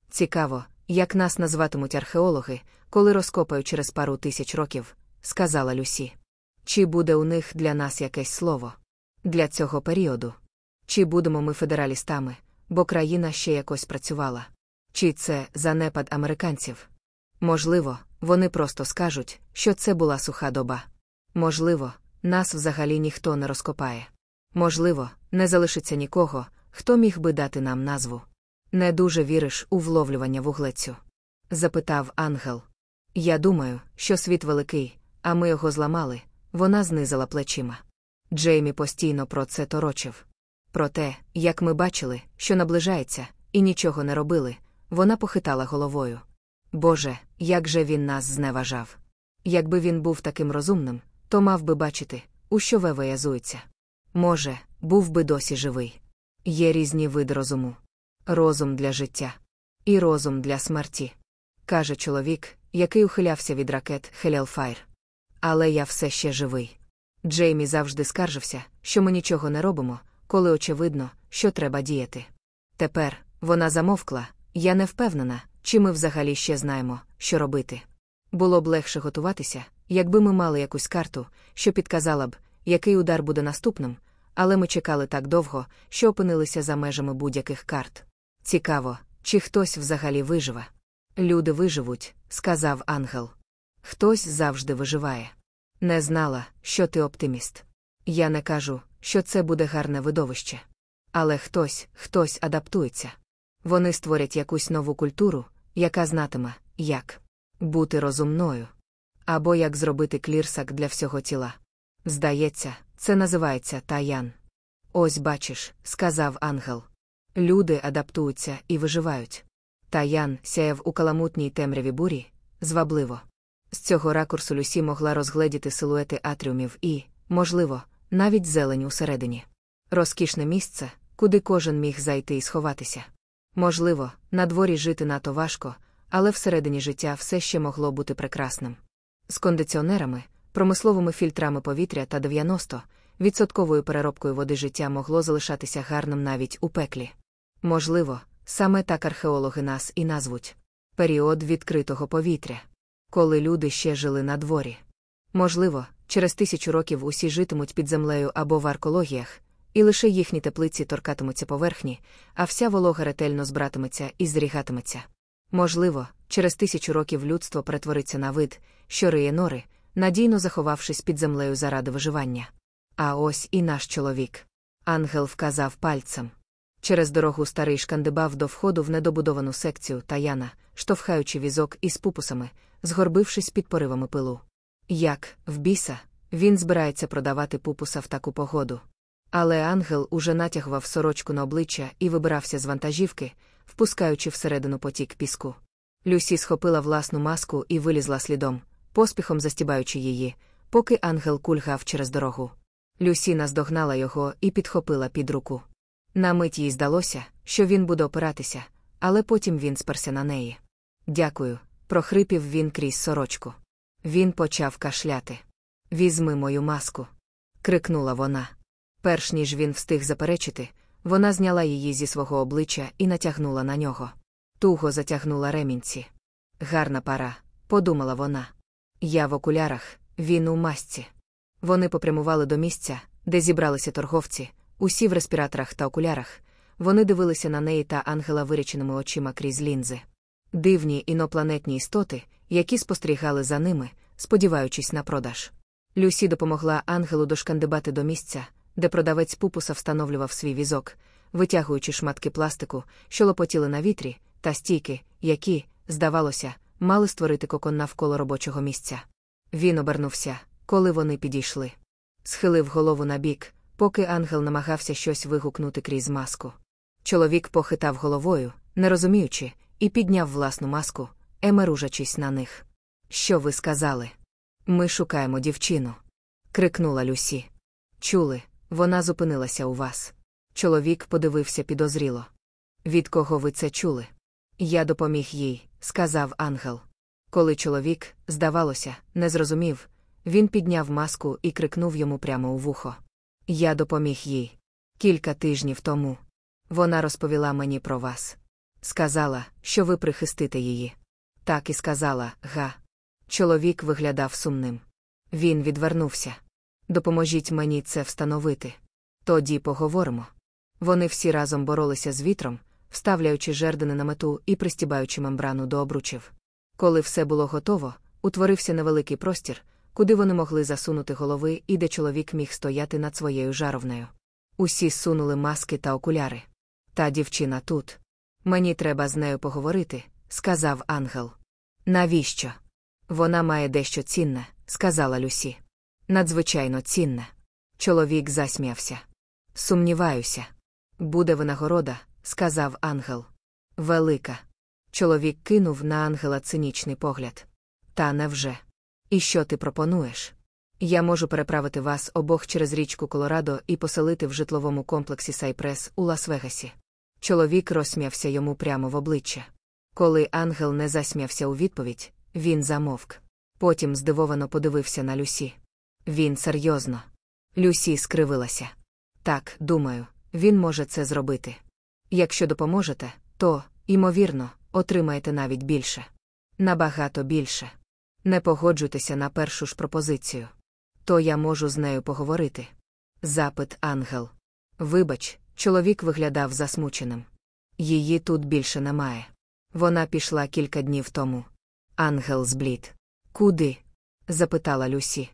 Цікаво, як нас назватимуть археологи, коли розкопають через пару тисяч років, сказала Люсі. Чи буде у них для нас якесь слово? Для цього періоду? Чи будемо ми федералістами, бо країна ще якось працювала? Чи це занепад американців? Можливо, вони просто скажуть, що це була суха доба. Можливо, нас взагалі ніхто не розкопає. Можливо, не залишиться нікого, хто міг би дати нам назву. Не дуже віриш у вловлювання вуглецю? запитав ангел. Я думаю, що світ великий, а ми його зламали, вона знизила плечима. Джеймі постійно про це торочив. Про те, як ми бачили, що наближається, і нічого не робили, вона похитала головою. Боже, як же він нас зневажав. Якби він був таким розумним, то мав би бачити, у що вивиязується. Може, був би досі живий. Є різні види розуму. Розум для життя і розум для смерті. каже чоловік, який ухилявся від ракет Хелелфайр. Але я все ще живий. Джеймі завжди скаржився, що ми нічого не робимо, коли очевидно, що треба діяти. Тепер вона замовкла, я не впевнена, чи ми взагалі ще знаємо, що робити. Було б легше готуватися, якби ми мали якусь карту, що підказала б, який удар буде наступним, але ми чекали так довго, що опинилися за межами будь-яких карт. Цікаво, чи хтось взагалі виживе. Люди виживуть, сказав ангел. Хтось завжди виживає. Не знала, що ти оптиміст. Я не кажу, що це буде гарне видовище. Але хтось, хтось адаптується. Вони створять якусь нову культуру, яка знатиме, як бути розумною. Або як зробити клірсак для всього тіла. Здається, це називається таян. Ось бачиш, сказав ангел. Люди адаптуються і виживають. Таян сяяв у каламутній темряві бурі, звабливо. З цього ракурсу Люсі могла розгледіти силуети атріумів і, можливо, навіть зелень усередині. Розкішне місце, куди кожен міг зайти і сховатися. Можливо, на дворі жити надто важко, але всередині життя все ще могло бути прекрасним. З кондиціонерами, промисловими фільтрами повітря та 90 відсотковою переробкою води життя могло залишатися гарним навіть у пеклі. Можливо, саме так археологи нас і назвуть період відкритого повітря, коли люди ще жили на дворі. Можливо, через тисячу років усі житимуть під землею або в аркологіях, і лише їхні теплиці торкатимуться поверхні, а вся волога ретельно збиратиметься і зрігатиметься. Можливо, через тисячу років людство перетвориться на вид, що риє нори, надійно заховавшись під землею заради виживання. А ось і наш чоловік. Ангел вказав пальцем. Через дорогу старий шкандибав до входу в недобудовану секцію Таяна, штовхаючи візок із пупусами, згорбившись під поривами пилу. Як, в біса, він збирається продавати пупуса в таку погоду. Але ангел уже натягував сорочку на обличчя і вибирався з вантажівки, впускаючи всередину потік піску. Люсі схопила власну маску і вилізла слідом, поспіхом застібаючи її, поки ангел кульгав через дорогу. Люсі наздогнала його і підхопила під руку. На мить їй здалося, що він буде опиратися, але потім він сперся на неї. Дякую, прохрипів він крізь сорочку. Він почав кашляти. Візьми мою маску. крикнула вона. Перш ніж він встиг заперечити, вона зняла її зі свого обличчя і натягнула на нього. Туго затягнула ремінці. Гарна пара, подумала вона. Я в окулярах, він у масці. Вони попрямували до місця, де зібралися торговці, усі в респіраторах та окулярах. Вони дивилися на неї та ангела виріченими очима крізь лінзи. Дивні інопланетні істоти, які спостерігали за ними, сподіваючись на продаж. Люсі допомогла ангелу дошкандибати до місця, де продавець пупуса встановлював свій візок, витягуючи шматки пластику, що лопотіли на вітрі, та стійки, які, здавалося, мали створити кокон навколо робочого місця. Він обернувся, коли вони підійшли. Схилив голову на бік, поки ангел намагався щось вигукнути крізь маску. Чоловік похитав головою, не розуміючи, і підняв власну маску, емеружачись на них. Що ви сказали? Ми шукаємо дівчину. крикнула Люсі. Чули, вона зупинилася у вас. Чоловік подивився підозріло. Від кого ви це чули? Я допоміг їй, сказав ангел. Коли чоловік, здавалося, не зрозумів, він підняв маску і крикнув йому прямо у вухо. Я допоміг їй. Кілька тижнів тому. Вона розповіла мені про вас. Сказала, що ви прихистите її. Так і сказала, га. Чоловік виглядав сумним. Він відвернувся. Допоможіть мені це встановити. Тоді поговоримо. Вони всі разом боролися з вітром, вставляючи жердини на мету і пристібаючи мембрану до обручів. Коли все було готово, утворився невеликий простір, куди вони могли засунути голови і де чоловік міг стояти над своєю жаровнею. Усі сунули маски та окуляри. Та дівчина тут. Мені треба з нею поговорити, сказав ангел. Навіщо? Вона має дещо цінне, сказала Люсі. Надзвичайно цінне. Чоловік засміявся. Сумніваюся. Буде винагорода, сказав ангел. Велика. Чоловік кинув на ангела цинічний погляд. Та невже? І що ти пропонуєш? Я можу переправити вас обох через річку Колорадо і поселити в житловому комплексі Сайпрес у Лас-Вегасі. Чоловік розсміявся йому прямо в обличчя. Коли ангел не засміявся у відповідь, він замовк. Потім здивовано подивився на Люсі. Він серйозно. Люсі скривилася. Так, думаю, він може це зробити. Якщо допоможете, то, ймовірно, отримаєте навіть більше. Набагато більше. Не погоджуйтеся на першу ж пропозицію. То я можу з нею поговорити. Запит ангел. Вибач, чоловік виглядав засмученим. Її тут більше немає. Вона пішла кілька днів тому. Ангел зблід. Куди? запитала Люсі.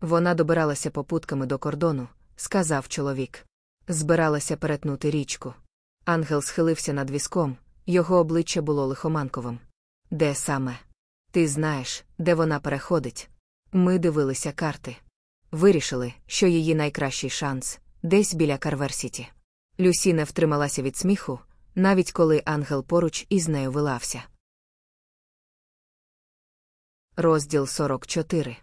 Вона добиралася попутками до кордону, сказав чоловік. Збиралася перетнути річку. Ангел схилився над візком, його обличчя було лихоманковим. Де саме? Ти знаєш, де вона переходить? Ми дивилися карти. Вирішили, що її найкращий шанс десь біля Карверсіті. Люсі не втрималася від сміху, навіть коли ангел поруч із нею вилався. Розділ 44.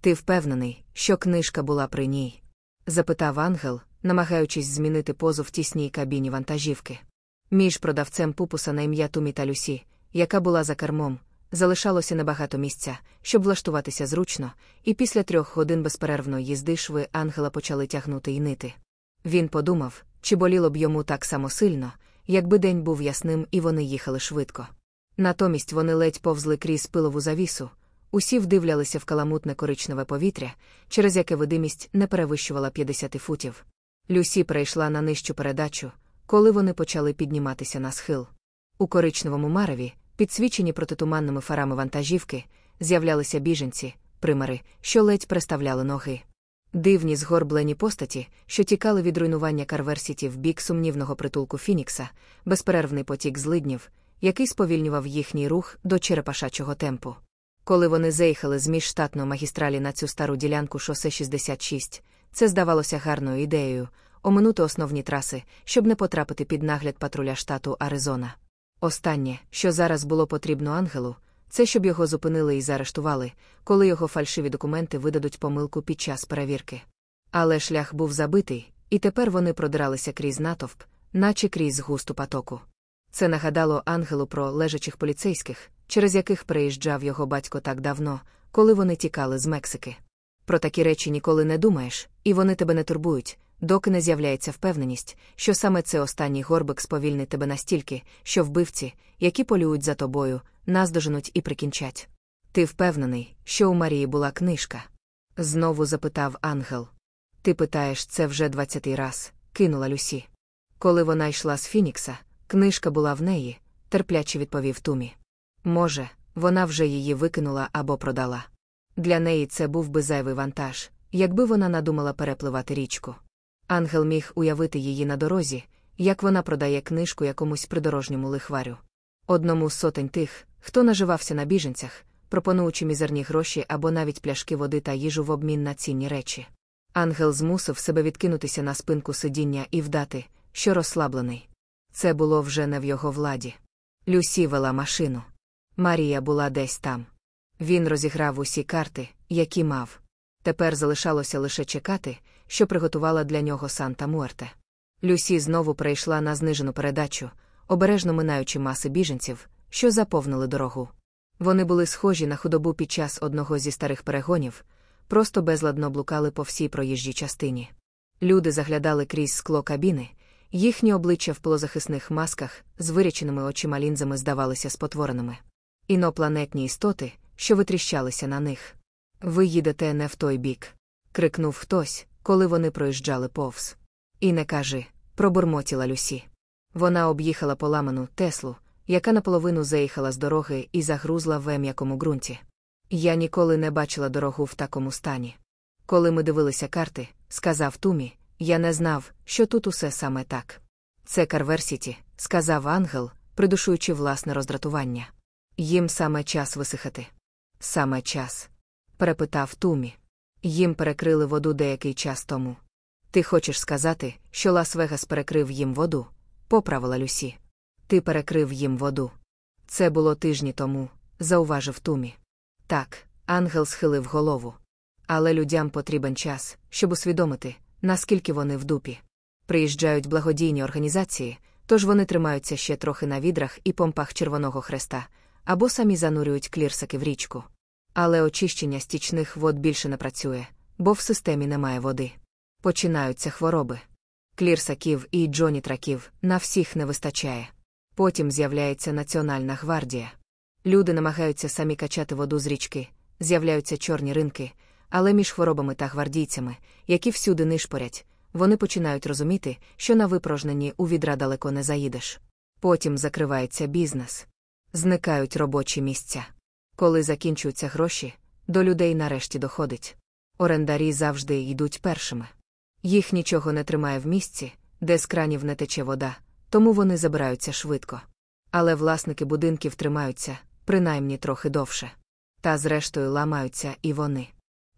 Ти впевнений, що книжка була при ній? запитав ангел, намагаючись змінити позу в тісній кабіні вантажівки. Між продавцем пупуса на ім'я Тумі та Люсі, яка була за кермом, залишалося небагато місця, щоб влаштуватися зручно, і після трьох годин безперервної їзди шви ангела почали тягнути й нити. Він подумав, чи боліло б йому так само сильно, якби день був ясним і вони їхали швидко. Натомість вони ледь повзли крізь пилову завісу, усі вдивлялися в каламутне коричневе повітря, через яке видимість не перевищувала 50 футів. Люсі перейшла на нижчу передачу, коли вони почали підніматися на схил. У коричневому мареві, підсвічені протитуманними фарами вантажівки, з'являлися біженці, примари, що ледь приставляли ноги. Дивні згорблені постаті, що тікали від руйнування Карверсіті в бік сумнівного притулку Фінікса, безперервний потік злиднів, який сповільнював їхній рух до черепашачого темпу. Коли вони заїхали з міжштатної магістралі на цю стару ділянку шосе 66, це здавалося гарною ідеєю оминути основні траси, щоб не потрапити під нагляд патруля штату Аризона. Останнє, що зараз було потрібно ангелу, це щоб його зупинили і заарештували, коли його фальшиві документи видадуть помилку під час перевірки. Але шлях був забитий, і тепер вони продиралися крізь натовп, наче крізь густу потоку. Це нагадало ангелу про лежачих поліцейських, через яких приїжджав його батько так давно, коли вони тікали з Мексики. Про такі речі ніколи не думаєш, і вони тебе не турбують, доки не з'являється впевненість, що саме це останній горбик сповільнить тебе настільки, що вбивці, які полюють за тобою, наздоженуть і прикінчать. Ти впевнений, що у Марії була книжка? Знову запитав ангел. Ти питаєш це вже двадцятий раз, кинула Люсі. Коли вона йшла з Фінікса, книжка була в неї, терпляче відповів Тумі. Може, вона вже її викинула або продала. Для неї це був би зайвий вантаж, якби вона надумала перепливати річку. Ангел міг уявити її на дорозі, як вона продає книжку якомусь придорожньому лихварю. Одному з сотень тих, хто наживався на біженцях, пропонуючи мізерні гроші або навіть пляшки води та їжу в обмін на цінні речі. Ангел змусив себе відкинутися на спинку сидіння і вдати, що розслаблений. Це було вже не в його владі. Люсі вела машину. Марія була десь там. Він розіграв усі карти, які мав. Тепер залишалося лише чекати, що приготувала для нього Санта Муерте. Люсі знову перейшла на знижену передачу, обережно минаючи маси біженців, що заповнили дорогу. Вони були схожі на худобу під час одного зі старих перегонів, просто безладно блукали по всій проїжджій частині. Люди заглядали крізь скло кабіни, їхні обличчя в полозахисних масках з виряченими очима лінзами здавалися спотвореними. Інопланетні істоти, що витріщалися на них. Ви їдете не в той бік. крикнув хтось, коли вони проїжджали повз. І не кажи, пробурмотіла Люсі. Вона об'їхала поламану Теслу, яка наполовину заїхала з дороги і загрузла в м'якому ґрунті. Я ніколи не бачила дорогу в такому стані. Коли ми дивилися карти, сказав Тумі, я не знав, що тут усе саме так. Це Карверсіті, сказав ангел, придушуючи власне роздратування. Їм саме час висихати. Саме час? перепитав Тумі. Їм перекрили воду деякий час тому. Ти хочеш сказати, що Лас-Вегас перекрив їм воду? поправила Люсі. Ти перекрив їм воду. Це було тижні тому, зауважив Тумі. Так, ангел схилив голову. Але людям потрібен час, щоб усвідомити, наскільки вони в дупі. Приїжджають благодійні організації, тож вони тримаються ще трохи на відрах і помпах Червоного Хреста, або самі занурюють клірсаки в річку. Але очищення стічних вод більше не працює, бо в системі немає води. Починаються хвороби. Клірсаків і джонітраків на всіх не вистачає. Потім з'являється Національна гвардія. Люди намагаються самі качати воду з річки, з'являються чорні ринки, але між хворобами та гвардійцями, які всюди нишпорять, вони починають розуміти, що на випорожненні у відра далеко не заїдеш. Потім закривається бізнес, зникають робочі місця. Коли закінчуються гроші, до людей нарешті доходить. Орендарі завжди йдуть першими. Їх нічого не тримає в місці, де з кранів не тече вода, тому вони забираються швидко. Але власники будинків тримаються, принаймні трохи довше. Та, зрештою, ламаються і вони.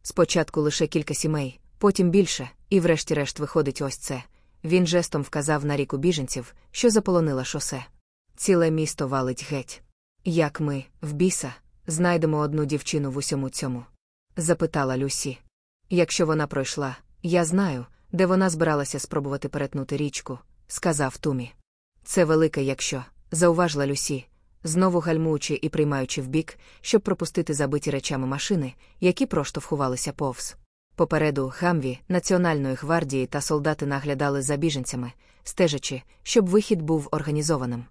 Спочатку лише кілька сімей, потім більше, і врешті-решт виходить ось це. Він жестом вказав на ріку біженців, що заполонила шосе. Ціле місто валить геть. Як ми, в біса, знайдемо одну дівчину в усьому цьому? запитала Люсі. Якщо вона пройшла, я знаю, де вона збиралася спробувати перетнути річку, сказав Тумі. Це велике, якщо, зауважила Люсі, знову гальмуючи і приймаючи вбік, щоб пропустити забиті речами машини, які проштовхувалися повз. Попереду Хамві, Національної гвардії та солдати наглядали за біженцями, стежачи, щоб вихід був організованим.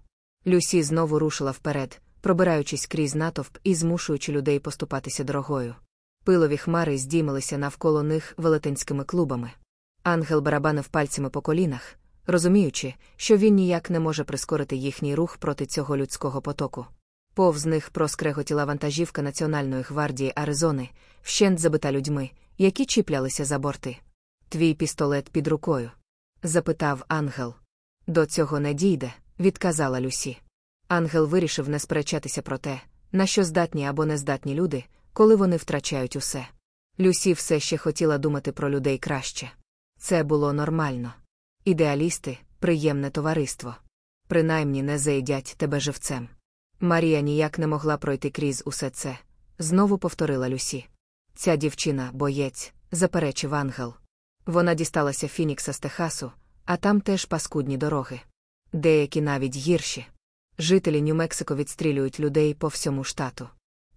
Люсі знову рушила вперед, пробираючись крізь натовп і змушуючи людей поступатися дорогою. Пилові хмари здіймалися навколо них велетенськими клубами. Ангел барабанив пальцями по колінах, розуміючи, що він ніяк не може прискорити їхній рух проти цього людського потоку. Повз них проскреготіла вантажівка Національної гвардії Аризони, вщент забита людьми, які чіплялися за борти. Твій пістолет під рукою? запитав ангел. До цього не дійде, відказала Люсі. Ангел вирішив не сперечатися про те, на що здатні або нездатні люди, коли вони втрачають усе. Люсі все ще хотіла думати про людей краще. Це було нормально. Ідеалісти, приємне товариство. Принаймні не заїдять тебе живцем. Марія ніяк не могла пройти крізь усе це. Знову повторила Люсі. Ця дівчина, боєць, заперечив ангел. Вона дісталася Фінікса з Техасу, а там теж паскудні дороги. Деякі навіть гірші. Жителі Нью-Мексико відстрілюють людей по всьому штату.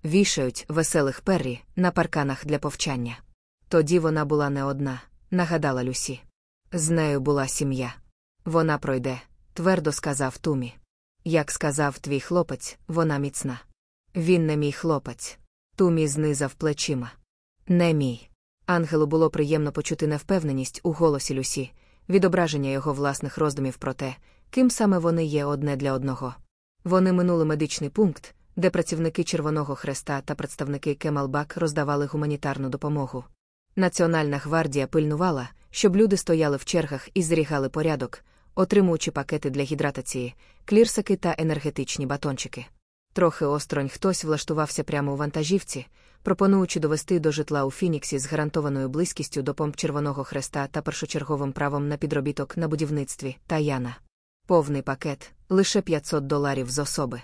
Вішають веселих перрі на парканах для повчання. Тоді вона була не одна, нагадала Люсі. З нею була сім'я. Вона пройде, твердо сказав Тумі. Як сказав твій хлопець, вона міцна. Він не мій хлопець. Тумі знизав плечима. Не мій. Ангелу було приємно почути невпевненість у голосі Люсі, відображення його власних роздумів про те, ким саме вони є одне для одного. Вони минули медичний пункт, де працівники Червоного Хреста та представники Кемалбак роздавали гуманітарну допомогу. Національна гвардія пильнувала, щоб люди стояли в чергах і зрігали порядок, отримуючи пакети для гідратації, клірсаки та енергетичні батончики. Трохи осторонь хтось влаштувався прямо у вантажівці, пропонуючи довести до житла у Фініксі з гарантованою близькістю до помп Червоного Хреста та першочерговим правом на підробіток на будівництві Таяна. Повний пакет лише 500 доларів з особи.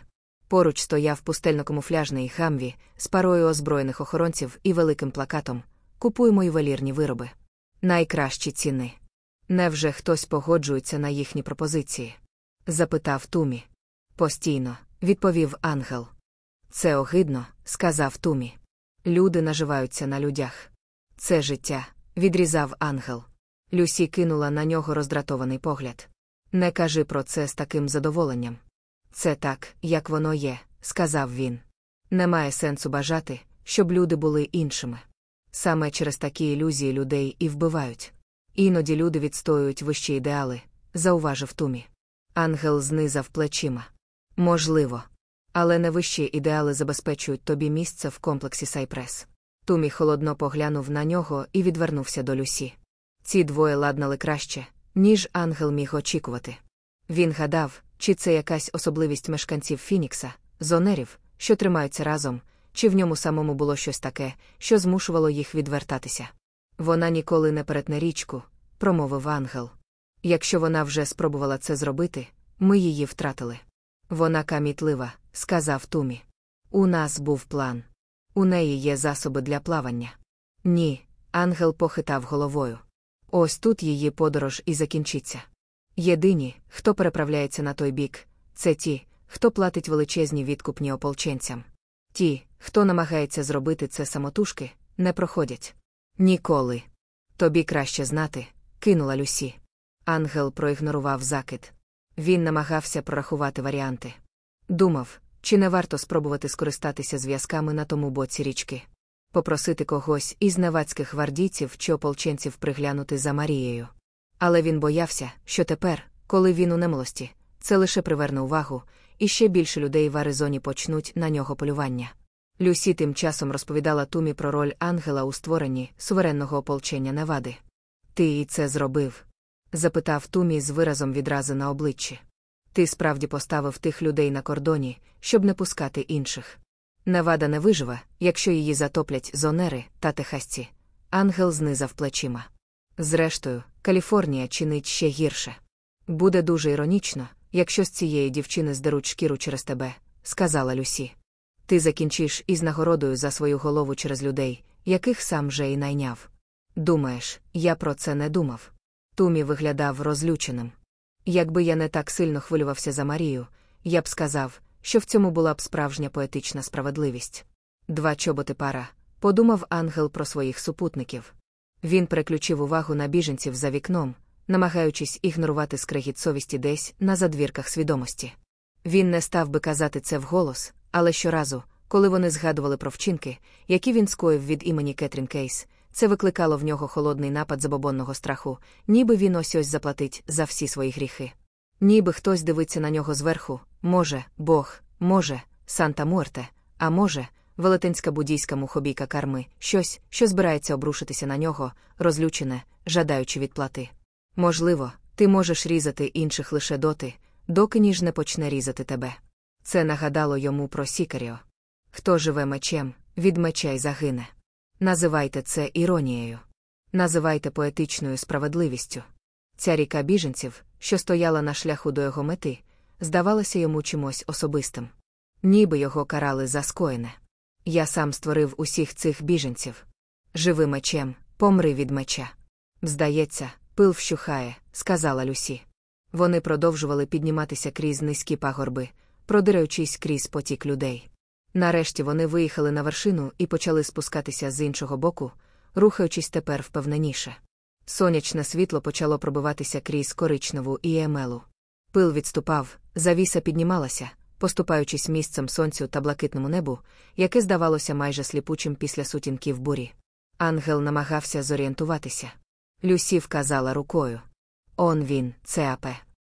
Поруч стояв пустельно-камуфляжний гамві з парою озброєних охоронців і великим плакатом Купуємо ювелірні вироби. Найкращі ціни. Невже хтось погоджується на їхні пропозиції? запитав Тумі. Постійно, відповів ангел. Це огидно, сказав Тумі. Люди наживаються на людях. Це життя, відрізав ангел. Люсі кинула на нього роздратований погляд. Не кажи про це з таким задоволенням. Це так, як воно є, сказав він. Немає сенсу бажати, щоб люди були іншими. Саме через такі ілюзії людей і вбивають. Іноді люди відстоюють вищі ідеали, зауважив Тумі. Ангел знизав плечима. Можливо. Але не вищі ідеали забезпечують тобі місце в комплексі Сайпрес. Тумі холодно поглянув на нього і відвернувся до Люсі. Ці двоє ладнали краще, ніж ангел міг очікувати. Він гадав, чи це якась особливість мешканців Фінікса, зонерів, що тримаються разом, чи в ньому самому було щось таке, що змушувало їх відвертатися. Вона ніколи не перетне річку, промовив ангел. Якщо вона вже спробувала це зробити, ми її втратили. Вона камітлива, сказав Тумі. У нас був план. У неї є засоби для плавання. Ні, ангел похитав головою. Ось тут її подорож і закінчиться. Єдині, хто переправляється на той бік, це ті, хто платить величезні відкупні ополченцям. Ті, хто намагається зробити це самотужки, не проходять. Ніколи. Тобі краще знати, кинула Люсі. Ангел проігнорував закид. Він намагався прорахувати варіанти. Думав, чи не варто спробувати скористатися зв'язками на тому боці річки, попросити когось із невацьких гвардійців чи ополченців приглянути за Марією. Але він боявся, що тепер, коли він у немилості, це лише приверне увагу, і ще більше людей в Аризоні почнуть на нього полювання. Люсі тим часом розповідала Тумі про роль ангела у створенні суверенного ополчення Невади. Ти і це зробив? запитав Тумі з виразом відрази на обличчі. Ти справді поставив тих людей на кордоні, щоб не пускати інших. Невада не виживе, якщо її затоплять зонери та техасці. Ангел знизав плечима. Зрештою, Каліфорнія чинить ще гірше. Буде дуже іронічно, якщо з цієї дівчини здеруть шкіру через тебе, сказала Люсі. Ти закінчиш із нагородою за свою голову через людей, яких сам вже і найняв. Думаєш, я про це не думав. Тумі виглядав розлюченим. Якби я не так сильно хвилювався за Марію, я б сказав, що в цьому була б справжня поетична справедливість. Два чоботи пара, подумав ангел про своїх супутників. Він переключив увагу на біженців за вікном, намагаючись ігнорувати скрегіт совісті десь на задвірках свідомості. Він не став би казати це вголос, але щоразу, коли вони згадували про вчинки, які він скоїв від імені Кетрін Кейс, це викликало в нього холодний напад забобонного страху, ніби він ось ось заплатить за всі свої гріхи. Ніби хтось дивиться на нього зверху, може, Бог, може, Санта Муерте, а може, велетенська буддійська мухобійка карми, щось, що збирається обрушитися на нього, розлючене, жадаючи відплати. Можливо, ти можеш різати інших лише доти, доки ніж не почне різати тебе. Це нагадало йому про Сікаріо. Хто живе мечем, від меча й загине. Називайте це іронією. Називайте поетичною справедливістю. Ця ріка біженців, що стояла на шляху до його мети, здавалася йому чимось особистим. Ніби його карали за скоєне. Я сам створив усіх цих біженців. Живи мечем, помри від меча. Здається, пил вщухає, сказала Люсі. Вони продовжували підніматися крізь низькі пагорби, продираючись крізь потік людей. Нарешті вони виїхали на вершину і почали спускатися з іншого боку, рухаючись тепер впевненіше. Сонячне світло почало пробиватися крізь коричневу і емелу. Пил відступав, завіса піднімалася, поступаючись місцем сонцю та блакитному небу, яке здавалося майже сліпучим після сутінків бурі. Ангел намагався зорієнтуватися. Люсі вказала рукою. Он він, ЦАП.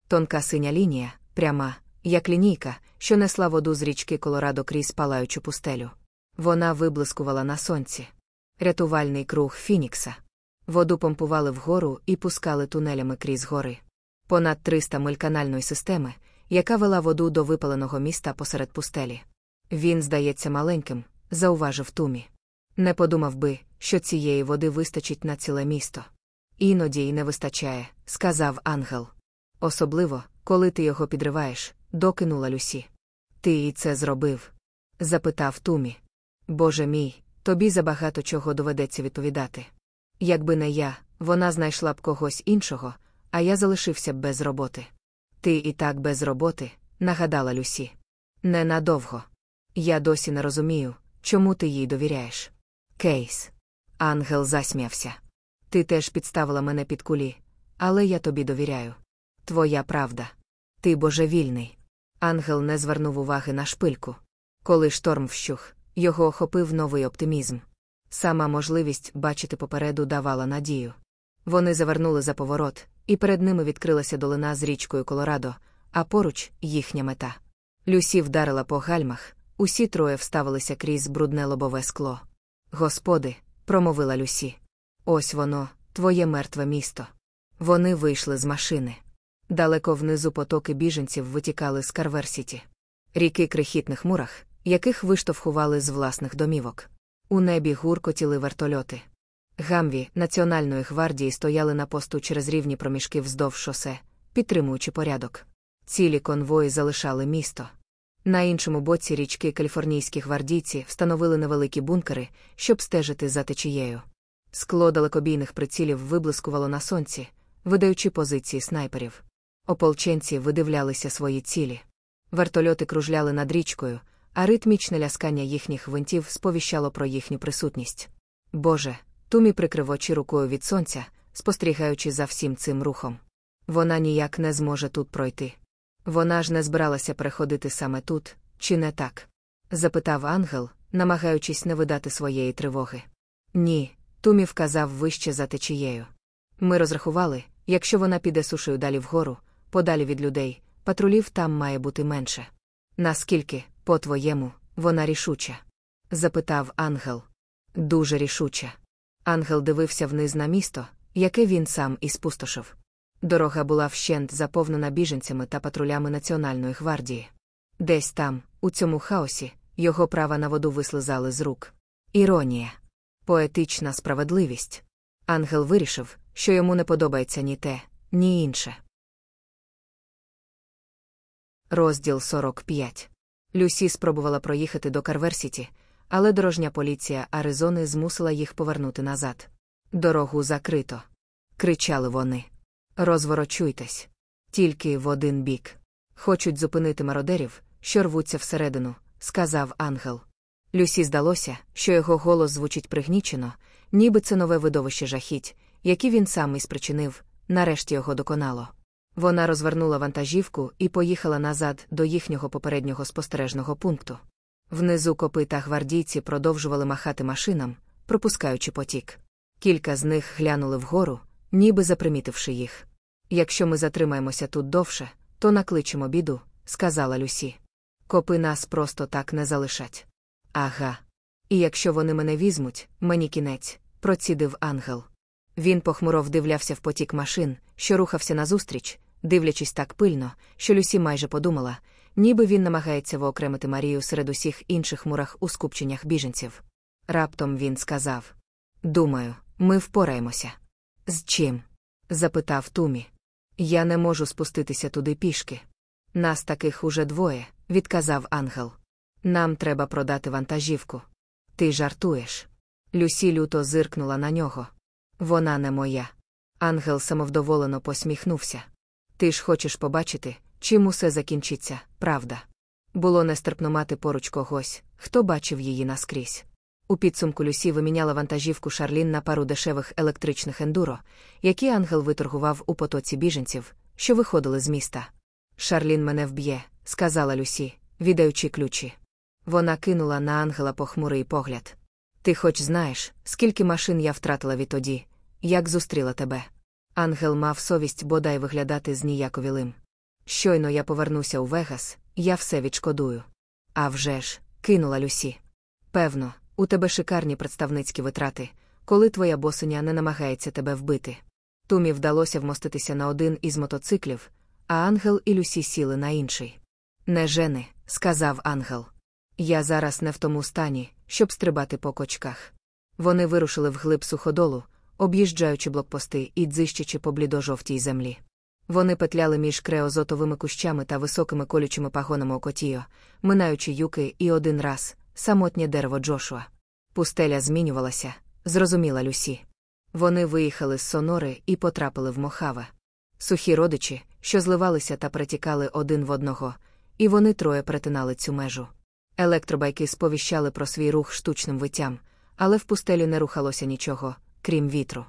Тонка синя лінія, пряма, як лінійка, що несла воду з річки Колорадо крізь палаючу пустелю. Вона виблискувала на сонці. Рятувальний круг Фінікса. Воду помпували вгору і пускали тунелями крізь гори. Понад 300 миль канальної системи, яка вела воду до випаленого міста посеред пустелі. Він, здається, маленьким, зауважив Тумі. Не подумав би, що цієї води вистачить на ціле місто. Іноді й не вистачає, сказав ангел. Особливо, коли ти його підриваєш, докинула Люсі. Ти і це зробив? запитав Тумі. Боже мій, тобі забагато чого доведеться відповідати. Якби не я, вона знайшла б когось іншого, а я залишився б без роботи. Ти і так без роботи, нагадала Люсі. Ненадовго. Я досі не розумію, чому ти їй довіряєш. Кейс. Ангел засміявся. Ти теж підставила мене під кулі, але я тобі довіряю. Твоя правда. Ти божевільний. Ангел не звернув уваги на шпильку. Коли шторм вщух, його охопив новий оптимізм. Сама можливість бачити попереду давала надію. Вони завернули за поворот, і перед ними відкрилася долина з річкою Колорадо, а поруч їхня мета. Люсі вдарила по гальмах, усі троє вставилися крізь брудне лобове скло. Господи, промовила Люсі. Ось воно, твоє мертве місто. Вони вийшли з машини. Далеко внизу потоки біженців витікали з Карверсіті. Ріки крихітних мурах, яких виштовхували з власних домівок. У небі гуркотіли вертольоти. Гамві Національної гвардії стояли на посту через рівні проміжки вздовж шосе, підтримуючи порядок. Цілі конвої залишали місто. На іншому боці річки каліфорнійські гвардійці встановили невеликі бункери, щоб стежити за течією. Скло далекобійних прицілів виблискувало на сонці, видаючи позиції снайперів. Ополченці видивлялися свої цілі. Вертольоти кружляли над річкою, а ритмічне ляскання їхніх гвинтів сповіщало про їхню присутність. Боже, Тумі прикрив очі рукою від сонця, спостерігаючи за всім цим рухом. Вона ніяк не зможе тут пройти. Вона ж не збиралася переходити саме тут, чи не так? запитав ангел, намагаючись не видати своєї тривоги. Ні, Тумі вказав вище за течією. Ми розрахували, якщо вона піде сушею далі вгору, подалі від людей, патрулів там має бути менше. Наскільки, по-твоєму, вона рішуча? запитав ангел. Дуже рішуча. Ангел дивився вниз на місто, яке він сам і спустошив. Дорога була вщент заповнена біженцями та патрулями Національної гвардії. Десь там, у цьому хаосі, його права на воду вислизали з рук. Іронія, поетична справедливість. Ангел вирішив, що йому не подобається ні те, ні інше. Розділ 45. Люсі спробувала проїхати до Карверсіті, але дорожня поліція Аризони змусила їх повернути назад. Дорогу закрито. Кричали вони. Розворочуйтесь. Тільки в один бік. Хочуть зупинити мародерів, що рвуться всередину, сказав ангел. Люсі здалося, що його голос звучить пригнічено, ніби це нове видовище жахіть, яке він сам і спричинив, нарешті його доконало. Вона розвернула вантажівку і поїхала назад до їхнього попереднього спостережного пункту. Внизу копита гвардійці продовжували махати машинам, пропускаючи потік. Кілька з них глянули вгору, ніби запримітивши їх. Якщо ми затримаємося тут довше, то накличемо біду, сказала Люсі. Копи нас просто так не залишать. Ага, І якщо вони мене візьмуть, мені кінець, процідив ангел. Він похмуро вдивлявся в потік машин, що рухався назустріч, дивлячись так пильно, що Люсі майже подумала, ніби він намагається воокремити Марію серед усіх інших мурах у скупченнях біженців. Раптом він сказав: Думаю, ми впораємося. З чим? запитав Тумі. Я не можу спуститися туди пішки. Нас таких уже двоє, відказав ангел. Нам треба продати вантажівку. Ти жартуєш. Люсі люто зиркнула на нього. Вона не моя. Ангел самовдоволено посміхнувся. Ти ж хочеш побачити, чим усе закінчиться, правда? Було нестерпно мати поруч когось, хто бачив її наскрізь. У підсумку Люсі виміняла вантажівку Шарлін на пару дешевих електричних ендуро, які ангел виторгував у потоці біженців, що виходили з міста. Шарлін мене вб'є, сказала Люсі, віддаючи ключі. Вона кинула на ангела похмурий погляд. Ти хоч знаєш, скільки машин я втратила відтоді, як зустріла тебе. Ангел мав совість бодай виглядати зніяковілим. Щойно я повернуся у Вегас, я все відшкодую. А вже ж, кинула Люсі. Певно, у тебе шикарні представницькі витрати, коли твоя босиня не намагається тебе вбити. Тумі вдалося вмоститися на один із мотоциклів, а ангел і Люсі сіли на інший. Не жени, сказав ангел. Я зараз не в тому стані, щоб стрибати по кочках. Вони вирушили вглиб суходолу, об'їжджаючи блокпости і дзищачи по блідо-жовтій землі. Вони петляли між креозотовими кущами та високими колючими пагонами окотіо, минаючи юки і один раз самотнє дерево Джошуа. Пустеля змінювалася, зрозуміла Люсі. Вони виїхали з сонори і потрапили в Мохаве. Сухі родичі, що зливалися та притікали один в одного, і вони троє перетинали цю межу. Електробайки сповіщали про свій рух штучним виттям, але в пустелю не рухалося нічого, крім вітру.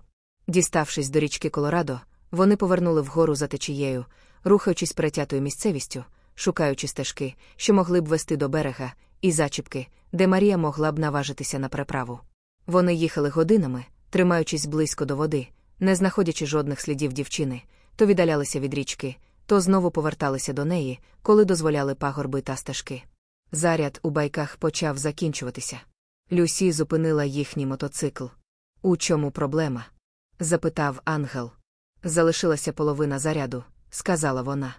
Діставшись до річки Колорадо, вони повернули вгору за течією, рухаючись перетятою місцевістю, шукаючи стежки, що могли б вести до берега, і зачіпки, де Марія могла б наважитися на переправу. Вони їхали годинами, тримаючись близько до води, не знаходячи жодних слідів дівчини, то віддалялися від річки, то знову поверталися до неї, коли дозволяли пагорби та стежки. Заряд у байках почав закінчуватися. Люсі зупинила їхній мотоцикл. У чому проблема? запитав ангел. Залишилася половина заряду, сказала вона.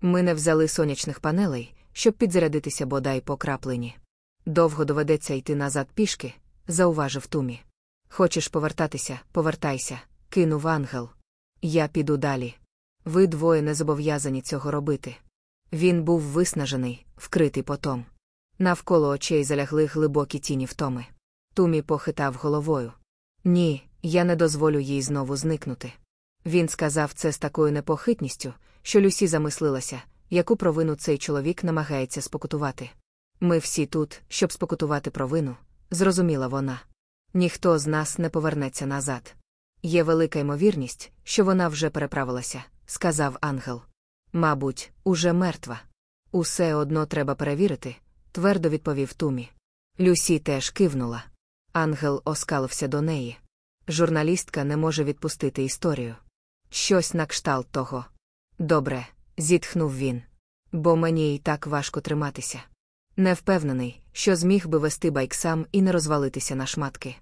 Ми не взяли сонячних панелей, щоб підзарядитися бодай по краплині. Довго доведеться йти назад пішки, зауважив Тумі. Хочеш повертатися, повертайся, кинув ангел. Я піду далі. Ви двоє не зобов'язані цього робити. Він був виснажений, вкритий потом. Навколо очей залягли глибокі тіні втоми. Тумі похитав головою. Ні, я не дозволю їй знову зникнути. Він сказав це з такою непохитністю, що Люсі замислилася, яку провину цей чоловік намагається спокутувати. Ми всі тут, щоб спокутувати провину, зрозуміла вона. Ніхто з нас не повернеться назад. Є велика ймовірність, що вона вже переправилася, сказав ангел. Мабуть, уже мертва. Усе одно треба перевірити, твердо відповів Тумі. Люсі теж кивнула. Ангел оскалився до неї. Журналістка не може відпустити історію. Щось на кшталт того. Добре, зітхнув він. Бо мені і так важко триматися. Не впевнений, що зміг би вести байк сам і не розвалитися на шматки.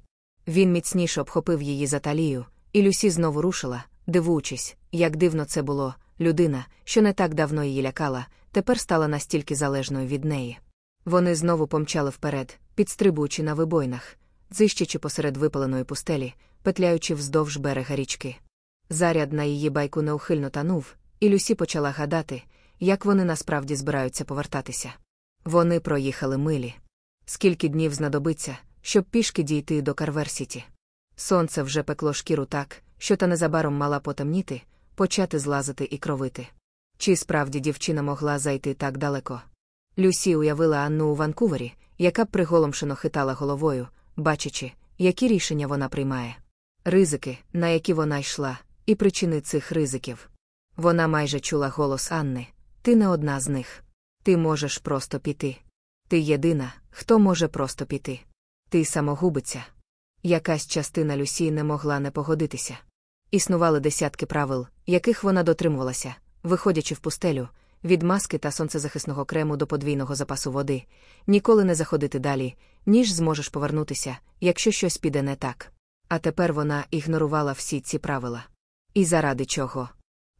Він міцніше обхопив її за талію, і Люсі знову рушила, дивуючись, як дивно це було, людина, що не так давно її лякала, тепер стала настільки залежною від неї. Вони знову помчали вперед, підстрибуючи на вибойнах, дзищачи посеред випаленої пустелі, петляючи вздовж берега річки. Заряд на її байку неухильно танув, і Люсі почала гадати, як вони насправді збираються повертатися. Вони проїхали милі. Скільки днів знадобиться, щоб пішки дійти до Карверсіті. Сонце вже пекло шкіру так, що та незабаром мала потемніти, почати злазити і кровити. Чи справді дівчина могла зайти так далеко? Люсі уявила Анну у Ванкувері, яка б приголомшено хитала головою, бачачи, які рішення вона приймає. Ризики, на які вона йшла, і причини цих ризиків. Вона майже чула голос Анни ти не одна з них. Ти можеш просто піти. Ти єдина, хто може просто піти. Ти самогубиця. Якась частина Люсі не могла не погодитися. Існували десятки правил, яких вона дотримувалася, виходячи в пустелю, від маски та сонцезахисного крему до подвійного запасу води, ніколи не заходити далі, ніж зможеш повернутися, якщо щось піде не так. А тепер вона ігнорувала всі ці правила. І заради чого?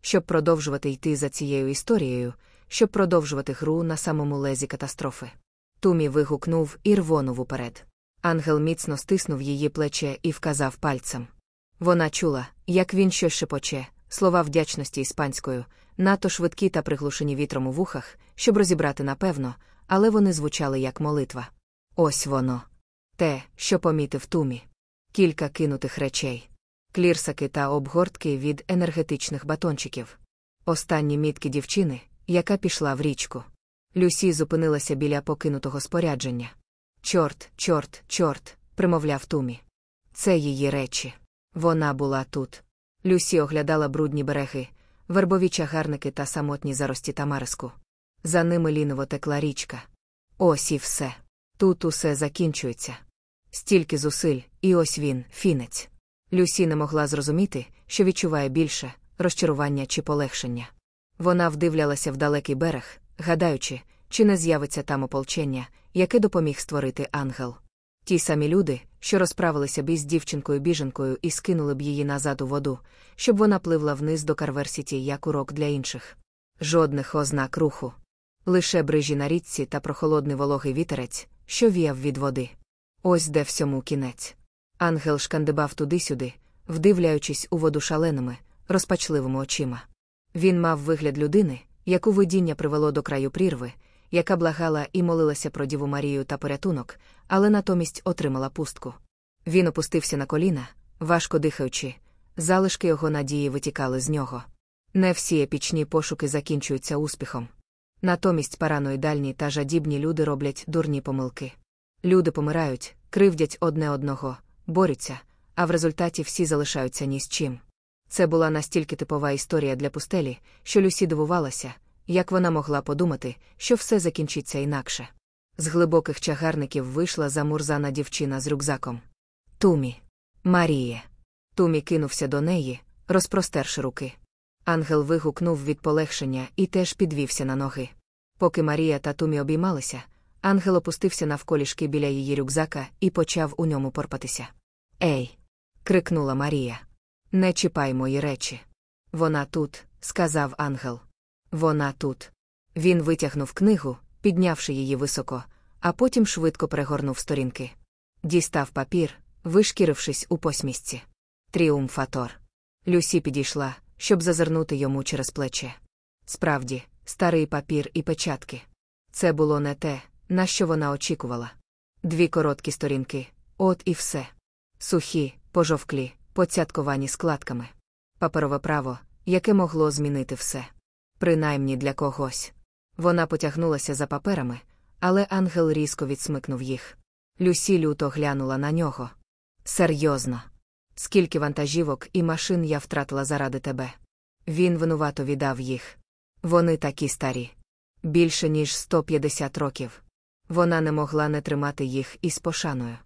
Щоб продовжувати йти за цією історією, щоб продовжувати гру на самому лезі катастрофи. Тумі вигукнув і рвонув уперед. Ангел міцно стиснув її плече і вказав пальцем. Вона чула, як він щось шепоче, слова вдячності іспанською, надто швидкі та приглушені вітром у вухах, щоб розібрати напевно, але вони звучали як молитва. Ось воно. Те, що помітив тумі. Кілька кинутих речей. Клірсаки та обгортки від енергетичних батончиків. Останні мітки дівчини, яка пішла в річку. Люсі зупинилася біля покинутого спорядження. Чорт, чорт, чорт, примовляв Тумі. Це її речі. Вона була тут. Люсі оглядала брудні береги, вербові чагарники та самотні зарості тамариску. За ними ліново текла річка. Ось і все. Тут усе закінчується. Стільки зусиль, і ось він, фінець. Люсі не могла зрозуміти, що відчуває більше розчарування чи полегшення. Вона вдивлялася в далекий берег, гадаючи, чи не з'явиться там ополчення, яке допоміг створити ангел. Ті самі люди, що розправилися б із дівчинкою біженкою і скинули б її назад у воду, щоб вона пливла вниз до Карверсіті як урок для інших. Жодних ознак руху. Лише брижі на річці та прохолодний вологий вітерець, що віяв від води. Ось де всьому кінець. Ангел шкандибав туди-сюди, вдивляючись у воду шаленими, розпачливими очима. Він мав вигляд людини, яку видіння привело до краю прірви, яка благала і молилася про Діву Марію та порятунок, але натомість отримала пустку. Він опустився на коліна, важко дихаючи, залишки його надії витікали з нього. Не всі епічні пошуки закінчуються успіхом. Натомість параноїдальні та жадібні люди роблять дурні помилки. Люди помирають, кривдять одне одного, борються, а в результаті всі залишаються ні з чим. Це була настільки типова історія для пустелі, що Люсі дивувалася, як вона могла подумати, що все закінчиться інакше. З глибоких чагарників вийшла замурзана дівчина з рюкзаком. Тумі. Маріє. Тумі кинувся до неї, розпростерши руки. Ангел вигукнув від полегшення і теж підвівся на ноги. Поки Марія та Тумі обіймалися, ангел опустився навколішки біля її рюкзака і почав у ньому порпатися. Ей. крикнула Марія. Не чіпай мої речі. Вона тут, сказав ангел. Вона тут. Він витягнув книгу, піднявши її високо, а потім швидко перегорнув сторінки. Дістав папір, вишкірившись у посмісці. Тріумфатор. Люсі підійшла, щоб зазирнути йому через плече. Справді, старий папір і печатки. Це було не те, на що вона очікувала. Дві короткі сторінки, от і все. Сухі, пожовклі, поцятковані складками. Паперове право, яке могло змінити все. Принаймні для когось. Вона потягнулася за паперами, але ангел різко відсмикнув їх. Люсі люто глянула на нього. Серйозно. Скільки вантажівок і машин я втратила заради тебе. Він винувато віддав їх. Вони такі старі. Більше ніж 150 років. Вона не могла не тримати їх із пошаною.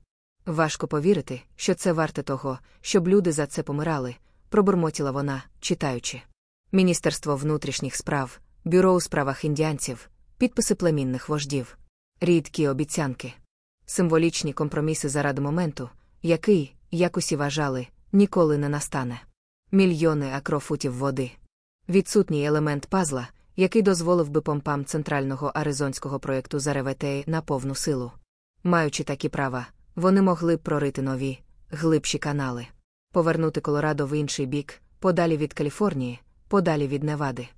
Важко повірити, що це варте того, щоб люди за це помирали, пробурмотіла вона, читаючи. Міністерство внутрішніх справ, бюро у справах індіанців, підписи племінних вождів, рідкі обіцянки, символічні компроміси заради моменту, який, як усі вважали, ніколи не настане. Мільйони акрофутів води. Відсутній елемент пазла, який дозволив би помпам центрального аризонського проєкту заревете на повну силу. Маючи такі права, вони могли б прорити нові, глибші канали, повернути Колорадо в інший бік, подалі від Каліфорнії, подалі від Невади,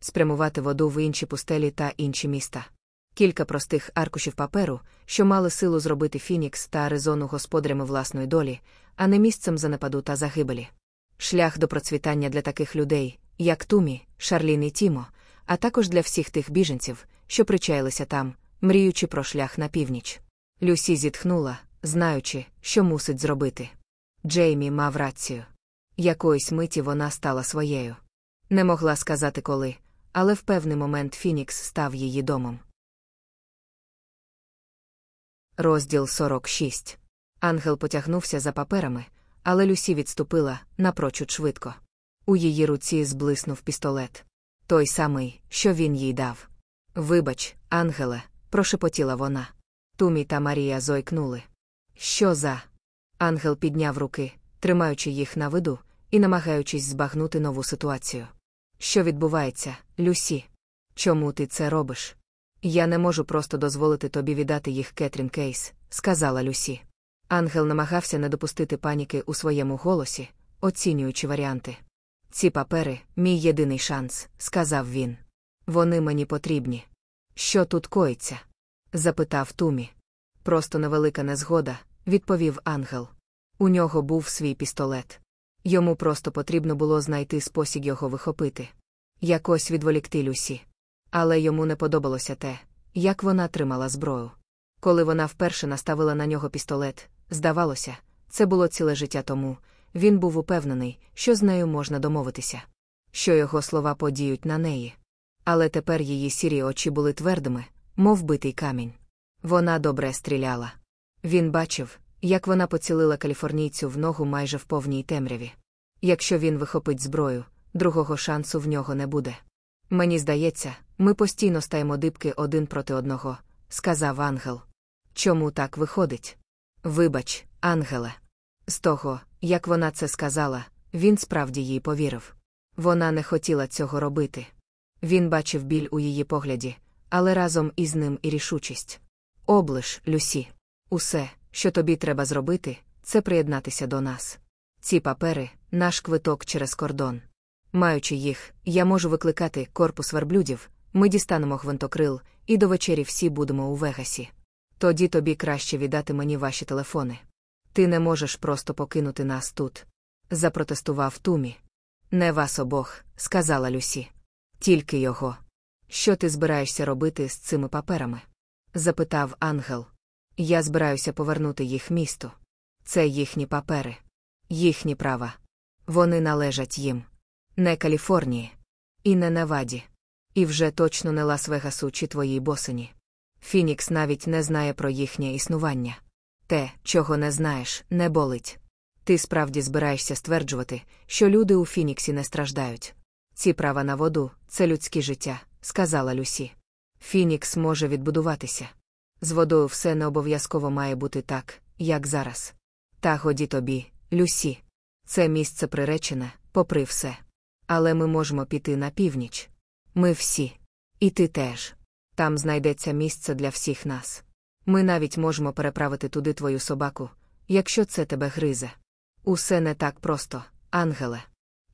спрямувати воду в інші пустелі та інші міста. Кілька простих аркушів паперу, що мали силу зробити Фінікс та Аризону господарями власної долі, а не місцем занепаду та загибелі. Шлях до процвітання для таких людей, як Тумі, Шарлін і Тімо, а також для всіх тих біженців, що причаїлися там, мріючи про шлях на північ. Люсі зітхнула, знаючи, що мусить зробити. Джеймі мав рацію. Якоїсь миті вона стала своєю. Не могла сказати коли, але в певний момент Фінікс став її домом. Розділ 46. Ангел потягнувся за паперами, але Люсі відступила напрочуд швидко. У її руці зблиснув пістолет. Той самий, що він їй дав. Вибач, Ангеле, прошепотіла вона. Тумі та Марія зойкнули. Що за? Ангел підняв руки, тримаючи їх на виду і намагаючись збагнути нову ситуацію. Що відбувається, Люсі? Чому ти це робиш? Я не можу просто дозволити тобі віддати їх Кетрін Кейс, сказала Люсі. Ангел намагався не допустити паніки у своєму голосі, оцінюючи варіанти. Ці папери мій єдиний шанс, сказав він. Вони мені потрібні. Що тут коїться? запитав Тумі. Просто невелика незгода, відповів ангел. У нього був свій пістолет. Йому просто потрібно було знайти спосіб його вихопити. Якось відволікти Люсі. Але йому не подобалося те, як вона тримала зброю. Коли вона вперше наставила на нього пістолет, здавалося, це було ціле життя тому. Він був упевнений, що з нею можна домовитися, що його слова подіють на неї. Але тепер її сірі очі були твердими, мов битий камінь. Вона добре стріляла. Він бачив, як вона поцілила каліфорнійцю в ногу майже в повній темряві. Якщо він вихопить зброю, другого шансу в нього не буде. Мені здається, ми постійно стаємо дибки один проти одного, сказав ангел. Чому так виходить? Вибач, ангеле. З того, як вона це сказала, він справді їй повірив. Вона не хотіла цього робити. Він бачив біль у її погляді, але разом із ним і рішучість. Облиш, Люсі. Усе, що тобі треба зробити, це приєднатися до нас. Ці папери наш квиток через кордон. Маючи їх, я можу викликати корпус верблюдів, ми дістанемо гвинтокрил, і до вечері всі будемо у Вегасі. Тоді тобі краще віддати мені ваші телефони. Ти не можеш просто покинути нас тут. Запротестував Тумі. Не вас обох, сказала Люсі. Тільки його. Що ти збираєшся робити з цими паперами? запитав ангел. Я збираюся повернути їх місту. Це їхні папери, їхні права. Вони належать їм. Не Каліфорнії, і не Неваді. І вже точно не Лас-Вегасу чи твоїй босині. Фінікс навіть не знає про їхнє існування. Те, чого не знаєш, не болить. Ти справді збираєшся стверджувати, що люди у Фініксі не страждають. Ці права на воду це людське життя, сказала Люсі. Фінікс може відбудуватися. З водою все не обов'язково має бути так, як зараз. Та годі тобі, Люсі. Це місце приречене, попри все. Але ми можемо піти на північ. Ми всі. І ти теж. Там знайдеться місце для всіх нас. Ми навіть можемо переправити туди твою собаку, якщо це тебе гризе. Усе не так просто, ангеле.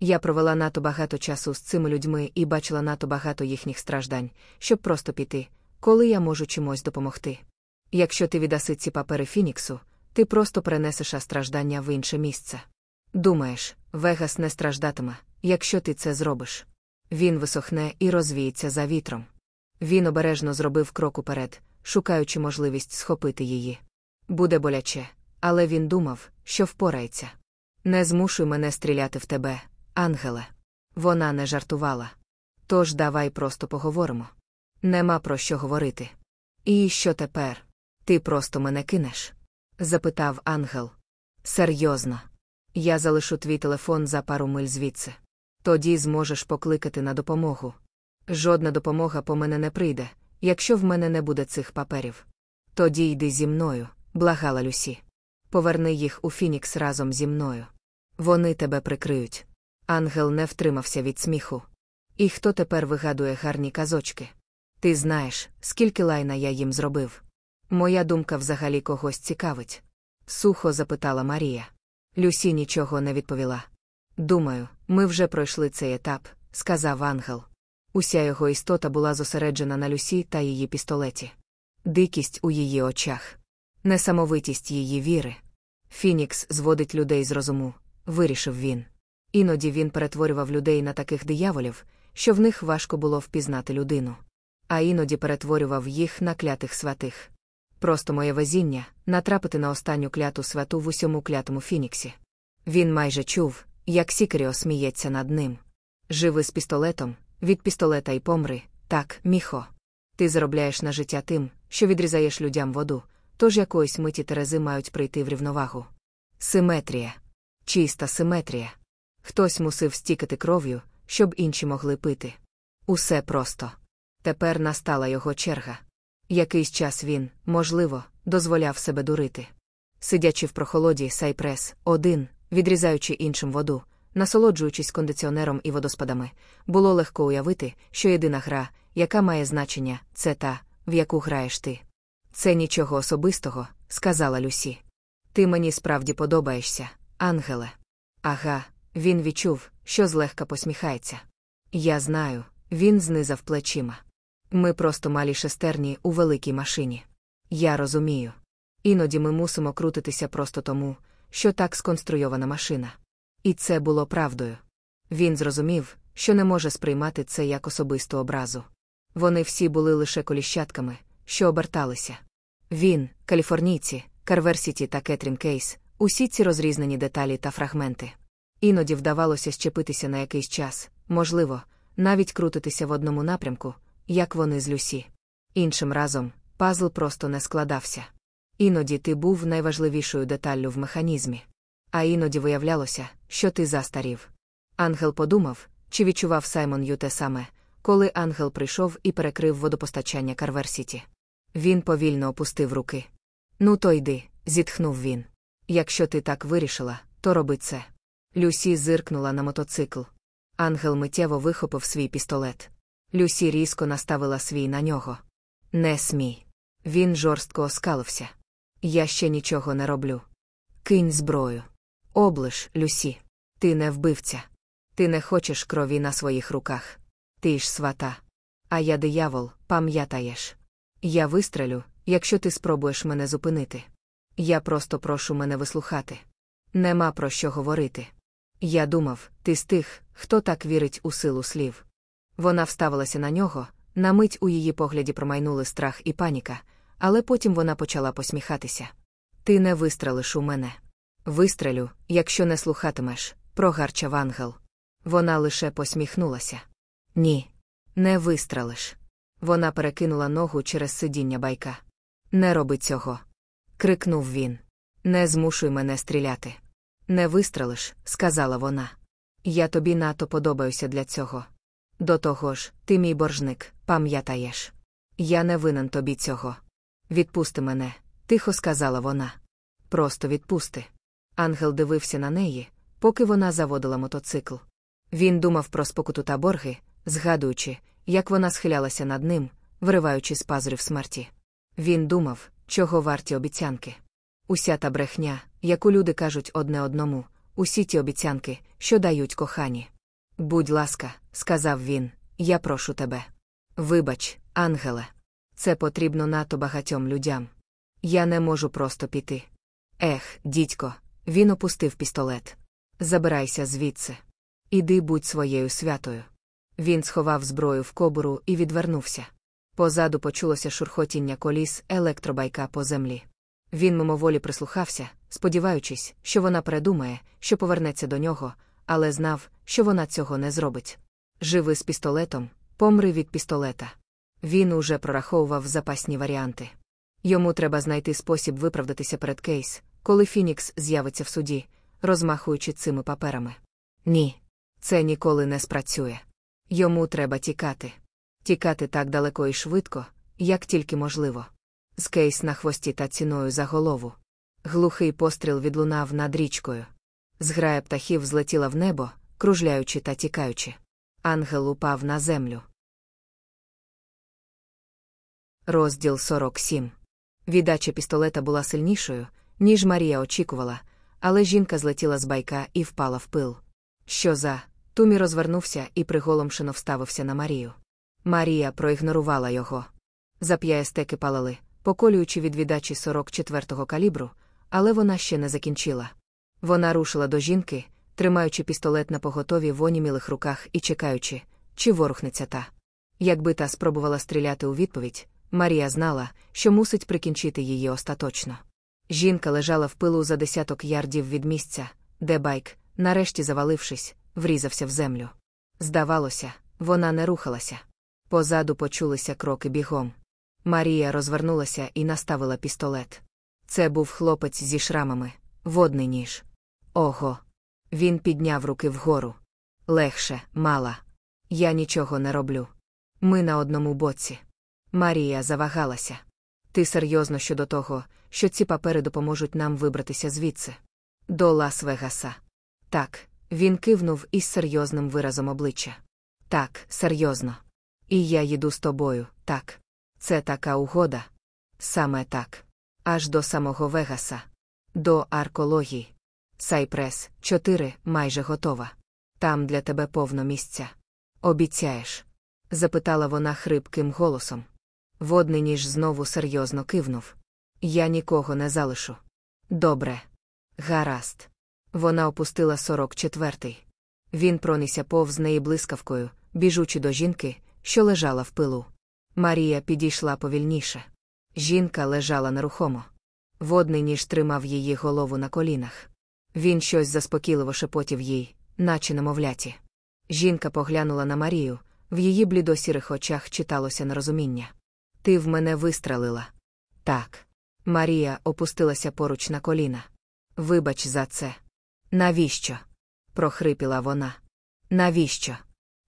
Я провела надто багато часу з цими людьми і бачила надто багато їхніх страждань, щоб просто піти, коли я можу чимось допомогти. Якщо ти віддаси ці папери Фініксу, ти просто перенесеш страждання в інше місце. Думаєш, Вегас не страждатиме, якщо ти це зробиш. Він висохне і розвіється за вітром. Він обережно зробив крок уперед, шукаючи можливість схопити її. Буде боляче, але він думав, що впорається. Не змушуй мене стріляти в тебе, ангеле. Вона не жартувала. Тож давай просто поговоримо. Нема про що говорити. І що тепер? Ти просто мене кинеш? запитав ангел. Серйозно. Я залишу твій телефон за пару миль звідси. Тоді зможеш покликати на допомогу. Жодна допомога по мене не прийде, якщо в мене не буде цих паперів. Тоді йди зі мною, благала Люсі. Поверни їх у Фінікс разом зі мною. Вони тебе прикриють. Ангел не втримався від сміху. І хто тепер вигадує гарні казочки? Ти знаєш, скільки лайна я їм зробив. Моя думка взагалі когось цікавить. Сухо запитала Марія. Люсі нічого не відповіла. Думаю, ми вже пройшли цей етап, сказав ангел. Уся його істота була зосереджена на Люсі та її пістолеті. Дикість у її очах, несамовитість її віри. Фінікс зводить людей з розуму, вирішив він. Іноді він перетворював людей на таких дияволів, що в них важко було впізнати людину. А іноді перетворював їх на клятих святих. Просто моє везіння натрапити на останню кляту святу в усьому клятому Фініксі. Він майже чув, як Сікеріо сміється над ним. Живи з пістолетом, від пістолета й помри, так, міхо. Ти заробляєш на життя тим, що відрізаєш людям воду, тож якоїсь миті Терези мають прийти в рівновагу. Симетрія. Чиста симетрія. Хтось мусив стікати кров'ю, щоб інші могли пити. Усе просто. Тепер настала його черга. Якийсь час він, можливо, дозволяв себе дурити. Сидячи в прохолоді Сайпрес, один, відрізаючи іншим воду, насолоджуючись кондиціонером і водоспадами, було легко уявити, що єдина гра, яка має значення, це та, в яку граєш ти. Це нічого особистого, сказала Люсі. Ти мені справді подобаєшся, Ангеле. Ага, він відчув, що злегка посміхається. Я знаю, він знизав плечима. Ми просто малі шестерні у великій машині. Я розумію. Іноді ми мусимо крутитися просто тому, що так сконструйована машина. І це було правдою. Він зрозумів, що не може сприймати це як особисту образу. Вони всі були лише коліщатками, що оберталися. Він, каліфорнійці, Карверсіті та Кетрін Кейс, усі ці розрізнені деталі та фрагменти. Іноді вдавалося щепитися на якийсь час, можливо, навіть крутитися в одному напрямку, як вони з Люсі. Іншим разом, пазл просто не складався. Іноді ти був найважливішою деталлю в механізмі. А іноді виявлялося, що ти застарів. Ангел подумав, чи відчував Саймон Ю те саме, коли ангел прийшов і перекрив водопостачання Карверсіті. Він повільно опустив руки. Ну, то йди, зітхнув він. Якщо ти так вирішила, то роби це. Люсі зиркнула на мотоцикл. Ангел миттєво вихопив свій пістолет. Люсі різко наставила свій на нього. Не смій. Він жорстко оскалився. Я ще нічого не роблю. Кинь зброю. Облиш, Люсі. Ти не вбивця. Ти не хочеш крові на своїх руках. Ти ж свата. А я диявол, пам'ятаєш. Я вистрелю, якщо ти спробуєш мене зупинити. Я просто прошу мене вислухати. Нема про що говорити. Я думав, ти з тих, хто так вірить у силу слів. Вона вставилася на нього, на мить у її погляді промайнули страх і паніка, але потім вона почала посміхатися. Ти не вистрелиш у мене. Вистрелю, якщо не слухатимеш, прогарчав ангел. Вона лише посміхнулася. Ні, не вистрелиш. Вона перекинула ногу через сидіння байка. Не роби цього. крикнув він. Не змушуй мене стріляти. Не вистрелиш, сказала вона. Я тобі нато подобаюся для цього. До того ж, ти мій боржник, пам'ятаєш. Я не винен тобі цього. Відпусти мене, тихо сказала вона. Просто відпусти. Ангел дивився на неї, поки вона заводила мотоцикл. Він думав про спокуту та борги, згадуючи, як вона схилялася над ним, вириваючи з пазурів смерті. Він думав, чого варті обіцянки. Уся та брехня, яку люди кажуть одне одному, усі ті обіцянки, що дають кохані. Будь ласка, сказав він, я прошу тебе. Вибач, ангеле. Це потрібно надто багатьом людям. Я не можу просто піти. Ех, дідько, він опустив пістолет. Забирайся звідси. Іди будь своєю святою. Він сховав зброю в кобуру і відвернувся. Позаду почулося шурхотіння коліс електробайка по землі. Він мимоволі прислухався, сподіваючись, що вона передумає, що повернеться до нього, але знав, що вона цього не зробить. Живи з пістолетом, помри від пістолета. Він уже прораховував запасні варіанти. Йому треба знайти спосіб виправдатися перед кейс, коли Фінікс з'явиться в суді, розмахуючи цими паперами. Ні, це ніколи не спрацює. Йому треба тікати. Тікати так далеко і швидко, як тільки можливо. З кейс на хвості та ціною за голову. Глухий постріл відлунав над річкою. Зграя птахів злетіла в небо, кружляючи та тікаючи. Ангел упав на землю. Розділ 47. Віддача пістолета була сильнішою, ніж Марія очікувала, але жінка злетіла з байка і впала в пил. Що за? Тумі розвернувся і приголомшено вставився на Марію. Марія проігнорувала його. Зап'яє стеки палали, поколюючи від віддачі 44-го калібру, але вона ще не закінчила. Вона рушила до жінки, тримаючи пістолет на поготові в онімілих руках і чекаючи, чи ворухнеться та. Якби та спробувала стріляти у відповідь, Марія знала, що мусить прикінчити її остаточно. Жінка лежала в пилу за десяток ярдів від місця, де байк, нарешті завалившись, врізався в землю. Здавалося, вона не рухалася. Позаду почулися кроки бігом. Марія розвернулася і наставила пістолет. Це був хлопець зі шрамами, водний ніж. Ого. Він підняв руки вгору. Легше, мала. Я нічого не роблю. Ми на одному боці. Марія завагалася. Ти серйозно щодо того, що ці папери допоможуть нам вибратися звідси? До Лас-Вегаса. Так, він кивнув із серйозним виразом обличчя. Так, серйозно. І я їду з тобою, так. Це така угода. Саме так. Аж до самого Вегаса. До аркології. Сайпрес 4 майже готова. Там для тебе повно місця. Обіцяєш? запитала вона хрипким голосом. Водний ніж знову серйозно кивнув. Я нікого не залишу. Добре. Гаразд. Вона опустила сорок четвертий. Він пронісся повз неї блискавкою, біжучи до жінки, що лежала в пилу. Марія підійшла повільніше. Жінка лежала нерухомо. Водний ніж тримав її голову на колінах. Він щось заспокійливо шепотів їй, наче намовляті. Жінка поглянула на Марію, в її блідосірих очах читалося нерозуміння. Ти в мене вистрелила. Так. Марія опустилася поруч на коліна. Вибач за це. Навіщо? прохрипіла вона. Навіщо?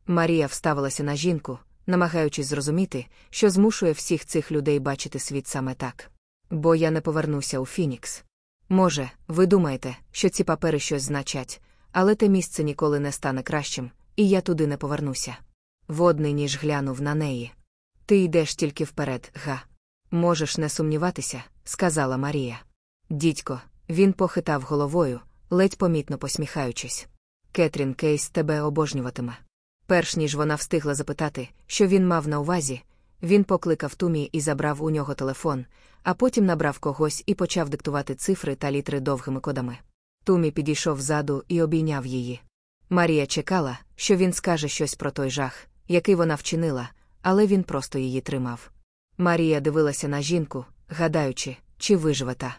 Марія вставилася на жінку, намагаючись зрозуміти, що змушує всіх цих людей бачити світ саме так. Бо я не повернуся у Фінікс. Може, ви думаєте, що ці папери щось значать, але те місце ніколи не стане кращим, і я туди не повернуся. Водний ніж глянув на неї. Ти йдеш тільки вперед, га. Можеш не сумніватися, сказала Марія. Дідько, він похитав головою, ледь помітно посміхаючись. Кетрін Кейс тебе обожнюватиме. Перш ніж вона встигла запитати, що він мав на увазі, він покликав Тумі і забрав у нього телефон, а потім набрав когось і почав диктувати цифри та літри довгими кодами. Тумі підійшов ззаду і обійняв її. Марія чекала, що він скаже щось про той жах, який вона вчинила, але він просто її тримав. Марія дивилася на жінку, гадаючи, чи виживе та.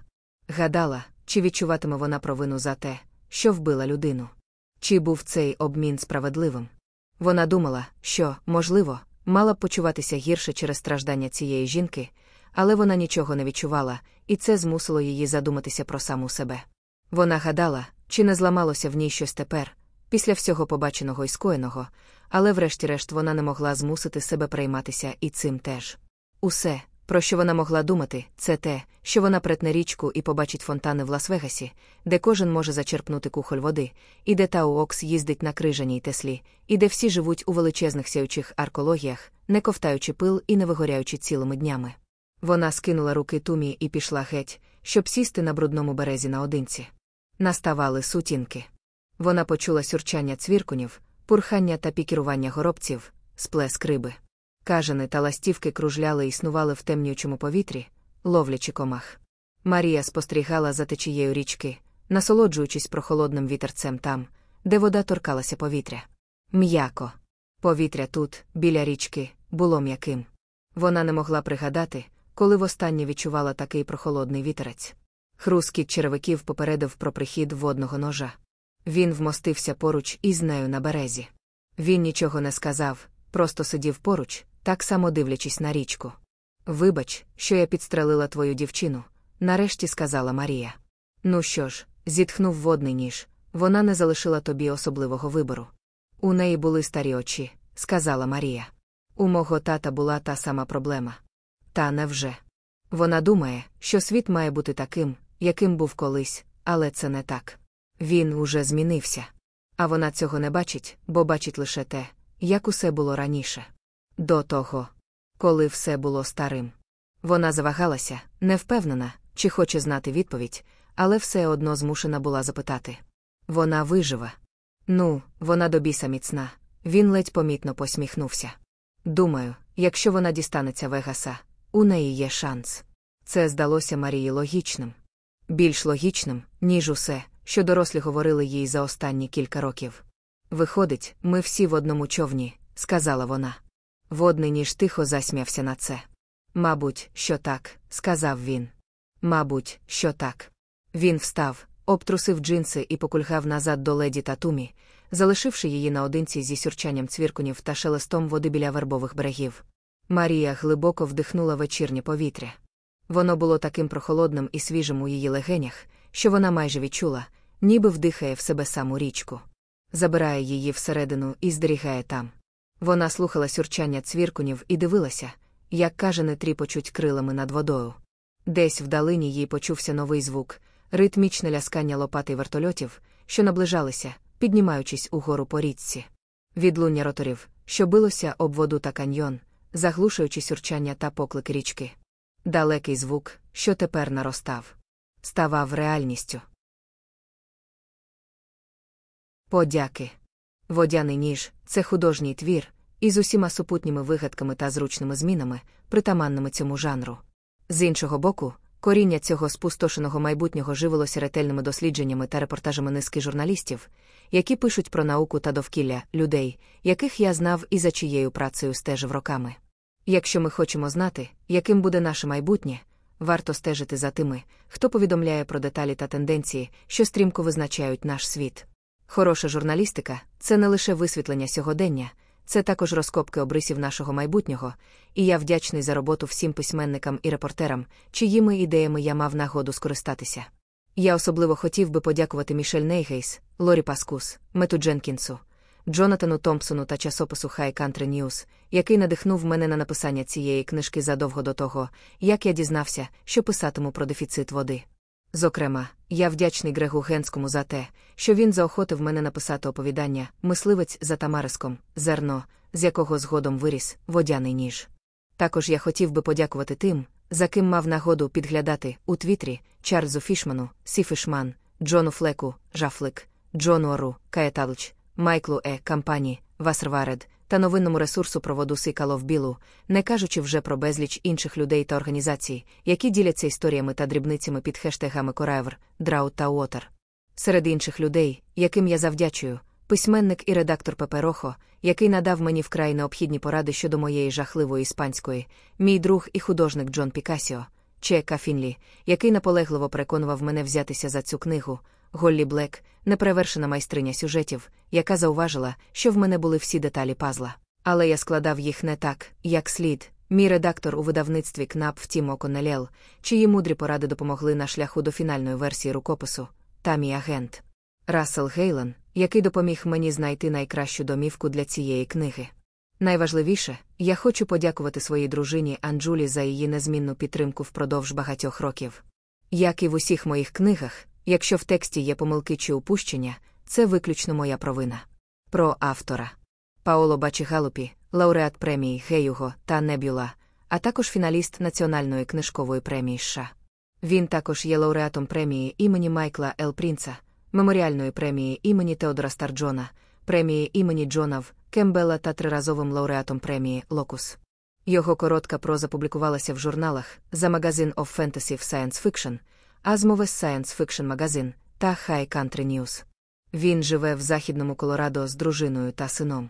Гадала, чи відчуватиме вона провину за те, що вбила людину. Чи був цей обмін справедливим? Вона думала, що, можливо, мала б почуватися гірше через страждання цієї жінки, але вона нічого не відчувала, і це змусило її задуматися про саму себе. Вона гадала, чи не зламалося в ній щось тепер, після всього побаченого і скоєного, але врешті-решт вона не могла змусити себе прийматися і цим теж. Усе, про що вона могла думати, це те, що вона претне річку і побачить фонтани в Лас-Вегасі, де кожен може зачерпнути кухоль води, і де Тау Окс їздить на крижаній Теслі, і де всі живуть у величезних сяючих аркологіях, не ковтаючи пил і не вигоряючи цілими днями. Вона скинула руки Тумі і пішла геть, щоб сісти на брудному березі наодинці. Наставали сутінки. Вона почула сюрчання цвіркунів, пурхання та пікірування горобців, сплеск риби. Кажани та ластівки кружляли і існували в темнючому повітрі, ловлячи комах. Марія спостерігала за течією річки, насолоджуючись прохолодним вітерцем там, де вода торкалася повітря. М'яко. Повітря тут, біля річки, було м'яким. Вона не могла пригадати, коли востаннє відчувала такий прохолодний вітерець. Хрускіт черевиків попередив про прихід водного ножа. Він вмостився поруч із нею на березі. Він нічого не сказав, просто сидів поруч, так само дивлячись на річку. Вибач, що я підстрелила твою дівчину, нарешті сказала Марія. Ну що ж, зітхнув водний ніж, вона не залишила тобі особливого вибору. У неї були старі очі, сказала Марія. У мого тата була та сама проблема. Та невже? Вона думає, що світ має бути таким, яким був колись, але це не так. Він уже змінився. А вона цього не бачить, бо бачить лише те, як усе було раніше. До того, коли все було старим. Вона завагалася, не впевнена, чи хоче знати відповідь, але все одно змушена була запитати. Вона виживе. Ну, вона до біса міцна. Він ледь помітно посміхнувся. Думаю, якщо вона дістанеться Вегаса, у неї є шанс. Це здалося Марії логічним. Більш логічним, ніж усе, що дорослі говорили їй за останні кілька років. Виходить, ми всі в одному човні, сказала вона. Водний ніж тихо засміявся на це. Мабуть, що так, сказав він. Мабуть, що так. Він встав, обтрусив джинси і покульгав назад до леді Татумі, залишивши її наодинці зі сюрчанням цвіркунів та шелестом води біля вербових берегів. Марія глибоко вдихнула вечірнє повітря. Воно було таким прохолодним і свіжим у її легенях, що вона майже відчула, ніби вдихає в себе саму річку. Забирає її всередину і зберігає там. Вона слухала сюрчання цвіркунів і дивилася, як кажани тріпочуть крилами над водою. Десь вдалині їй почувся новий звук, ритмічне ляскання лопати вертольотів, що наближалися, піднімаючись угору по річці. Відлуння роторів, що билося об воду та каньйон, заглушуючи сюрчання та поклик річки. Далекий звук, що тепер наростав, ставав реальністю. Подяки. Водяний ніж це художній твір, із усіма супутніми вигадками та зручними змінами, притаманними цьому жанру. З іншого боку, коріння цього спустошеного майбутнього живилося ретельними дослідженнями та репортажами низки журналістів, які пишуть про науку та довкілля людей, яких я знав і за чиєю працею стежив роками. Якщо ми хочемо знати, яким буде наше майбутнє, варто стежити за тими, хто повідомляє про деталі та тенденції, що стрімко визначають наш світ. Хороша журналістика це не лише висвітлення сьогодення, це також розкопки обрисів нашого майбутнього, і я вдячний за роботу всім письменникам і репортерам, чиїми ідеями я мав нагоду скористатися. Я особливо хотів би подякувати Мішель Нейгейс, Лорі Паскус, Мету Дженкінсу, Джонатану Томпсону та часопису High Country News, який надихнув мене на написання цієї книжки задовго до того, як я дізнався, що писатиму про дефіцит води. Зокрема, я вдячний Грегу Генському за те, що він заохотив мене написати оповідання Мисливець за Тамариском, зерно, з якого згодом виріс водяний ніж. Також я хотів би подякувати тим, за ким мав нагоду підглядати у Твітрі Чарльзу Фішману, Сі Фішман, Джону Флеку, jfleck, Джону Ору, CoyoteGulch, Майклу Е. Кампані, Васрваред та новинному ресурсу про воду Circle of Blue, не кажучи вже про безліч інших людей та організацій, які діляться історіями та дрібницями під хештегами coriver, drought та water. Серед інших людей, яким я завдячую, письменник і редактор Пепе Рохо, який надав мені вкрай необхідні поради щодо моєї жахливої іспанської, мій друг і художник Джон Пікасіо, Че Кафінлі, який наполегливо переконував мене взятися за цю книгу, Голлі Блек, неперевершена майстриня сюжетів, яка зауважила, що в мене були всі деталі пазла. Але я складав їх не так, як слід. Мій редактор у видавництві КНАП втім Оконелєл, чиї мудрі поради допомогли на шляху до фінальної версії рукопису, та мій агент. Рассел Гейлен, який допоміг мені знайти найкращу домівку для цієї книги. Найважливіше, я хочу подякувати своїй дружині Анджулі за її незмінну підтримку впродовж багатьох років. Як і в усіх моїх книгах, якщо в тексті є помилки чи упущення, це виключно моя провина. Про автора Паоло Бачігалупі, лауреат премії Г'юго та Небюла, а також фіналіст Національної книжкової премії США. Він також є лауреатом премії імені Майкла Л. Прінца, меморіальної премії імені Теодора Старджона, премії імені Джона В. Кембела та триразовим лауреатом премії Локус. Його коротка проза публікувалася в журналах за магазин of Fantasy Science Fiction, Азмове Science Fiction Magazine та High Country News. Він живе в західному Колорадо з дружиною та сином.